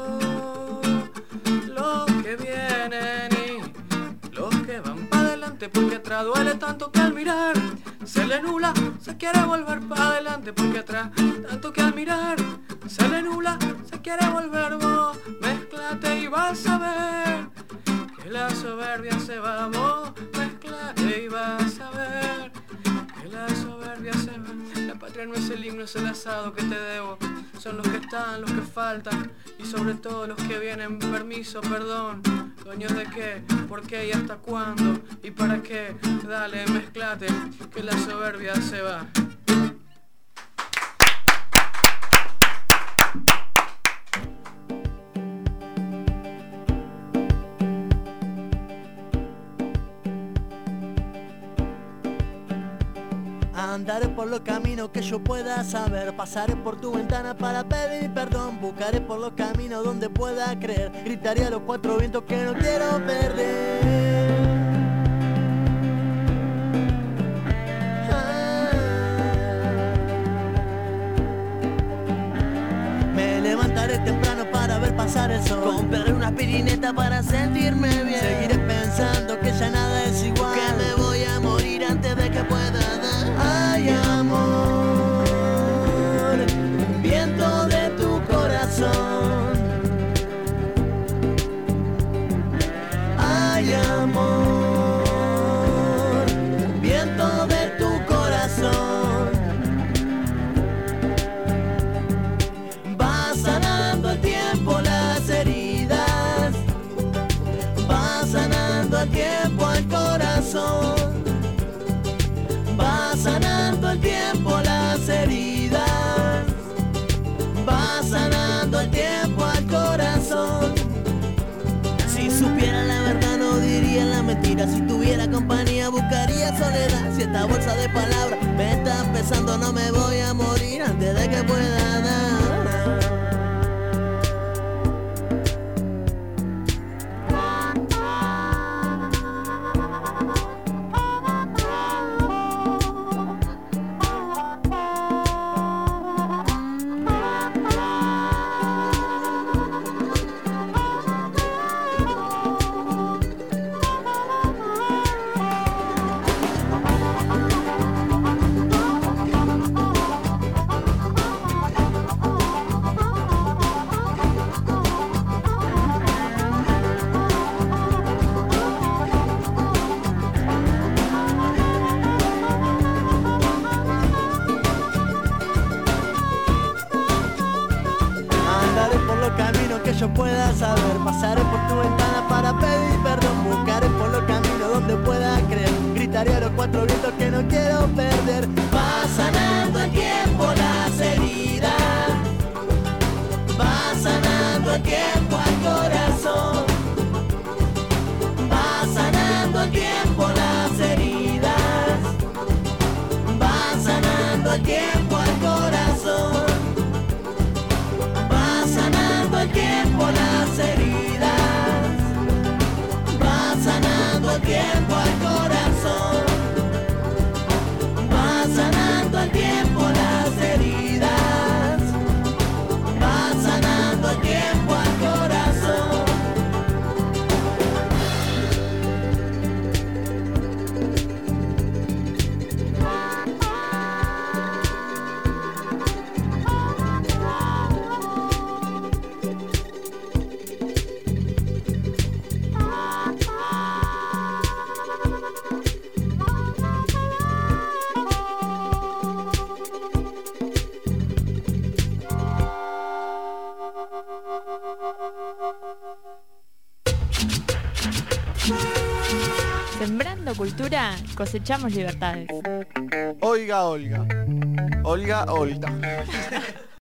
[SPEAKER 19] los que vienen y los que van para adelante porque atrás duele tanto que al mirar se le nula, se quiere volver para adelante porque atrás tanto que al mirar se le nula, se quiere volver vos, mezclate y vas a ver que la soberbia se va vos, mezclate y vas a ver que la soberbia se va. La patria no es el himno, es el asado que te debo. Son los que están, los que faltan y sobre todo los que vienen. Permiso, perdón, dueños de qué, por qué y hasta cuándo y para qué. Dale, mezclate, que la soberbia se va.
[SPEAKER 20] Andaré por los caminos que yo pueda saber. Pasaré por tu ventana para pedir perdón. Buscaré por los caminos donde pueda creer. Gritaré a los cuatro vientos que no quiero perder. Me levantaré temprano para ver pasar el sol. Compraré una pirineta para sentirme esta bolsa de palabras. Me está pesando no me voy a morir antes de que pueda
[SPEAKER 1] cultura cosechamos libertades.
[SPEAKER 13] Oiga, Olga. Olga, Olga.